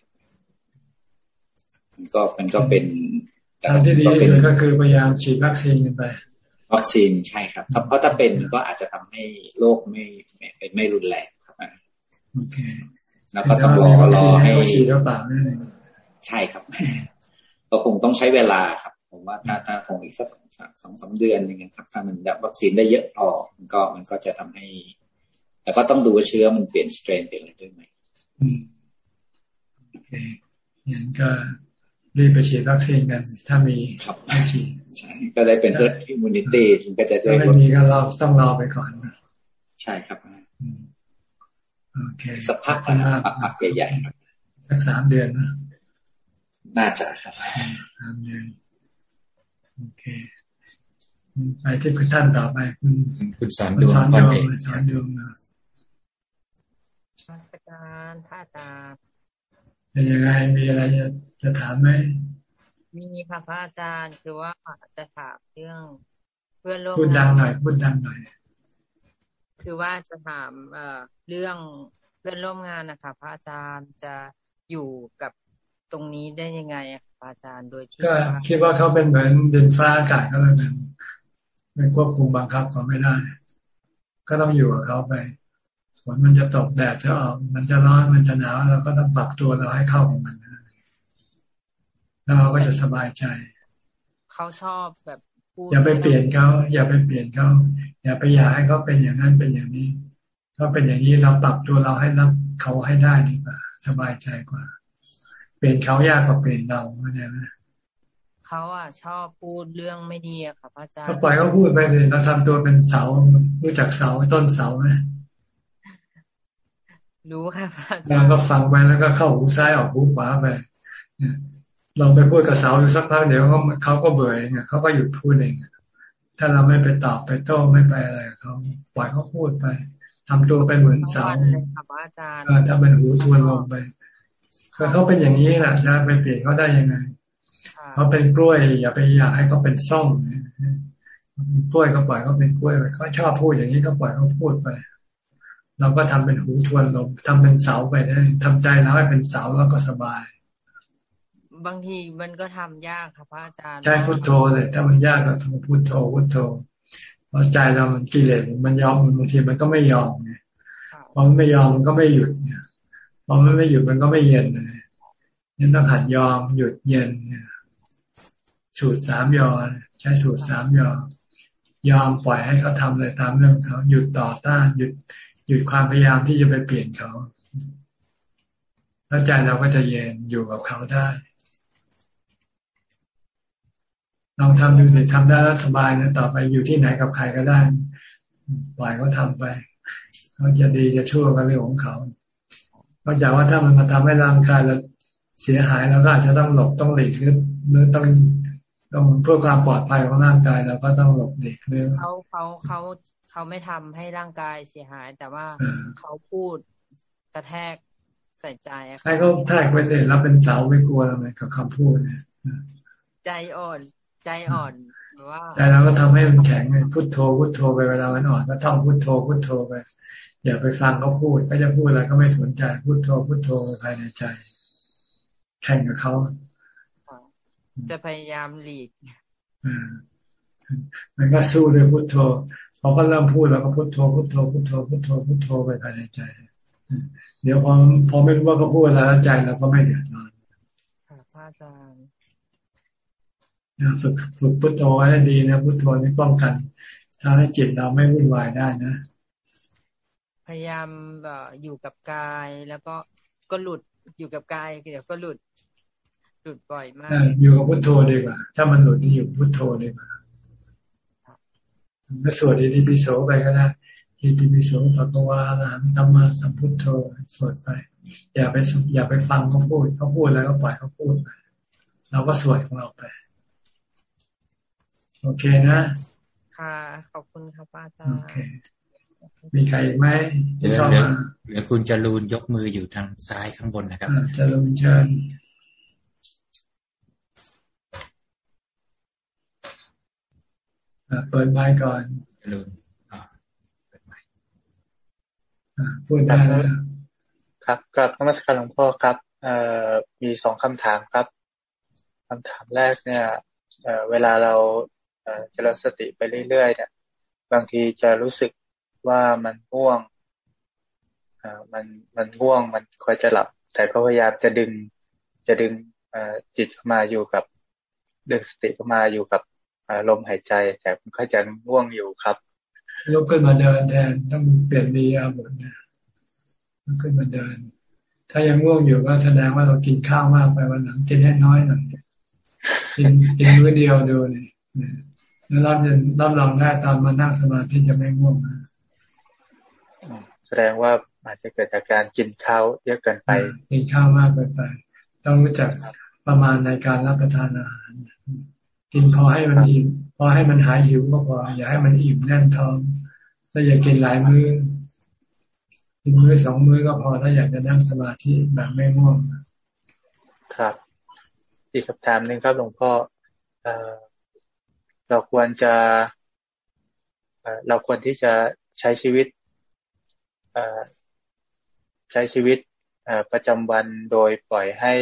มันก็มันก็เป็นทางที่ดีที่สุดก็คือพยายามฉีดวัคซีนกันไปวัคซีนใช่ครับเพราะถ้าเป็นก็อาจจะทำให้โรคไม่ไม่ไม่รุนแรงครับโอเคแล้วก็ต้องรอรอให้ฉีดก็ปล่านั่นเอง ใช่ครับ ก็คงต้องใช้เวลาครับ ผมว่าถ้าถ้าคงอีกสักสองสามเดือนอย่างเงี้ยครับ ถ้ามันดับวัคซีนได้เยอะพอมันก็มันก็จะทำให้ แต่ก็ต้องดูว่าเชื้อมันเปลี่ยนสเตรนเปลี่ยนอะไรด้วยไหมโอเคงั้นก็รีบไปฉีดวัคซีนกัน ถ้ามีครับฉีดใช่ก็ได้เป็น herd immunity ถึงก็จะได้ไม่มีก็เราต้องรอไปก่อนใช่ครับโอเคสักพักนะพักใหญ่ๆครับสักสามเดือนนะ น่าจะครับสามเดือนโอเคไปที่คุณท่านต่อไป คุณคุณสอนดวงสอนดวงสอนดวงนะมาสการพระอาจารย์เป็นยังไงมีอะไรจะจะถามไหมมีค่ะพระอาจารย์คือว่าจะถามเรื่องเพื่อนร่วมพูดดังหน่อยพูดดังหน่อย คือว่าจะถามเอ่อเรื่องเพื่อนร่วมงานนะคะพระอาจารย์จะอยู่กับ ตรงนี้ได้ยังไงอะพระอาจารย์โดยที่ก็คิดว่าเขาเป็นเหมือนดินฟ้าอากาศก็เลยเป็นไม่ควบคุมบังคับเขาไม่ได้ ก็ต้องอยู่กับเขาไปฝนมันจะตกแดดจะออกมันจะร้อนมันจะหนาวเราก็ต้องปรับตัวเราให้เข้ากับมันแล้วเราก็จะสบายใจ เขาชอบแบบอย่าไปเปลี่ยนเขาอย่าไปเปลี่ยนเขาอย่าไปอยากให้เขาเป็นอย่างนั้นเป็นอย่างนี้ถ้าเป็นอย่างนี้เราปรับตัวเราให้รับเขาให้ได้ดีกว่า สบายใจกว่า เปลี่ยนเขายากกว่าเปลี่ยนเราเข้าใจไหมเขาอะชอบพูดเรื่องไม่ดีอะค่ะพระอาจารย์ก็ปล่อยเขาพูดไปเลยเราทำตัวเป็นเสารู้จักเสาต้นเสาไหมรู้ค่ะพระอาจารย์เราก็ฟังไปแล้วก็เข้าหูซ้ายออกหูขวาไปเราไปพูดกับเสาอยู่สักพักเดี๋ยวเขาเขาก็เบื่อเองเขาก็หยุดพูดเองถ้าเราไม่ไปตอบไปโต้ไม่ไปอะไรเขาปล่อยเขาพูดไปทำตัวเป็นเหมือนเสาถ้าเป็นหูทวนลงไป เขาเป็นอย่างนี้แหละจะไปเปลี่ยนเขาได้ยังไงเขาเป็นกล้วย อย่าไปอยากให้เขาเป็นส้มกล้วยก็ปล่อยเขาเป็นกล้วยไปเขาชอบพูดอย่างนี้ก็ปล่อยเขาพูดไป เราก็ทำเป็นหูทวนลมทำเป็นเสาไปนะทำใจแล้วให้เป็นเสาแล้วก็สบาย บางทีมันก็ทำยากค่ะพระอาจารย์ใช่พุทโธเลยถ้ามันยากก็โทพุทโธพุทโธเพราะใจเรามันกิเลสมันยอมบางทีมันก็ไม่ยอมไงพอมันไม่ยอมมันก็ไม่หยุดเนี่ย พอมันไม่หยุดมันก็ไม่เย็นเลยนี่ต้องหัดยอมหยุดเย็นสูตรสามยอใช้สูตรสามยอยอมปล่อยให้เขาทำเลยตามเรื่องเขาหยุดต่อต้านหยุดหยุดความพยายามที่จะไปเปลี่ยนเขาแล้วใจเราก็จะเย็นอยู่กับเขาได้ลองทำดูสิทำได้แล้วสบายนะต่อไปอยู่ที่ไหนกับใครก็ได้ปล่อยเขาทาไปเขาจะดีจะชั่วก็เรื่องของเขา นอกจากว่าถ้ามันมาทำให้ร่างกายเราเสียหายเราก็อาจจะต้องหลบต้องหลีกหรือหรือต้องต้องเพื่อความปลอดภัยของร่างกายเราก็ต้องหลบหลีกหรือเขาเขาเขาเขาไม่ทำให้ร่างกายเสียหาย แต่ว่าเขาพูดกระแทกใส่ใจให้เขาแทกไปเสร็จแล้วเป็นเสาไม่กลัวทำไมกับคำพูดเนี่ยใจอ่อนใจอ่อนว่าใจเราก็ทำให้มันแข็งพุทโธพุทโธไปเวลามันอ่อนก็ท่องพุทโธพุทโธไป อย่าไปฟังเขาพูดก็จะพูดอะไรก็ไม่สนใจพุทโธพุทโธภายในใจ แข่งกับเขาจะพยายามหลีกมันก็สู้ด้วยพุทโธพอเขาเริ่มพูดแล้วก็พุทโธพุทโธพุทโธพุทโธพุทโธไปภายในใจเดี๋ยวพอพอไม่รู้ว่าเขาพูดอะไรใจเราก็ไม่เดือดร้อนค่ะพระอาจารย์ฝึกฝึกพุทโธไว้ดีนะพุทโธนี่ป้องกันถ้าให้จิตเราไม่วุ่นวายได้นะ พยายามอยู่กับกาย แล้วก็ก็หลุดอยู่กับกายเดี๋ยวก็หลุดหลุดบ่อยมากอยู่กับพุทโธดีกว่า ถ้ามันหลุดนี่อยู่พุทโธดีกว่าก็สวดอิติปิโสไปก็ได้อิติปิโสปะกวาหลานสัมมาสัมพุทโธสวดไป อย่าไปอย่าไปฟังเขาพูดเขาพูดแล้วก็ปล่อยเขาพูดไปเราก็สวดของเราไป โอเคนะ ค่ะ ขอบคุณครับอาจารย์โอเค มีใครไหมเหลือเหลือเหลือคุณจรูนยกมืออยู่ทางซ้ายข้างบนนะครับจรูนเชิญเปิดไมค์ก่อนจรูนเปิดไมค์พูดได้แล้วครับกับนมัสการหลวงพ่อครับ เอ่อมีสองคำถามครับคำถามแรกเนี่ยเเวลาเราเจริญสติไปเรื่อยๆเนี่ย บางทีจะรู้สึก ว่ามันง่วงมันมันง่วงมันคอยจะหลับ แต่ก็พยายามจะดึงจะดึงจิตเข้ามาอยู่กับดึงสติเข้ามาอยู่กับลมหายใจ แต่มันก็จะง่วงอยู่ครับลุกขึ้นมาเดินแทนต้องเปลี่ยนมีอาบทนะลุกขึ้นมาเดิน ถ้ายังง่วงอยู่ก็แสดงว่าเรากินข้าวมากไปวันหลังกินให้น้อยหน่อยกินกินมื้อเดียวดูนี่แล้วรับรับรองได้ตอนมานั่งสมาธิจะไม่ง่วงนะ แสดงว่าอาจจะเกิดจากการกินข้าวเยอะเกินไป กินข้าวมากเกินไป ต้องรู้จักประมาณในการรับประทานอาหาร กินพอให้มันอิ่มพอให้มันหายหิวก็พอ อย่าให้มันอิ่มแน่นท้องแล้วอย่ากินหลายมือ้อกินมื้อสองมื้อก็พอถ้าอยากจะนั่งสมาธิแบบไม่ง่วงครับ อีกคำถามหนึ่งครับหลวงพ่อเราควรจะเราควรที่จะใช้ชีวิต ใช้ชีวิตประจำวันโดยปล่อยให้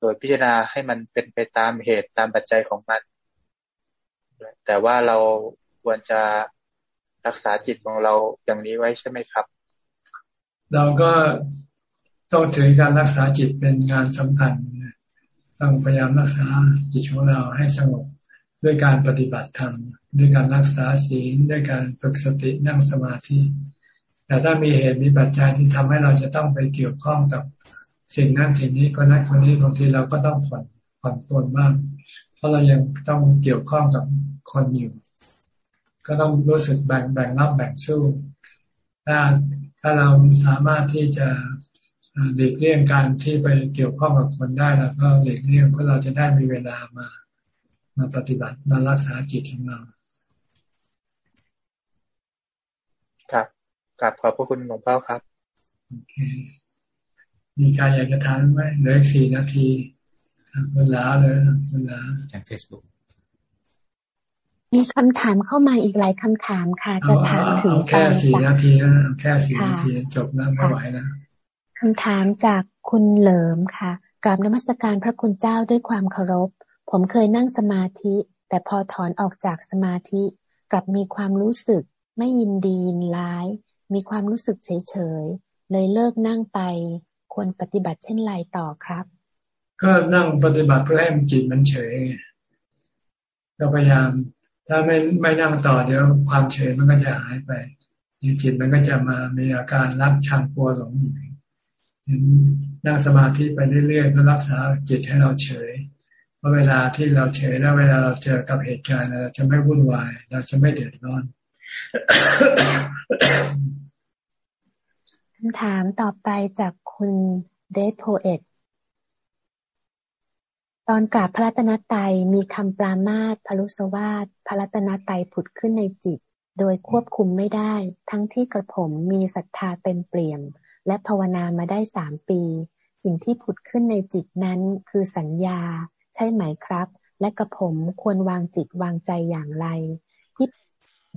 โดยพิจารณาให้มันเป็นไปตามเหตุตามปัจจัยของมัน แต่ว่าเราควรจะรักษาจิตของเราอย่างนี้ไว้ใช่ไหมครับ เราก็ต้องถือการรักษาจิตเป็นงานสำคัญต้องพยายามรักษาจิตของเราให้สงบด้วยการปฏิบัติธรรมด้วยการรักษาศีลด้วยการฝึกสตินั่งสมาธิ แต่ถ้ามีเหตุมีปัจจัยที่ทำให้เราจะต้องไปเกี่ยวข้องกับสิ่งนั้นสิ่งนี้คนนั้นคนนี้บางทีเราก็ต้องผ่อนผ่อนตนบ้างเพราะเรายังต้องเกี่ยวข้องกับคนอยู่ ก็ต้องรู้สึกแบ่งแบ่งรับแบ่งสู้ ถ้าถ้าเราสามารถที่จะหลีกเลี่ยงการที่ไปเกี่ยวข้องกับคนได้แล้วก็หลีกเลี่ยงเพื่อเราจะได้มีเวลามา มาปฏิบัติมารักษาจิตของเราครับ กลับขอบพระคุณหลวงพ่อครับโอเคมีการอยากจะถามไหมเหลืออีกสี่นาทีเวลาเลยเวลาจากเฟซบุ๊กมีคำถามเข้ามาอีกหลายคำถามค่ะ จะถามถึงแค่สี่นาทีนะแค่สี่นาทีจบแล้วไม่ไหวนะคำถามจากคุณเหลิมค่ะกราบนมัสการพระคุณเจ้าด้วยความเคารพ ผมเคยนั่งสมาธิ แต่พอถอนออกจากสมาธิ กลับมีความรู้สึก ไม่ยินดียินร้าย มีความรู้สึกเฉยๆเลยเลิกนั่งไป ควรปฏิบัติเช่นไรต่อครับ ก็นั่งปฏิบัติเพื่อให้มันจิตมันเฉยก็พยายาม ถ้าไม่ไม่นั่งต่อเดี๋ยวความเฉยมันก็จะหายไปจิตมันก็จะมามีอาการรักชังกลัวหลงอยู่นั่งสมาธิไปเรื่อยๆก็รักษาจิตให้เราเฉยเพราะเวลาที่เราเฉยแล้วเวลาเราเจอกับเหตุการณ์เราจะไม่วุ่นวาย เราจะไม่เดือดร้อน คำถามต่อไปจากคุณเดทโพเอตตอนกราบพระรัตนตรัยมีคำปรามาสพลุสวาสพระรัตนตรัยผุดขึ้นในจิต โดยควบคุมไม่ได้ ทั้งที่กระผมมีศรัทธาเต็มเปี่ยม และภาวนามาได้สามปี สิ่งที่ผุดขึ้นในจิตนั้นคือสัญญา ใช่ไหมครับ และกระผมควรวางจิตวางใจอย่างไร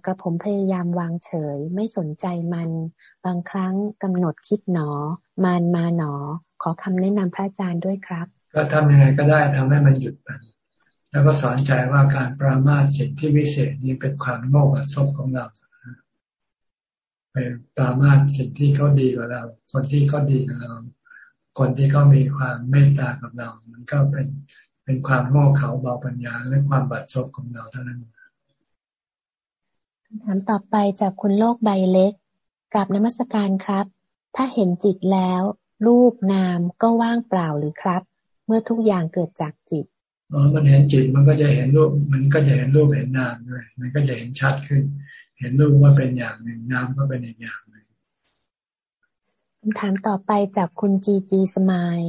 กระผมพยายามวางเฉย ไม่สนใจมัน บางครั้งกำหนดคิดหนอ มานมาหนอ ขอคำแนะนำพระอาจารย์ด้วยครับ ก็ทำยังไงก็ได้ทำให้มันหยุดไปแล้วก็สอนใจว่าการปรามาสสิ่งที่วิเศษนี้เป็นความโง่อัศบของเราไปตามาสิ่งที่เขาดีกว่าเรา คนที่เขาดีกับเรา คนที่เขามีความเมตตากับเรา มันก็เป็นเป็นความโง่เขาเบาปัญญาและความบาดซบของเราเท่านั้น ถามต่อไปจากคุณโลกใบเล็กกับนมัสการครับ ถ้าเห็นจิตแล้ว รูปนามก็ว่างเปล่าหรือครับ เมื่อทุกอย่างเกิดจากจิตอ๋อมันเห็นจิตมันก็จะเห็นรูป มันก็จะเห็นรูปเห็นนามด้วย มันก็จะเห็นชัดขึ้น เห็นรูปว่าเป็นอย่างหนึ่งน้ำก็เป็นอีกอย่างหนึ่งคำถามต่อไปจากคุณจีจีสมาย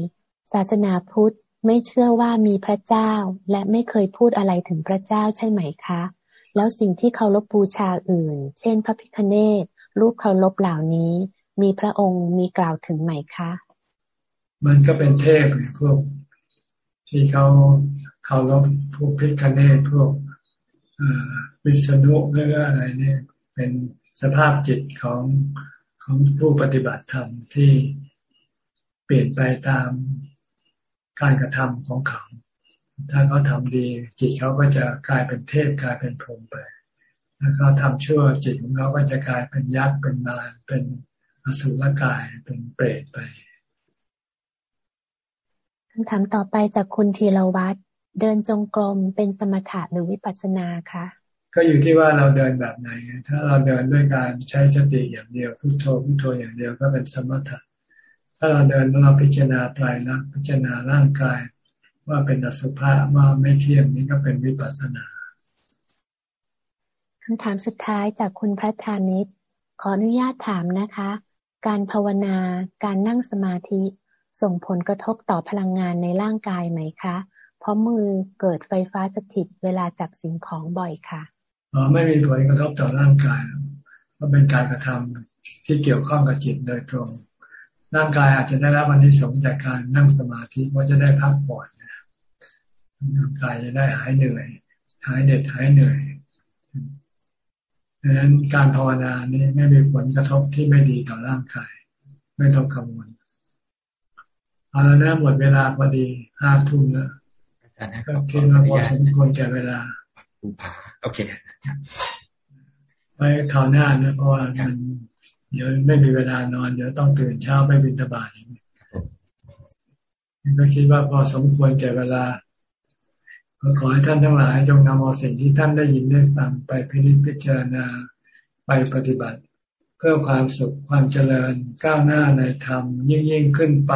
ศาสนาพุทธไม่เชื่อว่ามีพระเจ้า และไม่เคยพูดอะไรถึงพระเจ้าใช่ไหมคะ แล้วสิ่งที่เคารพบูชาอื่น เช่น พระพิคเนตรูปเคารพเหล่านี้ มีพระองค์มีกล่าวถึงไหมคะ มันก็เป็นเทพพวก ที่เขาเคารพพวกพิคเนตพวกวิษณุหรืออะไรเนี่ยเป็นสภาพจิตของของผู้ปฏิบัติธรรมที่เปลี่ยนไปตามการกระทำของเขา ถ้าเขาทำดีจิตเขาก็จะกลายเป็นเทพกลายเป็นพรหมไปถ้าเขาทำชั่วจิตของเขาก็จะกลายเป็นยักษ์เป็นมารเป็นอสุรกายเป็นเปรตไปคำถามต่อไปจากคุณธีรวัตรเดินจงกรมเป็นสมถะหรือวิปัสสนาคะก็อยู่ที่ว่าเราเดินแบบไหน ถ้าเราเดินด้วยการใช้สติอย่างเดียวพุโทโธพุโทโธอย่างเดียวก็เป็นสมถะ ถ้าเราเดินเราพิจารณาตายนะพิจารณาร่างกาย ว่าเป็นอสุภะว่าไม่เที่ยงนี้ก็เป็นวิปัสสนาคำถามสุดท้ายจากคุณพระธานิตขออนุญาตถามนะคะ การภาวนาการนั่งสมาธิส่งผลกระทบต่อพลังงานในร่างกายไหมคะ เพราะมือเกิดไฟฟ้าสถิตเวลาจับสิ่งของบ่อยค่ะอ๋อไม่มีผลกระทบต่อร่างกายเพราะเป็นการกระทำที่เกี่ยวข้องกับจิตโดยตรง ร่างกายอาจจะได้รับวันที่สงจากการนั่งสมาธิว่าจะได้พักผ่อนร่าง กายจะได้หายเหนื่อย หายเด็ดหายเหนื่อยดังนั้นการภาวนานี้ไม่มีผลกระทบที่ไม่ดีต่อร่างกาย ไม่ต้องกังวลเอาแล้วนะหมดเวลาพอดีห้าทุ่มแล้วก็คิดว่าพอสมควรแก่เวลาโอเคไว้คราวหน้านะเพราะว่ามันเดี๋ยวไม่มีเวลานอนเดี๋ยวต้องตื่นเช้าไม่บินตบาทก็คิดว่าพอสมควรแก่เวลา ขอให้ท่านทั้งหลายจงนำเอาสิ่งที่ท่านได้ยินได้ฟังไปพิจิตพิจารณาไปปฏิบัติ เพื่อความสุขความเจริญก้าวหน้าในธรรมยิ่งยิ่งขึ้นไป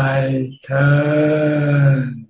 เธอ